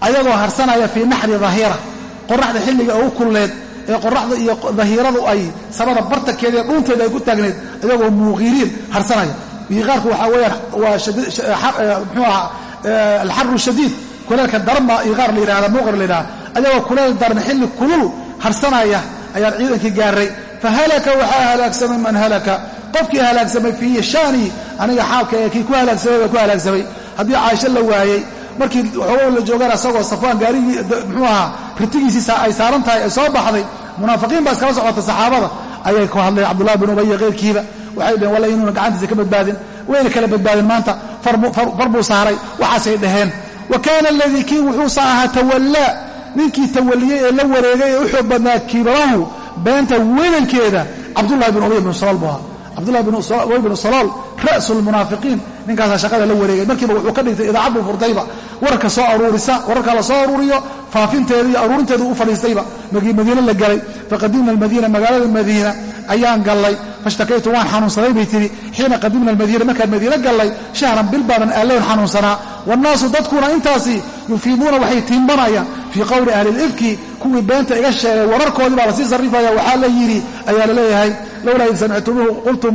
ayagoo harsanaya fii naxri dahira qoraxda xilliga ugu kulleed ee qoraxda iyo dahiiradu ay samada bartankeeda iyo dhuunteeda ay ku taagneed ayagoo muuqiriin harsanaya. Miiqaarku waxaa weyaan waa mxuu ahaa alxaru shadiid. Kuleelka daran baa iiqaar la yidhahda muuqir la yidhahda ayagoo kuleel daran xilli kulul harsanaya ayaan ciidankii gaaray fahalaka waxaa halaagsamay man halaka. Qofkii halaagsamay fii shaanii aniga xaalka ee kii ku halaagsamay baa ku halaagsamay haddii caaisho la waayey markii waxooga la joogaan asagoo safwaan gaarigii muxuu ahaa ritigiisii ay saaran tahay ay soo baxday munaafiqiin baa iskala socota saxaabada ayay ku hadleen cabdullahi bin ubay keyrkiiba waxay dheheen walla inuuna gacantiisa ka badbaadin wayna kala badbaadin maanta far buu saaray waxaasay dhaheen. Wa kaana aladii kii wuxuusa ahaa tawallaa ninkii tawalliyey ee la wareegay ee u xoog badnaa kibrahu beenta wedankeeda cabdullahi bin ubay bin salool buu ahaa cabdullahi bin ubay bin salool ra'su lmunaafiqiin ninkaasaa shaqada la wareegay. Markiiba wuxuu ka dhigtay idaacad buu furtayba wararka soo aruurisa wararka la soo aruuriyo faafinteeda iyo aruurinteeda u fadhiistayba. Madiine la galay. Faqadimna almadiina magaalada madiina ayaan gallay fashtakaytu waan xanuunsaday bay tihi xiina qadimna almadiina markaan madiine gallay shahran bil baaban aalloon xanuunsanaa. Wannaasu dadkuna intaasi yufiiduuna waxay tiimbanayaan. Fii qowli ahli lifki kuwii beenta iga sheegay wararkoodii baa la sii sarrifaya waxaa la yidhi ayaa la leeyahay lowlaa id samictumuuhu qultum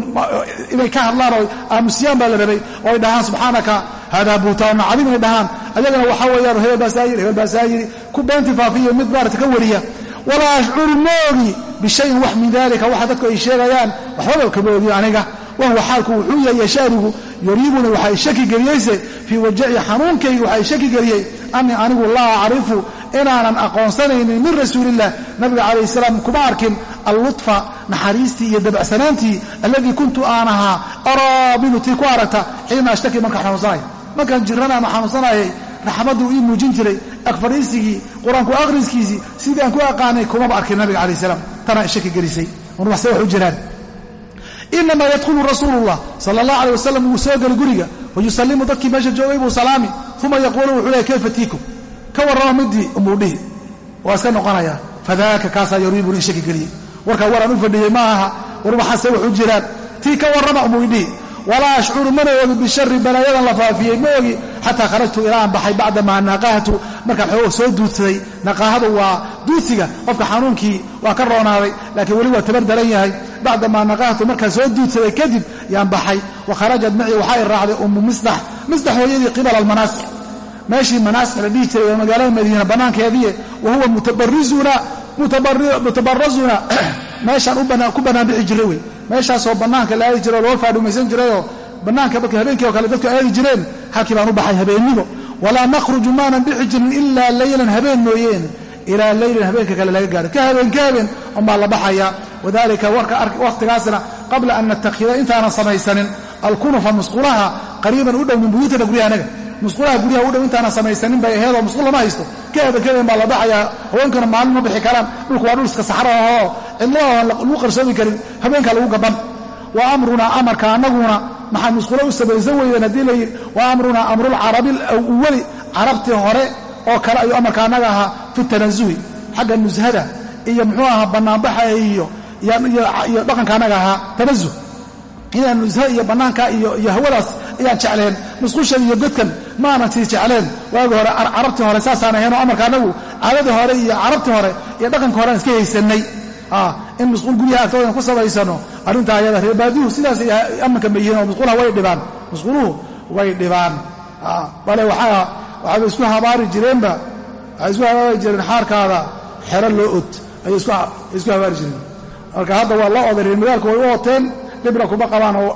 inay ka hadlaan oo aamusiyaan baa la rabay oo ay dhahaan subxaanaka haadaa buutaanu cadiim inay dhahaan. Ayagana waxaa weeyaan hebel baasaa yidhi hebel baasaa yidhi ku beentii faafiyo mid maarata ka wariya walaa ashcuru moogi bishayin wax min dalika waxa dadku ay sheegayaan waxbaba kama ogi aniga wahuwa xaalku wuxuu yahay shaanigu yariibuni waxay shaki geliyeyse fii wajaci xanuunkayga waxay shaki geliyey anii anigu laa acrifu inaanan aqoonsanaynin min rasuuliillah nabiga calayh salaam kuma arkin allutfa naxariistii iyo dabacsanaantii alladii kuntu aan ahaa araa minhu tii ku aragta xiina ashtaki markaan xanuunsanaya markaan jirana ama xanuunsanayay raxmaddu ii muujin jiray agfariisigii qur'aanku akhriskiisii sidii ku aqaanay kumaba arkin nabiga calayh salaam. Tanaa shaki gelisay warwaxse wax u jiraan. Inamaa yadkhulu rasuulu llah sala allah aleh wasalam wuu soo geli guriga wayusalimu dadkii meesha joogay buu salaami uma yaquulu wuxuu lehay kayfa tiikum ka warrama midii umbuu dhihi waa iska noqonayaa fadaaka kaasaa yariibuni in shaki geliyey warkaa waraan u fadhiyey ma aha war waxaase wax u jiraan. Tii ka warrama umbuu idhihi walaa ashcuru mana ogi bishari balaayadan la faafiyey ma ogi xataa kharajtu ilaa aan baxay bacdamaa naqahtu markaan xoog soo duudsaday naqaahadu waa duudsiga qofka xanuunkii waa ka roonaaday laakiin weli waa tabar daran yahay. Bacdamaa naqahtu markaan soo duudsaday kadib yaan baxay. Wa kharajat macii waxaa i raacday ummu misdax. Misdax hooyadii qibala almanaasix meeshii manaasix la dhihi jiray magaalada madiina bannaankeediie wa huwa mutabarazuna meeshaan ku bannaan bixi jiray wey meeshaasoo bannaanka la aadi jiray oo loo faadhumaysan jirayoo bannaanka marka habeenkii oo kale dadku aadi jireen halkii baan u baxay habeennimo walaa nakhruju maanan bixi jirin ilaa laylan habeen mooyeene ilaa leylin habeenka kale laga gaaro ka habeen ka habeen unbaa la baxaya wadalika wakhtigaasna qabla an nattakhida intaanan samaysanin alkunufa musqulaha qariiban u dhow min buyuutina guryahanaga musqulaha guryaha u dhow intaanan samaysanin bay aheedoo musqul lama haysto. Ka habeen ka habeen baa la baxayaa haweenkuna maalin ma bixi karaan. Dhulku waa dhul iska saxraoo cidlaha aan lagu qarsoomi karin. Habeenkaa lagu gaban. Wa amrunaa amarka annaguna maxaa musqulo u samaysan weydeen haddii la yidhi? Wa amrunaa amrulcarabi awali carabtii hore oo kale ayuu amarka annaga ahaa fi tanasuhi xagga nushada iyo muxuu ahaa bannaanbaxa iyo iyo dhaqanka annaga ahaa. Tanasuh inaan nusha iyo bannaanka iyo hawadaas ayaan jecleen musqushan iyo godkan maanan sii jecleen waagi hore carabtii hore saasaan ahaynoo amarka annagu caadadii hore iyo carabtii hore iyo dhaqanka hore aan iska haysannay. In musquul guryaha agtoodan ku samaysano arrintaa ayada reebaadihu sidaas amanka ma yihiin oo musqulaha way dhibaan. Musquluhu way dhibaan. Bale waxaa waxaaba isku habaari jireenba waxay isku habaari jireen xaarkaada xero loo od ayay isku habaari jireen marka hadda waa loo oday reermagaalku way u oteen dhibna kuma qabaan oo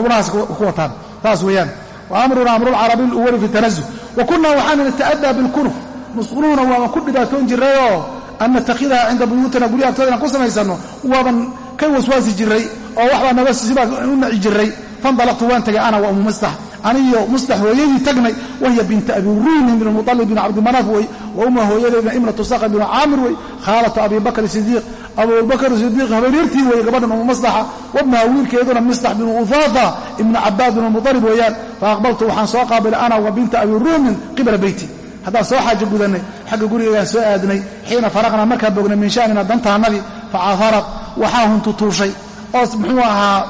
ubnahaas ku wataan saas weeyaan. Wa amruna amrulcarabi luwali fi tanazuh wa kunaa waxaana nata'adaa bilkunuf musquluhuna waaban ku dhibaatoon jirayoo an natakhidaha cinda buyuutina guryaha agtooda ku samaysanno waaban ka waswaasi jiray oo waxbaa naga sibaa u naci jiray. Fandalaqtu waan tagay ana wa umu aniyo mustax hooyadii tagnay. Wahiya binta abi ruumin bin muطalib bin cabdimanaaf wey wa umma hooyadeedna imratu saqa binu caamir wey khaalatu abi bakr sidiiq abubakr sidiiq habeeryartii weeye gabadhan umu maslaxa wabnaha wiilkeeduna mislax binu uhaata ibnu cabaad binu mudarib weeyaan faaqbaltu waxaan soo qaabilay ana wa binta abi ruumin qibla beyti. Haddaan soo xaajo gudanay xagga gurigeegaan soo aadnay xiina faraqnaa markaan bognay min shaanina dantaannadii facafarad waxaa huntutuushay oo muxuu ahaa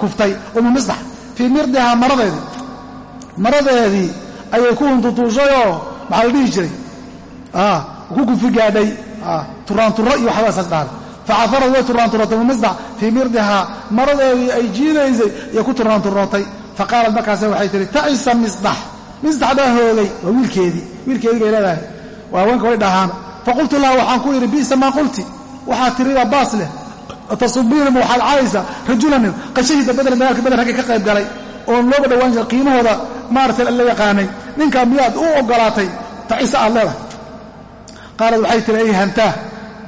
kuftay umu mislax fii mirdihaa maradeedii maradeedii ayay ku huntutuushayoo maxaa la dhihi jiray? Ku kufi gaadhay turaanturo iyo waxbaasaas dhahday facafarad way turaanturootay umu mislax fii mirdihaa maradeedii ay jiidaysay iyo ku turaanturootay faqaalat markaase waxay tihi ta'isa misdax. Misdax baa hoogay waa wiilkeedii. Wiilkeedii bay leedahay. Waa haweenka way dhahaan. Faqultu laha waxaan ku yidhi bi'sa maa qulti. Waxaa tiridaa baas leh. Tasubiinima waxaad caayaysaa rajulanin qashahida badran dagaalka badar ragga ka qayb galay. Oon looga dhowaan jira qiimahooda maarata la yaqaanay. Ninkaa miyaad u ogolaatay? Tacisa aad leedahay qaalad waxay tihi ay hantaah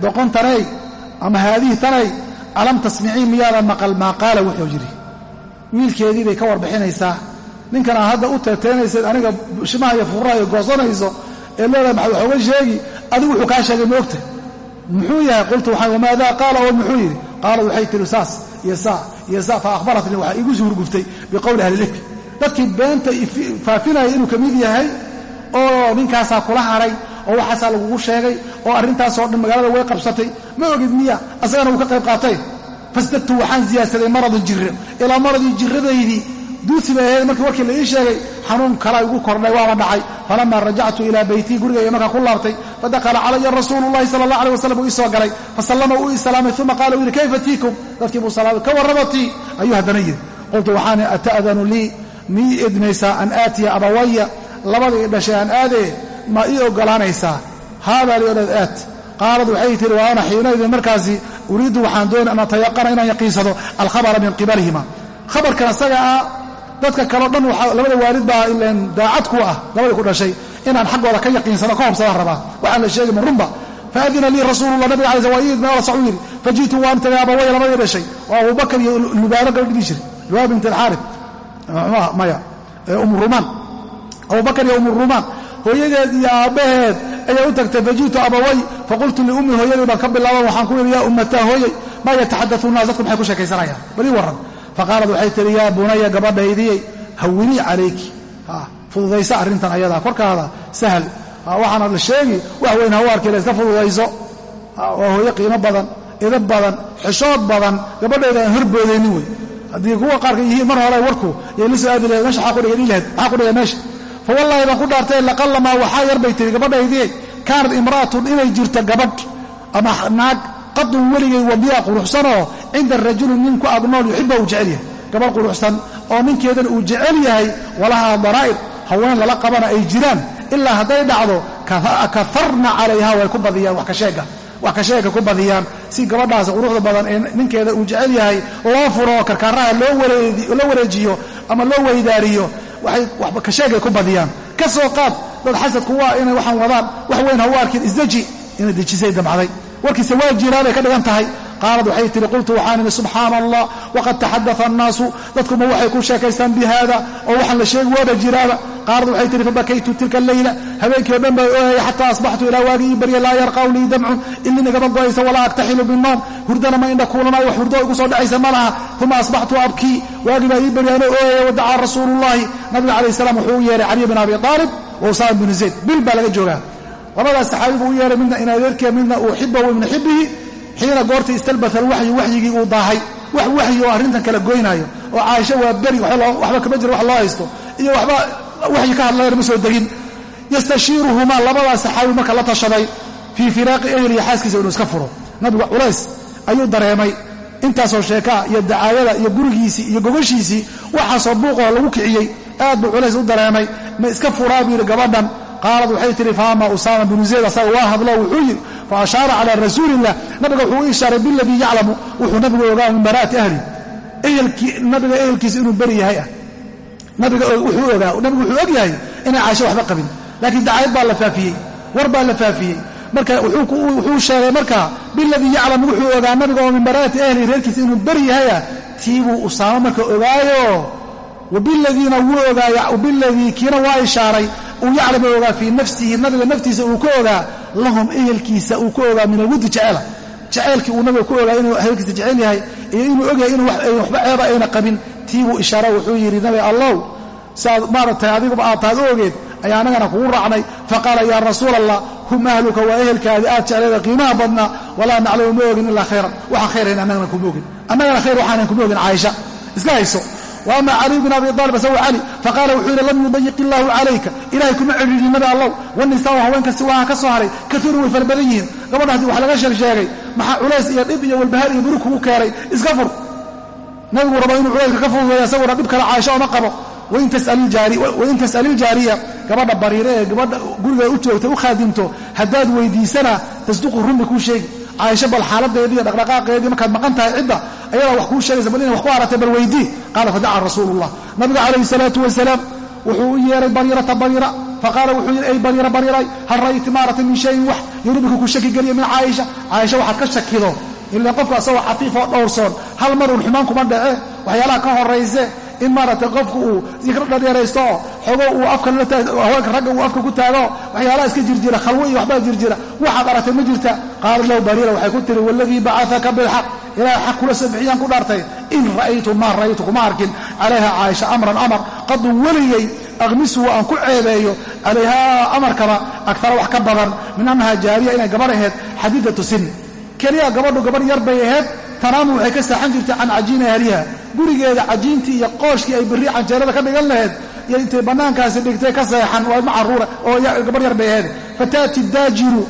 doqontanay ama haadihi tanay alam tasmicii miyaadan maqal maa qaala? Wuxuu yidhi wiilkeedii bay ka warbixinaysaa. Ninkan aad hadda u teeteenaysayd aniga shimaha iyo furaha iyo goosanayso ee leedahay maxad wax oga sheegi adigu wuxuu kaa sheegay ma ogta muxuu yahay? Qultu waxaan wamaada qaala? Oo muxuu yidhi qaalad waxay tihi saas iyo saa iyo saa fa akhbaratnii waxaa iigu suurguftay biqowli ahlilifki dadkii beenta faafinaya inuu ka mid yahay oo ninkaasaa kula haray oo waxaasaa lagugu sheegay oo arrintaasoo dhan magaalada way qabsatay. Ma ogid miya asagana wuu ka qayb qaatay. Fasdadtu waxaan siyaadsaday maradin jirre ilaa maradii jirradaydii duusi ahayd markii warkii la ii sheegay xanuun kala igu kordhay waaba dhacay. Falamaa rajactu ilaa beytii gurigayga markaa ku laabtay. Fadakhala calaya rasuulu llahi sala allah aleh wasalam uu ii soo galay. Fasallama uu ii uma qaala uu kayfa tiikum dadkii buu salaamay ka warramatii ayuu haddana yidhi qultu waxaan ata'danu lii? Mii idmaysaa an aatiya abawaya labadii dhashay aan aadee ma ii oggolaanaysaa haadaa liodhad aat qaalad waxay tihi wa ana markaasi. Uriiddu waxaan doonay an atayaqana inaan yaqiinsado alkhabara min qibalihima. Khabarkan asaga ah dadka kaleo dhan labada waalid baa ilan daacad ku ah labadii ku dhashay inaan xaggooda ka yaqiinsano ka hobsadaan rabaa. Waxaan la sheegi ma runba. Faadina lii rasuulullah nabiga alay sl idmay ala sacu yidhi faji'tu waan tagay abawaya labadii dhashay. Oo abubakar iyo lubaano gabadhidii jiray. Lubaaba bint alxaarif maya. Umu rumaan. Abubakar iyo umu rumaan hooyadeed iyo aabbaheed ayaa u tagtay faji'tu abaway. Faqultu liummi hooyadii baan ka bilaaban waxaan ku yidhi yaa ummataa hooyay maa yataxadau dadku maxay ku sheekaysanayaan? Bal ii warran. Faqaalad waxay tihi yaa bunaya gabadhaydiyey hawinii calayki. Fududayso arrintan ayadaa. Korkaada sahal. Waxaana la sheegi wax weyn haw arkila iska fududayso. Waa hooyo qiimo badan idab badan xishood badan gabadhayda aan horboodaynin wey haddii kuwa qaarka yihiin mar hore warku yay la aadi lahed meesha maxaa kudhigan ilahed maxaa ku dhigan meesha fa wallahi baan ku dhaartay laqallamaa waxaa yar bay tihi gabadhaydii kaanad imra'atun inay jirto gabadh ama naag qadun weligay wadiya quruxsanoo cinda rajulin nin ku agnool yuxiba uu jecel yahay. Gabadh quruxsan oo ninkeedana uu jecel yahay walahaa daraa'ir haween lala qabana ay jiraan ilaa hadday dhacdo kafarna calayha way ku badiyaan wax kasheega wax kasheega ku badiyaan. Si gabadhaasi quruxda badan ee ninkeeda uu jecel yahay loo furo karkaaraha loo wareejiyo ama loo weydaariyo waxba kasheegay ku badiyaan. Ka soo qaad dad xasad kuwa inay waxaan wadaan wax weyn ha u arkin isdeji inay dejisay damcday. Warkiise waa jiraabay ka dhigan tahay qaalad waxay tihi qultu waxaan idhi subxaana allah waqad taxadaa annaasu. Dadkuma waxay ku sheekaystaan bi haada oo waxaan la sheegi waaba jiraaba. Qaalad waxay tihi fabakaytu tilka alleyla habeenkii o dhan baa ooyay xataa asbaxtu ilaa waagii ii barya laa yarqaw lii damcun ilin igama go'aysa walaa aktaxilu binowm hurdana ma indha kuulanayo wax hurdo igu soo dhacaysa ma laha. Uma asbaxtu abkii waagii baa ii baryaano ooyaya wadacaa rasuulullahi nabiga calayh salaam wuxuu u yeehay caliy bin abi aalib wa usaama binu zayd. Bil baa laga joogaa. Labadaas saxaabi buu u yeehay midna in adeerkiya midna uu xibahu ibnu xibihi xiina goortii istalbata alwaxyu waxyigii uu daahay wax waxyi oo arrintan kala goynaayo oo caaisho waa beri waxba kama jiro wax loo haysto iyo waxba waxyi ka hadlayana ma soo degin. Yastashiiruhumaa labadaas saxaabi marka la tashaday fii firaaqi ehlihi xaaskiisa inuu iska furo. Nabigu culays ayuu dareemay. Intaasoo sheekaa iyo dacaayada iyo gurigiisii iyo gogashiisii waxaasoo buuqoo lagu kiciyey. Aad buu culays u dareemay ma iska furaa buu yidhi gabadhan qaalad waxay tihi faama usaama binu zayd asaga waa hadlo. Wuxuu yidhi fa ashaara calaa rasuuliillah nabiga wuxuu u ishaaray biladii yaclamu wuxuu nabigu ogaa min baraa'ati ahli nabiga ehelkiisa inuu beri yahay ah. Nabiga wuxuu ogaa nabigu wuxuu og yahay inay caasho waxba qabin. Laakiin dacayad baa la faafiyey war baa la faafiyey. Marka wuxuu sheegay markaa biladii yaclamu wuxuu ogaa nabiga oo min baraa'ati ahli reerkiisa inuu beri yahayah tiibuu usaamo marka ogaayo wabiladiina wuu ogaaya wabiladii kiina waa ishaaray uu yaclamu ogaa fii nafsihi nabiga naftiisa uu ka ogaa lahum ehelkiisa uu ka ogaa min alwuddi jecela jaceylkii uu nabiga ku ogaa inuu haweenkiisa jecel yahay iyo inuu ogyahay inuu waxba ceeba ayna qabin tii buu ishaara wuxuu yidhi nabi allow siaad maaragtay adiguba aad taad u ogeed ayaa annagana kugu raacnay. Faqaala yaa rasuul allah hum ahluka waa ehelkaadii aad jecleeda qiimaha badnaa walaa naclamu ma ogin ilaa khayran. Waxaan khayrayn annagana kuma ogin annagana khayr waxaanan kuma ogin caaisha. Iska hayso وأma caliي بن abi طالب isagu cali faqaala wuxuu yidhi lam yudayiq illaahu calayka ilahay kuma cidhiidhin nabi allow wanisaau haweenka siwaaha ka soo haray kaiirun way fara badan yihiin gabadha haddii wax laga sheeg sheegay maxaa culays iyo dhib iyo walbahaar iyo buri kugu keenay iska fur nabigu rabo inuu culayska ka fududeeya isaguna dhib kale caaisho oma qabo wain tas'al iljaariya gabadha bariire ee gabadha guriga u joogta u khaadimto haddaad weydiisana tasduqu runbi kuu sheegi caaisho bal xaaladeedii iyo dhaqdhaqaaqeedii markaad maqan tahay cidda ayadaa wax kuu sheegaysa bal inay wax ku aratay bal weydii qaala fadaca rasuulullah. Nabiga calayhi salaatu wasalaam wuxuu u yeeray bariirata bariira faqaala wuxuu yidhi ay bariira bariiray hal ra'ayti maarata min shayin wax yurubika ku shaki geliya min caaisha caaisha waxaad ka shakido. Ila qofka asagoo xafiif oo dhowrsoon hal marun xumaan kuma dhace. Waxyaalaha ka horayse in maaragtay qofku uu ikra dhadheeraysto oo xogo uu afkahaweenka ragga uu afka ku taago waxyaalaha iska jirjira khalwo iyo waxbaa jirjira waxaad aragtay ma jirta. Qaalat lahu bariira waxay ku tiri waladii bacataka bilxaq ilahay xaq kula soo bixiyaan ku dhaartay. In ra'aytu maa ra'aytu kuma arkin. Calayha caaisha amran amar qadu weligay aqmisuhu aan ku ceebeeyo. Calayhaa amarkaba agtara wax ka badan. Min annaha jaariya inay gabarh ahayd xadiidatu sin. Keliya gabadhu gabarh yar bay ahayd tanaamu waxay ka saaxan jirtay can cajiini ahliha gurigeeda cajiintii iyo qooshkii ay berri canjeerada ka dhigan lahayd iyo intay bannaankaasi dhigtay ka seexan waa ilma carruura oo gabar yar bay ahayd. Fataati daajiru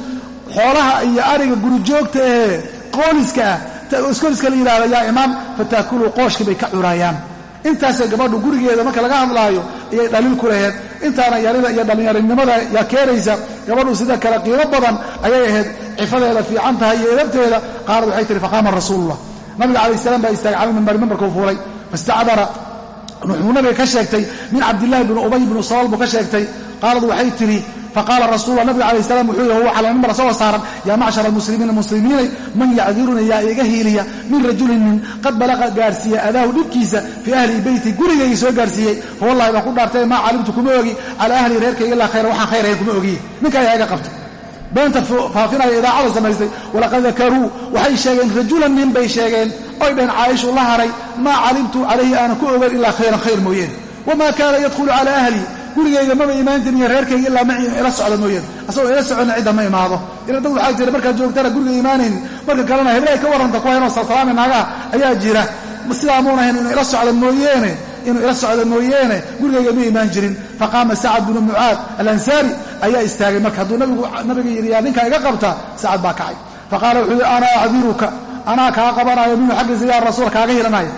xoolaha iyo ariga gurijoogta ee qooliska ah iskoliska la yidhahda yaa imaam fataakuluu qooshkii bay ka curaayaan. Intaasay gabadhu gurigeeda marka laga hadlaayo ayay dhaliil ku laheyd intaana yarida iyo dhallinyarinimada yaa keenaysa gabadhu sida kale qiimo badan ayay ahayd cifadeeda fiican tahay iyo edabteeda qaalad waxay tihi faqaama rasuulullah nabiga calayh salaam baa istaagay cala mimbari mimbarkuu fuulay. Fastacdara. Wuxuu nabiga ka sheegtay min cabdillahi bni ubay bnu salal buu ka sheegtay. Qaalad waxay tidhi faqaala rasuulula nabiga calayh salam wuxuu yihi huwa cala mimbar isagoo saaran yaa macshar almuslimiina muslimiinay man yacdiruna yaa iga hiiliya min rajulin nin qad balaqa gaarsiiya adaahu dhibkiisa fii ahli beyti gurigayga soo gaarsiiyey. Fa wallahi ku dhaartay maa calimtu kuma ogi calaa ahli reerkayga ilaa khayra waxaan khayr ahayn kuma ogiye. Ninka ayaa iga qabtay beenta faafinaya idaacada samaystay. Walaqad dakaruu. Waxay sheegeen rajulan nin bay sheegeen. Oy dhaheen caaishu la haray maa calimtu calayhi aanan ku ogan ilaa khayran khayr mooyeen. Wamaa kaana yadkhulu calaa ahli? Gurigayga maba imaan jirin iyo reerkayga ilaa ma ila socda mooyeen. Asagoo ila soconna cidda ma imaado. Ila dad waxaa jira markaad joogtana guriga imaanaynin. Marka kalena heblaay ka warranta ku haynoo salsalaami naagaha ayaa jira. Sidaa muuna ahayn inuu ila socda mooyeene inuu ila socda mooyeene gurigayga ma imaan jirin. Faqaama sacad binu mucaad alansaari ayaa istaagay. Marka hadduu nabiga yidhi yaa ninkaa iga qabta? Sacad baa kacay. Faqaala wuxuu yidhi ana acdiruka anaa kaa qabanayo minhu xaggiisa yaa rasuul kaaga hilanaya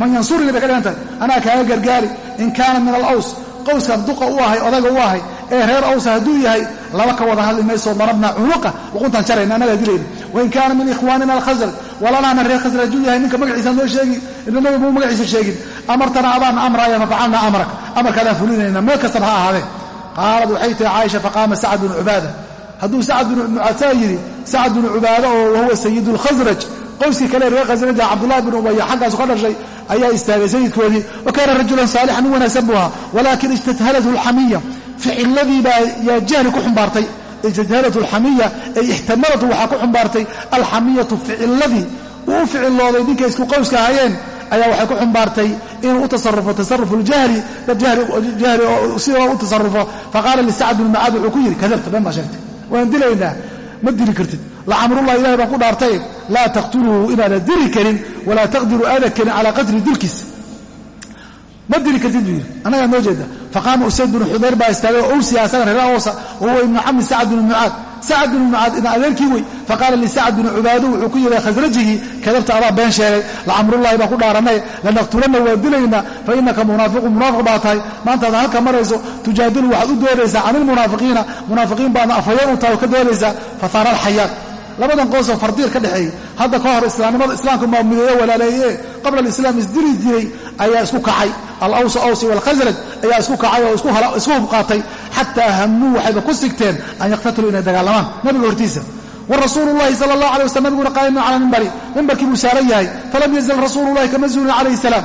man yansurini bay ka dhigan tahay anaa kaaga gargaari. In kaana min alaws. Qowskan duqa u ahay odayga u ahay ee reer awsa hadduu yahay laba ka wada hadli mayso marabna cunuqa luquntaan jarayna annagaa dilayna wain kaana min ikhwaanina alkhasraj walaalahana reer khasraj hadduu yahay ninka magaciisa noo sheegi ina nabi muu magaciisa sheegin. Amartana adaana amraaya fafacalna amrak. Amarkaadaan fulinayna meel kastaba ha ahaadee qaalad waxay tihi caaisha faqaama sacad binu cubaada. Hadduu sacad binu mucaad saa yidhi sacad binu cubaada oo wahuwa sayidu lkhasraj qowskii kale reer khasraja cabdullahi binu ubaya xaggaasu ka dhashay ayaa istaagay sayidkoodii wa kaana rajulan saalixan nin wanaagsan buu ahaa walaakin ijtadhalathu alxamiya ficiladii baa yaa jahli ku xumbaartay ijtadhalathu alxamiya ay ixtamalatu waxaa ku xumbaartay alxamiyatu ficiladii uu ficilooday ninkay isku qowska ahayeen ayaa waxay ku xumbaartay inuu u tasarufo tasaruf ljahli jahli sidoo u tasarufo faqaala lisacd bn mucaad wuxuu ku yidhi kadabta been sheegtay. Waan dilaynaa ma dili kartid. Lacamrullah ilahay baan ku dhaartay laa taqtuluhu inaana dili karin walaa taqdiru aada karin calaa qatli dilkiisa ma dili kartid buu yidhi. Annagaa noo jeeda. Faqaama usayd binu xudayr baa istaagay oo owsiya asaga reer awsa wahuwa ibnu cami sacad binu mucaad. Sacad binu mucaad ina adeerkii wey faqaala lisacad binu cubaado wuxuu ku yidhi khasrajigii kadabta adaa been sheegay lacamrullahi baa ku dhaaranay lanaqtulanna waa dilaynaa fa inaka munaafiqun munaafiq baa tahay. Maantaada halka marayso tujaadilu waxaad u doodaysaa can ilmunaafiqiina munaafiqiin baadna afhayeen u tahay oo ka doodaysaa fahaara alxayaat labadan qoosoo fardiir ka dhexeeyey hadda ka hor islaamnimada islaamka maamudeeye walaaleeye qabla alislaam isdiri jiray ayaa isku kacay. Alawsa awsi waalkhasraj ayaa isku kacay oo isku hubqaatay xataa hammuu waxayba ku sigteen an yaqtatiluu inay dagaalamaan nabiga hortiisa warasuulu llahi sala allah alay waslam nabiguna qaa'imun cala mimbari mimbarkii buu saaran yahay. Falam yazal rasuulu llahi kama zuulin calayhi salaam.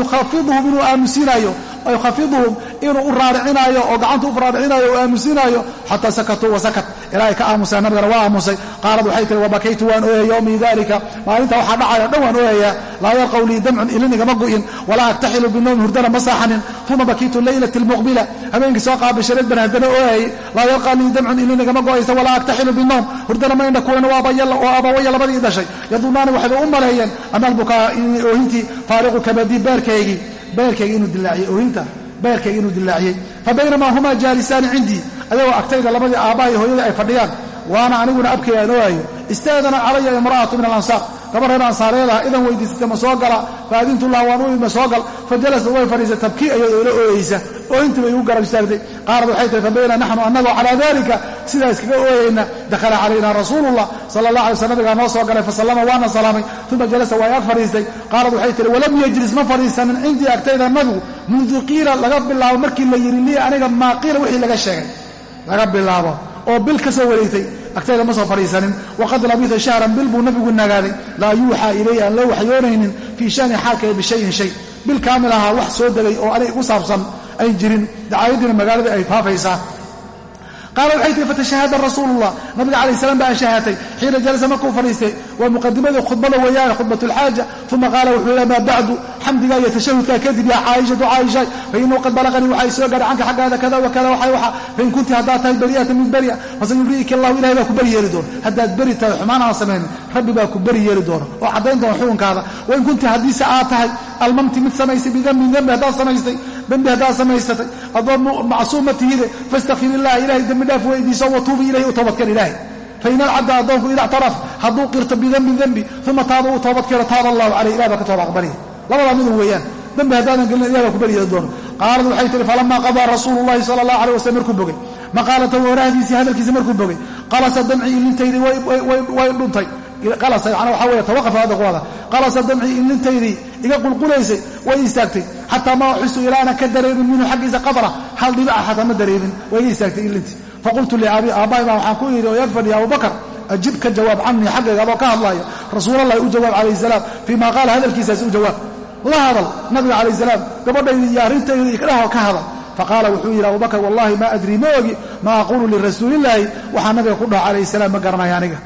Yukhafiduhum inuu aamusinaayo yukhafiduhum inuu u raaricinaayo oo gacanta u raaricinaayo oo aamusinaayo xataa sakatuu wasakat ilaa ay ka aamuseen nabigana waa aamusay. Qaalad waxay tihi wabakaytu waan ooyay yowmii dalika maalinta waxaa dhacaya o dhan waan ooyayaa. Laa yarqaw lii damcun ilinigama gu'in walaa aktaxilu binowmi hurdana ma saaxanin. Uma bakiitu leylati lmuqbila habeenkii soo qaabishareed baan haddana ooyayay laa yarqaa lii damcun ilinigama go'aysa walaa aktaxilu binowm. Hurdana ma indha kuwena oo abawaya labadii dhashay. Yadunaani waxayba u maleeyeen ana albukaa oohintii faariqu kabadii beerkaygii beerkayga inuu dilaaciyey oohinta beerkayga inuu dilaaciyey fa baynamaa humaa jaalisaani cindii ayagoo agtayda labadii aabbaha iyo hooyadii ay fadhiyaan waana aniguna abkayga aan ooyayo istaadana calaya imra'atu min alansaar gabar reer ansaareedaha idan weydiisatay ma soo gala. Faadintu lah waan u imi ma soo gal. Fa jalasad way fadhiisay tabkii ayadoo la ooyeysa. Ooyintii bay igu garab istaagtay. Qaalad waxay tihi fabayna naxnu annagoo calaa dalika sidaa iskaga ooyayna dakhala calayna rasuulullah sala allah alay sl nabigaa noo soo galay fasallama waana salaamay. Uma jalasa waa ag fadhiistay. Qaalad waxay tihi walam yajlis ma fadhiisanin. Cindii agtayda nabigu mundu qiila laga bilaabo markii la yidhi lii aniga maa qiila wixii laga sheegay. Laga bilaabo oo bil ka soo wareegtay agtayda ma soo fadhiisanin. Waqad labita shahran bil buu nabigu nagaaday. Laa yuuxaa ilay aan loo waxyoonaynin fii shani xaalkaya bishayin shay. Bil kaamil ahaa wax soo degay oo anig igu saabsan ay jirin. Dacaayadiina magaaladii ay faafaysaa. Qaala waxay tihi fatashahada rasuulullah. Nabiga calayh salam baa shahatay xiina jalasa markuu fadhiistay waa muqadimadii khudbada weeyaane khudbat lxaaja uma qaala wuxuu yidhi amaa bacdu xamdigaa iyo tashahudkaa kadib yaa caaishatu caaishay fainuu qad balaqanii waxay soo gaadhay canka xaggaada kada wa kada waxay waxa fain kunti haddaad tahay bari'atan min bari'a fasayuri'iki allahu ilahay baa ku beri yeeli doona haddaad beri tahay xumaan aan rabbi baa ku beri yeeli doona oo caddayn doona xukunkaada. Wain kunti haddiise aad tahay almamti mid samaysay bidambin dembi haddaad samaystay dembi haddaad samaysatay adoon macsuuma tihide faistakfir illah ilahay dembi dhaaf weydiiso watuubi ilayhi u toobadkeen ilaahay. Fain alcabda addoonku ida ctaraf hadduu qirto bidembin dembi uma taaba uu toobadkeeno taaba allahu caleyh ilah baa ka tooba aqbaliya labadaa midun weeyaan. Dembi haddaadan gelin ilah baa ku yeeli doono qaalad waxay tihi falamaa qadaa rasuulu llahi sala allah aleh waslm markuu bogay maqaalatahu waraahdiisii hadalkiisa markuu bogay. Qalasa damcii ilintaydii way dhuntay. Qalasa yana waxaa weeye tawaqafa hadda ku wada. Qalasa damcii ilintaydii iga qulqulaysay way istaagtay. Xataa ma uxisu ilaana ka dareemin minhu xaggiisa qadra hal dhibaca xataa ma dareemin waa iga istaagtay ilintii faqultu liabi aabbahay baa waxaan ku yidhi oo yag fadhiya abubakar ajib ka jawaab canii xaggayga adoo ka hadlaayo rasuulallahi u jawaab calayh salaam fii ma qaala hadalkiisaas u jawaab la hadal nabiga calayh salaam gabadhaydi iyo arrintaydi ikdhaho ka hadal. Faqaala wuxuu yidhi abubakar wallahi ma adrii ma ogi ma aquulu lirasuulillaahi. Waxaa nabiga ku dhaho calayh salaam ma garanaya aniga.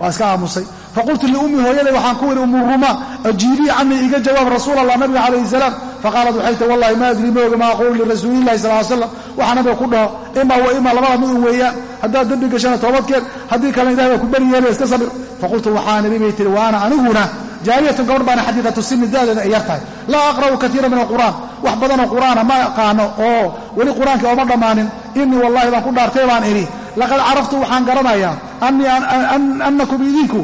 Waa iska aamusay. Faqultu liummi hooyaday waxaan ku umu rumaan ajiibii canii iga jawaab rasuul allah nabiga calayhi salaam. Faqaalat waxay tii wallahi ma adrii ma ogi aquulu lirasuulillahi sal slam waxaa nabiga ku dhaho ima wa ima labada mid un weeyaan. Haddaad dembi gashana toobadkeen haddii kalena ilahay baa ku beri iska sabir. Faqultu waxaa nabi bay tihi waana aniguna jaariyatun gabadh baana xadiidatu sini da'deeda ay yar tahay laa aqra'u kaiira min alqur'aan wax badanoo qur'aana ma aqaano oo weli qur'aankii ooma dhammaanin inii wallahi baan ku dhaartay baan idhi. Laqad caraftu waxaan garanayaa annakum idinku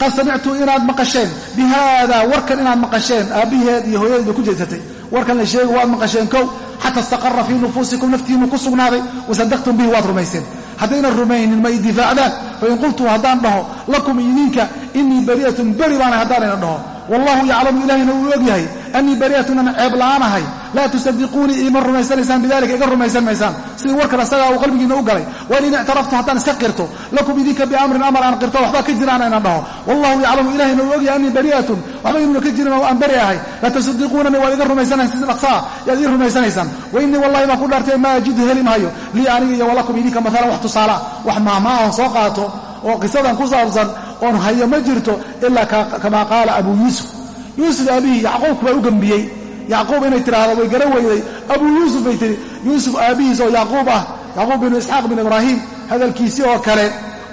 qad samictu inaad maqasheen. Bi haada warkan inaad maqasheen. Aabbiheed iyo hooyadeed bay ku jeedsatay warkan la sheegi waad maqasheen kow. Xata istaqara fii nufuusikum naftiinu ku sugnaaday. Wasadaqtum bihi waad rumayseen haddaynan rumaynin ma idifaacdaan fain qultu haddaan dhaho lakum idinka inii bari'atun beri baana haddaanayna dhaho wallahu yaclamu ilahina uu og yahay annii bari'atun an ceeb la'aanahay laa tusadiquunii ima rumaysanaysaan bidalika iga rumaysan maysaan sidii warkan asagaa uu qalbigiinna u galay wain in ictaraftu haddaan iska qirto lakum idinka biamrin amar aan qirto waxbaa ka jiraan aynan dhaho wallahu yaclamu ilahina uu og yahay annii bari'atun waxba inuuna ka jirin oo aan beri ahay la tusadiquunanii waad iga rumaysanaysaan si dhaqsaa yaad ii rumaysanaysaan wa innii wallahi baan ku dhaartay maa ajidu heli maayo lii aniga soo qaato oo qisadan ku saabsan oon hayo ma jirto ilaa kamaa qaala abuu yuusuf. Yuusuf aabihii yacquubku baa u gembiyey yacquub inay tidhaahdo way gara weyday abuu yuusuf bay tihi yuusuf aabbihiis oo yacquub ah yacquub binu isxaaq bin ibraahim hadalkiisii oo kale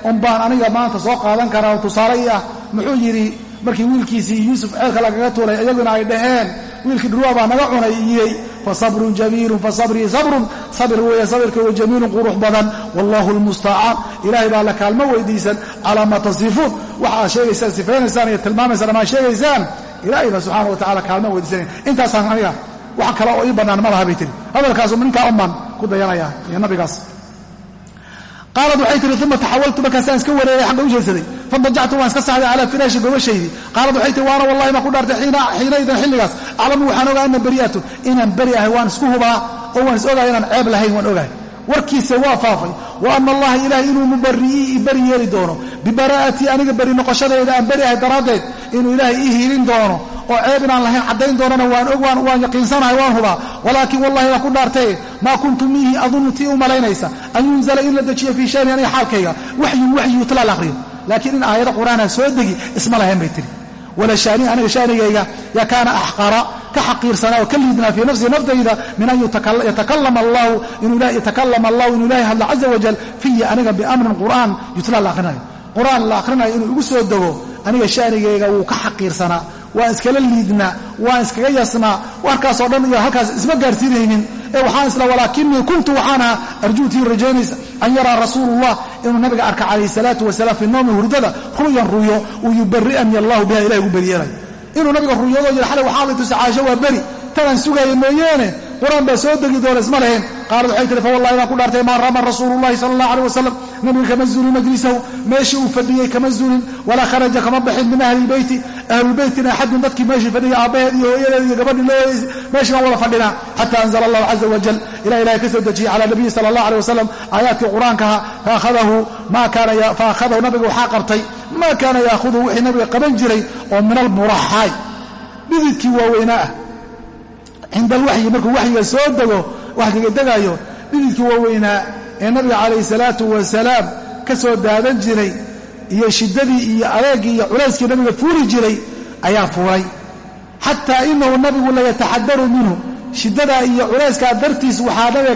un baan aniga maanta soo qaadan karaa oo tusaale ii ah. Muxuu yidhi markii wiilkiisii yuusuf ceelka lagaga tuuray iyaguna ay dhaheen wiilkii dhurwaa baa naga iyey fasabrun jamiilun fasabrii sabrun sabir weeye sabirka wa jamiilun qurux badan wallahu lmustacaan ilaahay baa la kaalmo weydiisan calaa maa tasifuun. Waxa aad sheegaysaan sifaynaysaan iyo tilmaamaysaan ama ad sheegaysaan ilaahay baa subxaana wa tacala kaalmo weydiisanayn intaasaan aniga wax kale oo ii bannaan ma laha bay tihi hadalkaasu ninkaa un baan ku dayanaya iyo nabigaas qaalad waxay tihi uma taxawaltu markaasaan iska wareegay xagga u jeedsaday. Fadajactu waan iska saxday calaa firaashi gobashaydii qaalad waxay tihi waana wallahi baan ku dhaartay xiinaydan xilligaas. Aclamu waxaan ogaa ana bari'atun inaan beri ahay waan isku hubaa oo waan is ogahay inaan ceeb lahayn waan ogahay. Warkiisa waa faafay. Wa ana allaha ilaahay inuu mubari'ii beri yeeli doono. Bibaraa'atii aniga beri noqoshadayda aan beri ahay daraaddeed inuu ilaahay ii hiilin doono oo ceeb inaan lahayn caddayn doonana waan og waan yaqiinsanahay waan hubaa. Walaakin wallahi baan ku dhaartaye maa kuntu miihi adunnu tii u an yunzala in la dejiyo fii shayni aniga xaalkayga waxyun waxyi yutla la aqriyo laakiin in aayado qur'aana soo degi isma lahayn bay tiri. Wala shaani aniga shaanigayga yaa kaana axqara ka xaqiirsanaa oo ka liidnaa fii nafsii naftayda min an yatakalama allahu inuu ilaahay hadla caza wajal fiya aniga biamrin qur'aan yutla la aqrinayo qur'aan la aqrinayo inuu igu soo dego aniga shaanigayga wuu ka xaqiirsanaa waan iskala liidnaa waan iskaga yasnaa warkaasoo dhan iyo halkaas isma gaarsiinaynin. Ee waxaan isla walaakinii kuntu waxaan ahaa arjuutii rajaynaysa an yaraa rasuulullah inuu nabiga arka calayhi salaatu wasalaam fii noomi hurdada ru'yan ruyo uu yubari'ani allahu biha ilahi ugu beriyeelay inuu nabiga ruyadoo jira xalay waxaa laytusa caasho waa beri tanaan sugaaya mooyeene qur'aan baa soo degi doona isma lahayn. Qaalad waxay tihi fawallahi baan ku dhaartay maa rama rasuulu llahi sala allah aleh wasalam nabiga kama zuulin majlisahu meeshii uu fadhiyey kama zuulin walaa kharaja kama baxin min ahli lbeyti ahlulbeytina axadun dadkii meeshii fadhiyay aabbaheed iyo hooyadeed iyo gabadhii looyey meeshii baan wada fadhinaa xata anzala allahu caza wajal ilah ilahay ka soo dejiyey cala nabiyi sala allah aleh wasalam aayaadkii qur'aankaha faakhadahu nabiga waxaa qabtay maa kaana yaahudu wixii nabiga qaban jiray oo min almuraxaay dhididkii waaweynaa ah cinda alwaxyi markuu waxyiga soo dego waxyiga degaayo dhididkii waaweynaa ee nabiga calayhi salaatu wasalaam ka soo daadan jiray iyo shiddadii iyo adeegii iyo culayskii nabiga fuuli jiray ayaa fuulay. Xataa inahu nabigu layataxadaru minhu shiddadaa iyo culayskaa dartiis waxaa nabiga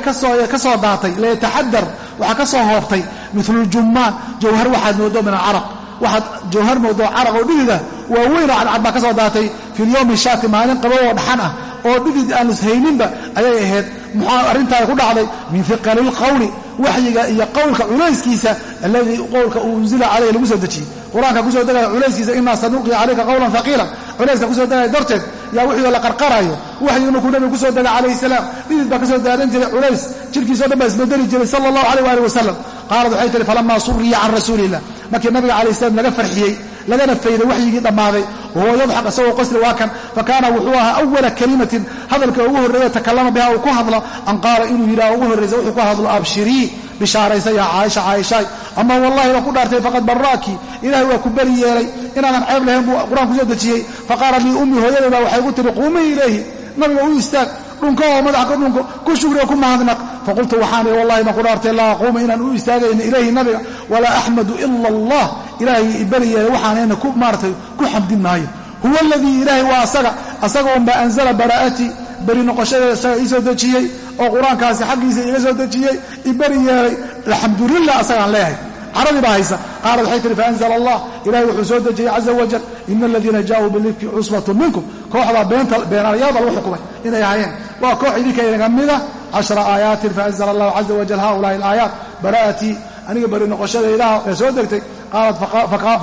ka soo daatay layataxadar waxaa ka soo hoobtay miluljummaan jawhar waxaad moodo min alcaraq waxaad jawhar moodo caraq oo dhidida waaweyn oo cadcad baa ka soo daatay fi lyowmi maalin qabow oo dhaxan ah oo dhidid aan ishayninba ayay ahayd. Muxuu arrintaada ku dhacday? Min hiqali lqawli waxyiga iyo qowlka culayskiisa alladii qowlka unzila calayh lagu soo dejiyey qur'aanka ku soo degaya culayskiisa inaa sanulqi calayka qowlan haqiila culayska ku soo degaya darteed yaa wixii la qarqarayo. Waxyigu markuu nabiga ku soo degay calayhi salaam dhidid baa ka soo daadan jiray culays. Jirkiisao dhan baa isbedeli jiray sala allahu alayh waali wasalam qaalad waxay tihi falamaa suriya can rasuuli illah markii nabiga calayh salam laga farxiyey lagana fayday waxyigii dhammaaday. Wahuwa yadxaq isagoo qosli waa kan. Fakaana wuxuu ahaa awala kalimatin hadalka ugu horreeya takallama biha uu ku hadlo an qaala inuu yidhaha ugu horraysa wuxuu ku hadlo abshirii bishaaraysa yaa caaisha caaishaay. Ama wallahi baa ku dhaartay faqad barraaki. Ilahay waa ku beri yeelay inaadan ceeb lahayn buu qur'aan ku soo dejiyey. Faqaala lii ummii hooyaday baa waxay gu tiri quumii ilayhi. Nabiga u istaag dhunko oo madaxa ka dhunko ku shugriyo ku mahadnaq. Faqultu waxaan ihi wallahi baan ku laa aquuma inaan u istaagayna ilayhi nabiga walaa axmadu ila allah. Ilaahay iberi yeelay waxaanayna ku maaratay ku xamdin maayo huwa aladii ilaahay waa asaga asaga unbaa anzala baraa'atii beri noqoshadeeda isaga ii dejiyey oo qur'aankaasi xaggiisa iga soo dejiyey iberi yeelay alxamdulilah asagaan leeyahay carabi baa haysa. Qaalad waxay tihi faanzla allah. Ilahay wuxuu soo dejiyey caza wajal ina aladiina jaauu bilifki cusbatun minkum. Kooxdaa beenaalayaada lagu xukumay inay ahaayeen. Waa koox idinka inaga mida cashra aayaatin faanzla allahu caza wajal haulaai alaayaat. Bara'atii aniga beri noqoshadaydaha ee soo degtay.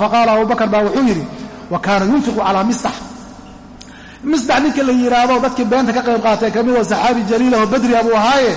Faqaala abubakar baa wuxuu yidhi wa kaana yunfiqu calaa mistax. Misdax ninka la yidhaahdo dadkii beenta ka qayb qaatay ka midoo saxaabi jaliilah oo badriga buu ahaaye.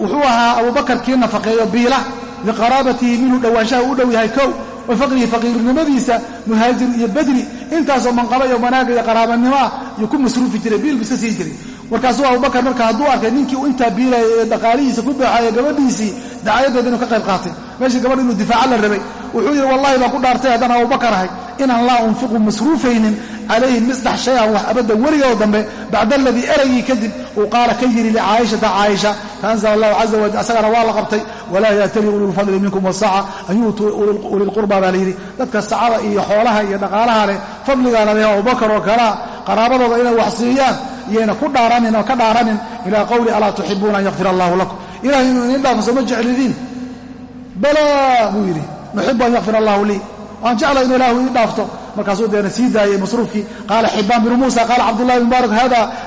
Wuxuu ahaa abubakar kii nafaqeeyo biila liqaraabatihi minhu dhowaanshaha u dhow yahay kow wa faqrihi faqiirnimadiisa muhaajir iyo badri intaasoo manqaba iyo wanaaga iyo qaraabanimo ah yuu ku masruufi jiray biil bu iska sii jiray. Markaasuu abubakar marka hadduu arkay ninkii intaa biilaya ee dhaqaalihiisa ku baaxaya gabadhiisii dacayaddeeda inuu ka qayb qaatay. Meeshii gabadh inuu difaaca la rabay. Wuxuu yidhi wallahi baan ku dhaartay haddaan abubakar ahay inaan laa unfiqu masruufaynin calayhi misdax shay-an wax abadda weligaoo dambe bacda aladii eraygii kadib uu qaala ka yidhi licaayishata caaisha faanzla allahu caza wajal asagana waa la qabtay walaa yaatali ululfadli minkum wasaca an yuutuu ulilqurba baa layidhi dadka sacada iyo xoolaha iyo dhaqaalaha leh fadligaana leh abubakar oo kalea qaraabadooda inay wax siiyaan iyayna ku dhaaranin oo ka dhaaranin ilaa qowli alaa tuxibuuna an yakfir allahu lakum. Ilahay inuu idin dhaafo sooma jeclidiin? Balaa buu yidhi. Nuxibu an yakfir allahu lii waan jeclay inu ilahu idin dhaafto. Markaasuu deena sii daayey masruufkii. Qaala xibaan binu muusa qaala cabdullahi bn mubaarak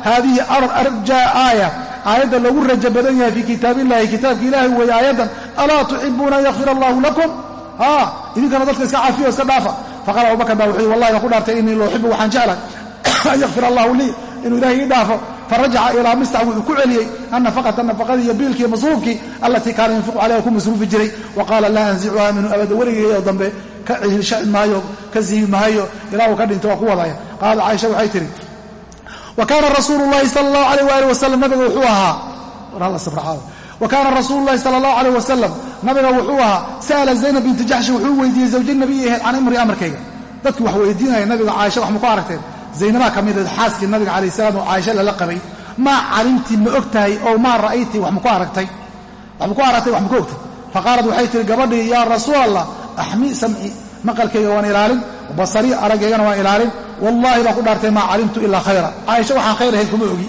haadihi arja aaya. Aayadda loogu raja badan yahay fii kitaab illahi kitaabka ilaahay weeye aayaddan alaa tuxibuuna an yakfir allahu lakum? Ha idinkana dadka iska cafiyo iska dhaafa. Faqaala abubakar baa wuxuu wallahi baan ku dhaartay inii la uxibu waxaan jeclay an yakfir allahu lii inuu ilahay ii dhaafo. Farajaca ilaa mistax wuxuu ku celiyey annafaqata nafaqadii iyo biilkii masruufkii allatii kaana yunfiqu calayha ku masruufi jiray. Wa qaala laa anzicuha minhu abada weligeeyo dambe ka cihilshaci maayo ka siibi maayo ilaa uu ka dhinto waa ku wadaya qaala caaisha waxay tihi wa kaana rasuulu llahi sala allahu alayh waali wasalam nabiga wuxuu ahaa wa kaana rasuulu llahi sala allahu alayh wasalam nabiga wuxuu ahaa sa'ala zaynab binti jaxshi wuxuu weydiiyey zawja nabiyi ahayd can imri amarkayga. Dadkii wax weydiinaya nabiga caaisha wax ma ku aragteen. Zaynabaa ka mid ahed xaaskii nabiga calayh salaam oo caaisha lala qabay. Maa calimti ma og oo maa ra'ayti wax maku aragtay? Wax maku aragtay wax maku ogtay. Faqaalat waxay tihi gabadhii yaa rasuul allah axmi samci maqalkayga waan ilaalin basarii araggaygana waan ilaalin. Wallaahi baan ku dhaartay maa calimtu ilaa khayra. Caaisha waxaan khayr ahayd kuma ogi.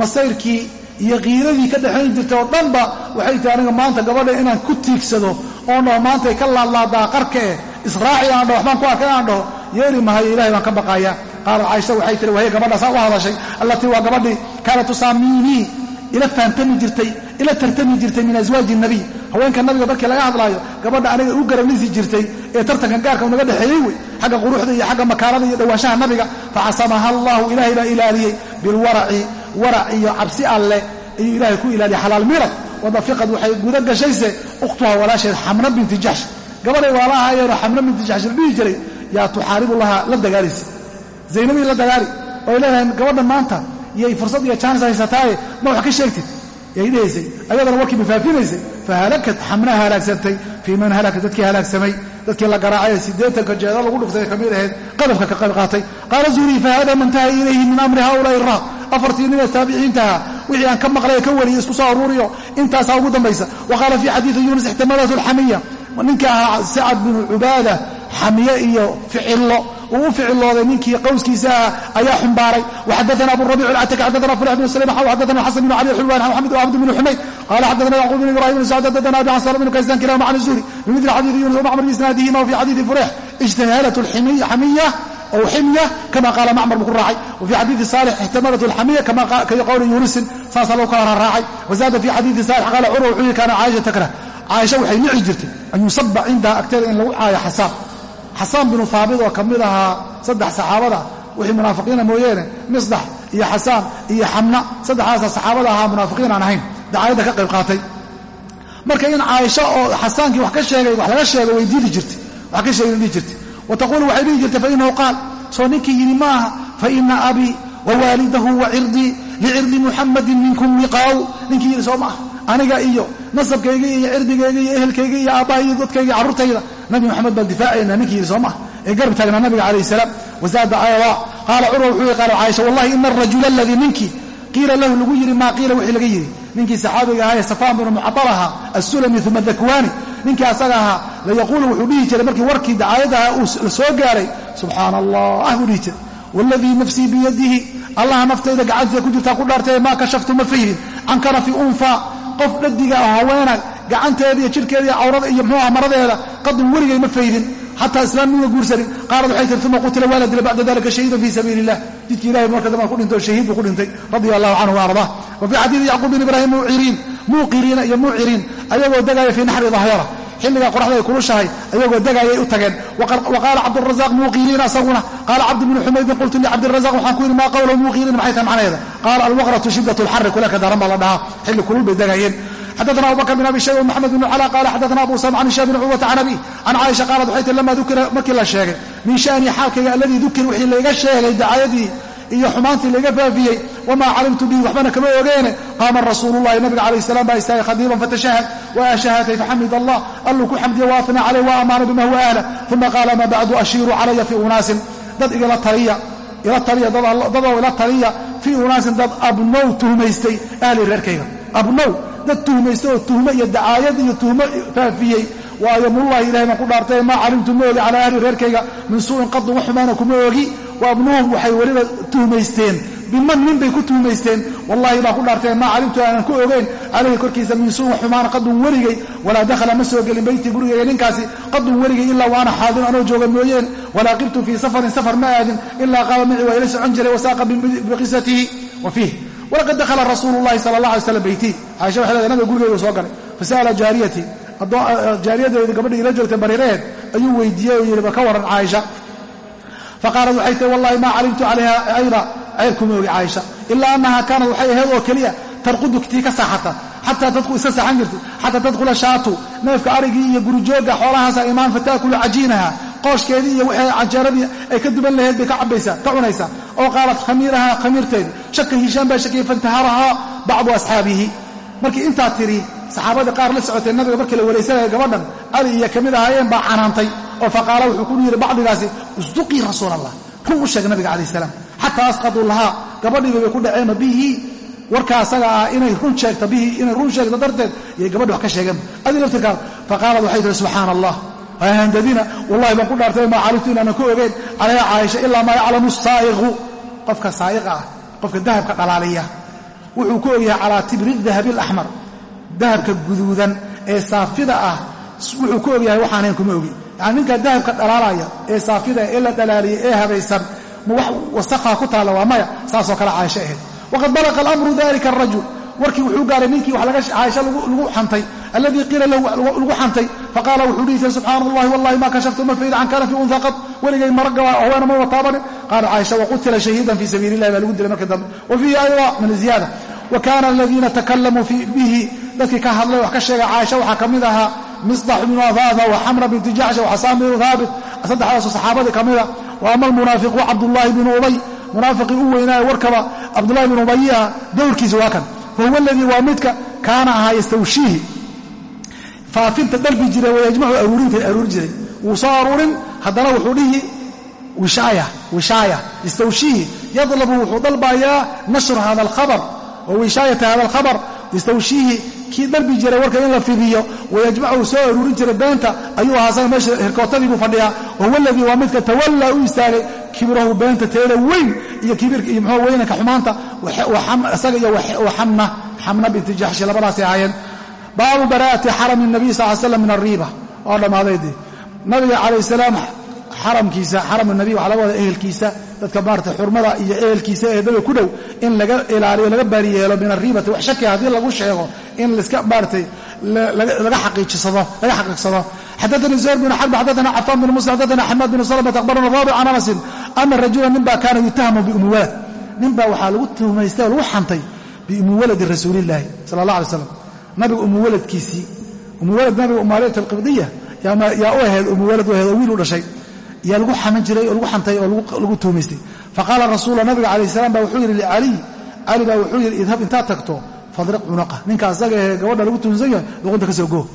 Masayrkii iyo qiiradii ka dhexayn jirtay oo dhanba waxay tihi aniga maanta gabadha inaan ku tiigsado oon dhaho maantay ka laadlaadaa qarka eh israaci aan dhaho waxbaan ku arkay aan dhaho yeeli mahayo ilahay baan ka baqaaya qaalat caaisha waxay tihi wahiy gabadha saa u hadashay. Allatii waa gabadhii kaanat tusaamiinii ila fahamtami jirtay ila tartami jirtay min aswaaji nabiy haweenka nabiga markii laga hadlaayo gabadha aniga u garanaysi jirtay ee tartankan gaarka unaga dhexeeyey wey. Xagga quruxda iyo xagga makaanada iyo dhowaanshaha nabiga facasamaha allahu ilaahay baa ilaaliyey bilwaraci warac iyo cabsi alleh ayuu ilaahay ku ilaaliyey xalaal mirad. Wadafiqad waxay guda gashayse ukhtuha walaasheed xamna binti jaxsh gabadhay waalahaayeenoo xamna binti jaxsh la dhihi jiray yaa tuxaaribu lahaa la dagaalaysa zaynabii la dagaali. Oy leedahay gabadhan maanta iyay fursad iyo jaanis haysataaye ma wax ka sheegtid yay dhehaysay ayadana warkii mafaafinaysay fahalakat xamnaha halaagsantay fii man halaka dadkii halaagsamay dadkii la garaacay siddeetanka jeeda lagu dhuftay ka mid ahayd qadabka ka qayb qaatay. Qaala zuhrii fahada mantaha ilayhi min amri haulaai raab afartii nin ee taabiciintaha wixii aan ka maqlay ka wariyay isku soo aruuriyo intaasaa ugu dambaysa. Wa qaala fii xadiidi yuunus ixtimalat alxamiya ninkii ahaa sacad binu cubaada xamiye iyo ficillo uu u ficilooday ninkii qowskiisaa ayaa xumbaaray. Waxadaana abu rabic اlcataki xadana fulax bn slm xadana xasan bn cali xulwan an xamed axmed bn xumayd qala xadana yacquub bn ibrahim bn sacd xadana abi can sal bn kaysan kilahuma can zuhri bimidli xadiidi yunus wmacmar bisnaadihima wfi xadiidi furex ijtahaalat xamiya w ximya kama qaala macmar buu ku raacay. Wafii xadiidi salix ixtamalat alxamiya ka qowli yunusin saasaa lagu kala raaraacay wazaada fi xadiidi salix qaala cumar wuxuu yihi kaana caaisha takrah caaisha waxay nici jirtay an yusaba cindaha agteeda in lagu caayo xasaab xasaan binu haabit oo ka mid ahaa saddex saxaabada. Wixii munaafiqiina mooyeene misdax iyo xasaan iyo xamna saddexdaasa saxaabada ahaa munaafiqiin aan ahayn. Dacaayadda ka qayb qaatay. Marka in caaisha oo xasaankii wax ka sheegay wax laga sheego way diidi jirtay. Wax ka sheegay dhihi jirtay. Wataquulu waxay dhihi jirtay fainahu qaal soo ninkii yidhi maaha faina abii wawaalidahu wacirdii licirdi muxamadin minkum wiqaaw ninkii yidhi soo maaha aniga iyo nasabkayga iyo cirdigayga iyo ehelkayga iyo aabbaha iyo dadkayga carruurtayda nabi moxamed baan difaacayna ninkii soo maaha ee garab taagnaa nabiga calayh salaam. Wazaada ayada qaala curwa wuxuu yihi qaala caaisha wallahi ina arajula aladii ninkii qiila lahu lagu yidhi maa qiila wixii laga yidhi ninkii saxaabiga ahaa ee safaan binu mucadal ahaa assulami uma dakwaani ninkii asaga ahaa layaquulu wuxuu dhihi jiray markii warkii dacaayadaha uu la soo gaaray subxaana allah buu dhihi jiray. Waaladii nafsii biyadihi allaha naftayda gacanteeda ku jirtaa ku dhaartay maa kashaftu ma faydin can kanafi unfa qof dhadiga oo haweena gacanteeda iyo jirhkeeda iyo cawrada iyo muxuuha maradeeda qadun weligay ma faydin. Xataa islaamnima guursanin qaalad waxay tiri uma qutila waa la dilay bacda dalika shahiidan fii sabiili illah jidki ilahay marka dambe ku dhintay oo shahiid buu ku dhintay radia allahu canhu wa ardaa wa fii xadiidi yacquub bin ibraahim muciriin muuqiriina iyo muciriin ayagoo degaaya fii naxri dahyara xilligaa qoraxda ay kulushahay ayagoo degaayay u tageen. Wa qaala cabdurazaq muuqiriin asaguna qaala cabdi bnu xumaydin qultu licabdirazaq waxaan ku yidhi maa qawlahu muuqiriin maxay tahay macnaheeda? Qaala alwaqratu shiddat lxari kuleka daran baa la dhahaa. Xilli kulul bay degaayeen xadana abubakr bn abi shayba maxamed bn cala qala xadana abu usama can hishaam bn curwata can abi can caaisha qaalat waxay tii lama dukira markii la sheegay min sha'ni xaalkayga alladii dukir wixii layga sheegay dacaayadii iyo xumaantii layga faafiyey wamaa calimtu bihi waxbana kama ogeene qaama rasuululahi nabiga calayh salam baa istaagay khadiiban fatashahad waa shahatay faxamid allah alluu ku xamdiya waatna caleyh wa amaana bima huwa ahla uma qaala ama bacdu ashiiru calaya fii unaasin dad igala taliya ila taliya dadoo ila taliya fii unaasin dad abnow tuhmaystay ahli reerkayga abnow dad tuhmaystay oo tuhmo iyo dacaayad iyo tuhmo faafiyey waayo mullahi ilahay ku dhaartay maa calimtu ma ogi calaa ahli reerkayga min suu'in qadun wax xumaana kuma ogi wa waxay weliba tuhmaysteen. Biman nin bay ku tuhmaysteen. Wallahi baan ku dhaartay maa calimtu aanan ku ogeyn. Calayhi korkiisa min suu'in wax xumaana qadun weligay. Walaa dakhala ma soo gelin beyti gurigayga ninkaasi. Qadun weligay ilaa wa ana anoo jooga mooyeen. Walaa qibtu fii safarin safar ma aadin. Ilaa qaama micii waa ila socon jiray wasaaqa biqisatihi wa fiih walaqad dakhala rasuulu llahi sala allah alay slam beyti caaisha waxay leedahay nabiga gurigaygu soo galay. Fasa'ala jaariyatii jaariyadeedi gabadhii ila joogtay bariireed ayuu weydiiyey oo yidhi ba ka waran caaisha? Faqaalat waxay tihi wallahi maa calimtu calayha cayba cayb kuma ogi caaisha. Ilaa annaha kaanat waxay ahayd oo keliya tarqudu tii ka saaxata xataa dadku iska saxan jirtay xataa tadkhula shaatu. Neefka arigii iyo gurijoogga xoolahaasa imaan fataakulu cajiinaha qooshkeedii iyo wixii canjeeradii ay ka duban lahayd bay ka cabaysaa ka cunaysaa. Oo qaalat khamiiraha khamiirteedi shaka hishaan baa shakiyay faintaharahaa bacdu asxaabihi. Markii intaa tiri saxaabadii qaar la socotay nabiga markii la waraysanaya gabadhan cali iyo ka mid ahaayeen baa canaantay. Oo faqaala wuxuu ku yidhi bacdigaasi isduqii rasuul allah run u sheeg nabiga calayh salaam. Xataa asqaduu lahaa gabadhii bay ku dhaceenba bihi warka asaga ah inay run sheegto bihi inay run sheegto darteed iyay gabadhi wax ka sheegeen. Adii laftirkaad faqaalad waxay tihi subxaana allah handadina wallahi baan ku dhaartay maa calimtu inaanan ku ogeyn. Calayha caaisha ilaa maa yaclamu saa'iqu qofka saa'iqa ah qofka dahabka dhalaaliya wuxuu ku ogyahay calaa tibri dahabi alaxmar dahabka guduudan ee saafida ah. Wuxuu ku ogyahay waxaanayn kuma ogi. Yani ninka dahabka dhalaalaya ee saafida ee la dhalaaliyay ee habaysan ma wax wasakhaa ku taalla waa maya saasoo kale caaisho ahayd. Waqad balaqa alamru dalika arajul warkii wuxuu gaaray ninkii caaisha lagu xantay alladii qiila lagu xantay faqaala wuxuu dhihi jiray subxaana allahi wallahi ma kashaftu ma fayda can kana fi unha qad weligay maraga haweena ma wataabani qaala caaisha waqutila shahiidan fii sabiili illahi baa lagu dilay markii dambe. Wa fiihi ayda min ziyaada. Wa kaana aladiina takalamuu bihi dadkii ka hadlay wax ka sheegay caaisha waxaa ka mid ahaa misdax bnu afafa wa xamra binti jaxsha wa xasaan binu haabit saddexdaasoo saxaabadii ka mida wa ama almunaafiqu cabdullaahi bnu ubay. Munaafiqii u weynaaye warkaba cabdullahi bnu ubayi ah dowrkiisa waa kan fahuwa aladii waa midka kaana ahaa yastawshiihi faafinta dalbi jiray wayajmacu aruurinta aruuri jiray. Wuu soo aruurin haddana wuxuu dhihi wishaaya yastawshiihi yadlabu wuxuu dalbayaa nashra hada alkhabar. Wa wishaayata hada alkhabar yastawshiihi kii dalbi jiray warka in la fidiyo wayajmacu soo aruurin jiray beenta ayuu ahaa asaga meesha hirkootadii buu fadhiyaa. Wahuwa aladii waa midka tawallaa u istaagay kibrahu beenta teeda weyn iyo kibirka iyo muxuu weynanka xumaanta isaga iyo xamna xamna binti jaxshi labadaasay ahaayeen. Baabu baraa'ati xarami nabiy sal l slam min ariiba oo dhammaaday dee nabiga calayh salaam xaramkiisa xaram nabiy waxaa laga wada ehelkiisa dadka maarata xurmada iyo ehelkiisa ee nabiga ku dhow in laga ilaaliyo laga baariyeelo min ariibati wax shaki haddii lagu sheego in laska maaratay laga xaqiiqsado. Xadaanii zuhayr bn xarb xadaana cafaan bn muslim xadaana xamaad bn salmt akhbarana raabic can anasin ana rajula ninbaa kaana yutahamu biumi walad ninbaa waxaa lagu tuhmaystay lagu xantay biumi waladi rasuuliillaahi sala allah alay slam nabiga umu waladkiisii umu walad nabiga umaariyat alqibdiya yaa u ahayd umu walad u ahayd oo wiil u dhashay yaa lagu xaman jiray oo lagu xantay oo lagu tuhmaystay faqaala rasuula nabiga calayh salam baa wuxuu yidhi licaliy cali baa wuxuu yidhi idhab intaad tagto fadriq cunaqa. Ninka asaga ahee gabadha lagu tuhunsan yahay luqunta ka soo goo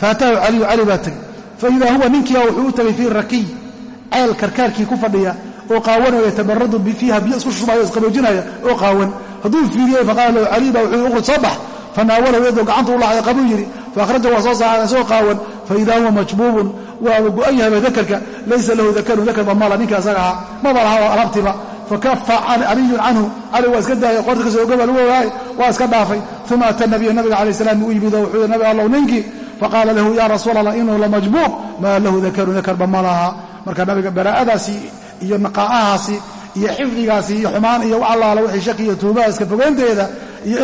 faataahu caliyu cali baa tegey faidaa huwa ninkiia wuxuu u tegay fii rakiy ceel karkaarkii ku fadhiya oo qaawanoo yatabaradu fiiha biyo isku shubaayo isqaboojinaya oo qaawan. Hadduu fiiriyey faqaala lahu gacanta u laacay qabuu yidhi faahraja waa soo saaray isagoo qaawan faidaa huwa majbuubun waaba go'an yahayba dakarka laysa lahu dakarun dakar bamala ninka asaga ahaa maba laha oo alabtiba fakafa caliyun canhu cali waa iska daayay qorta ka soo oga baa lagu ogaay waa iska dhaafay uma ata nabiya nabiga calayh salaam u yimid oo wuxuu nabi allow ninkii faqaala lahu ya rasuula allah inahu lamajbuub maa lahu dakarun dakarba ma laha marka nabiga baraa'adaasi iyo naqaa'ahaasi iyo xifdigaasi iyo xumaan iyo allaala wixii shaki iyo tuubaha iska fogeynteeda iyo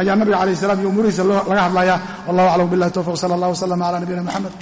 ayaa nabiga calayh salam iyo umuurihiisa laga hadlaya wallahu aclam billahi towfiq sala allah waslama cala nabiyina moxamed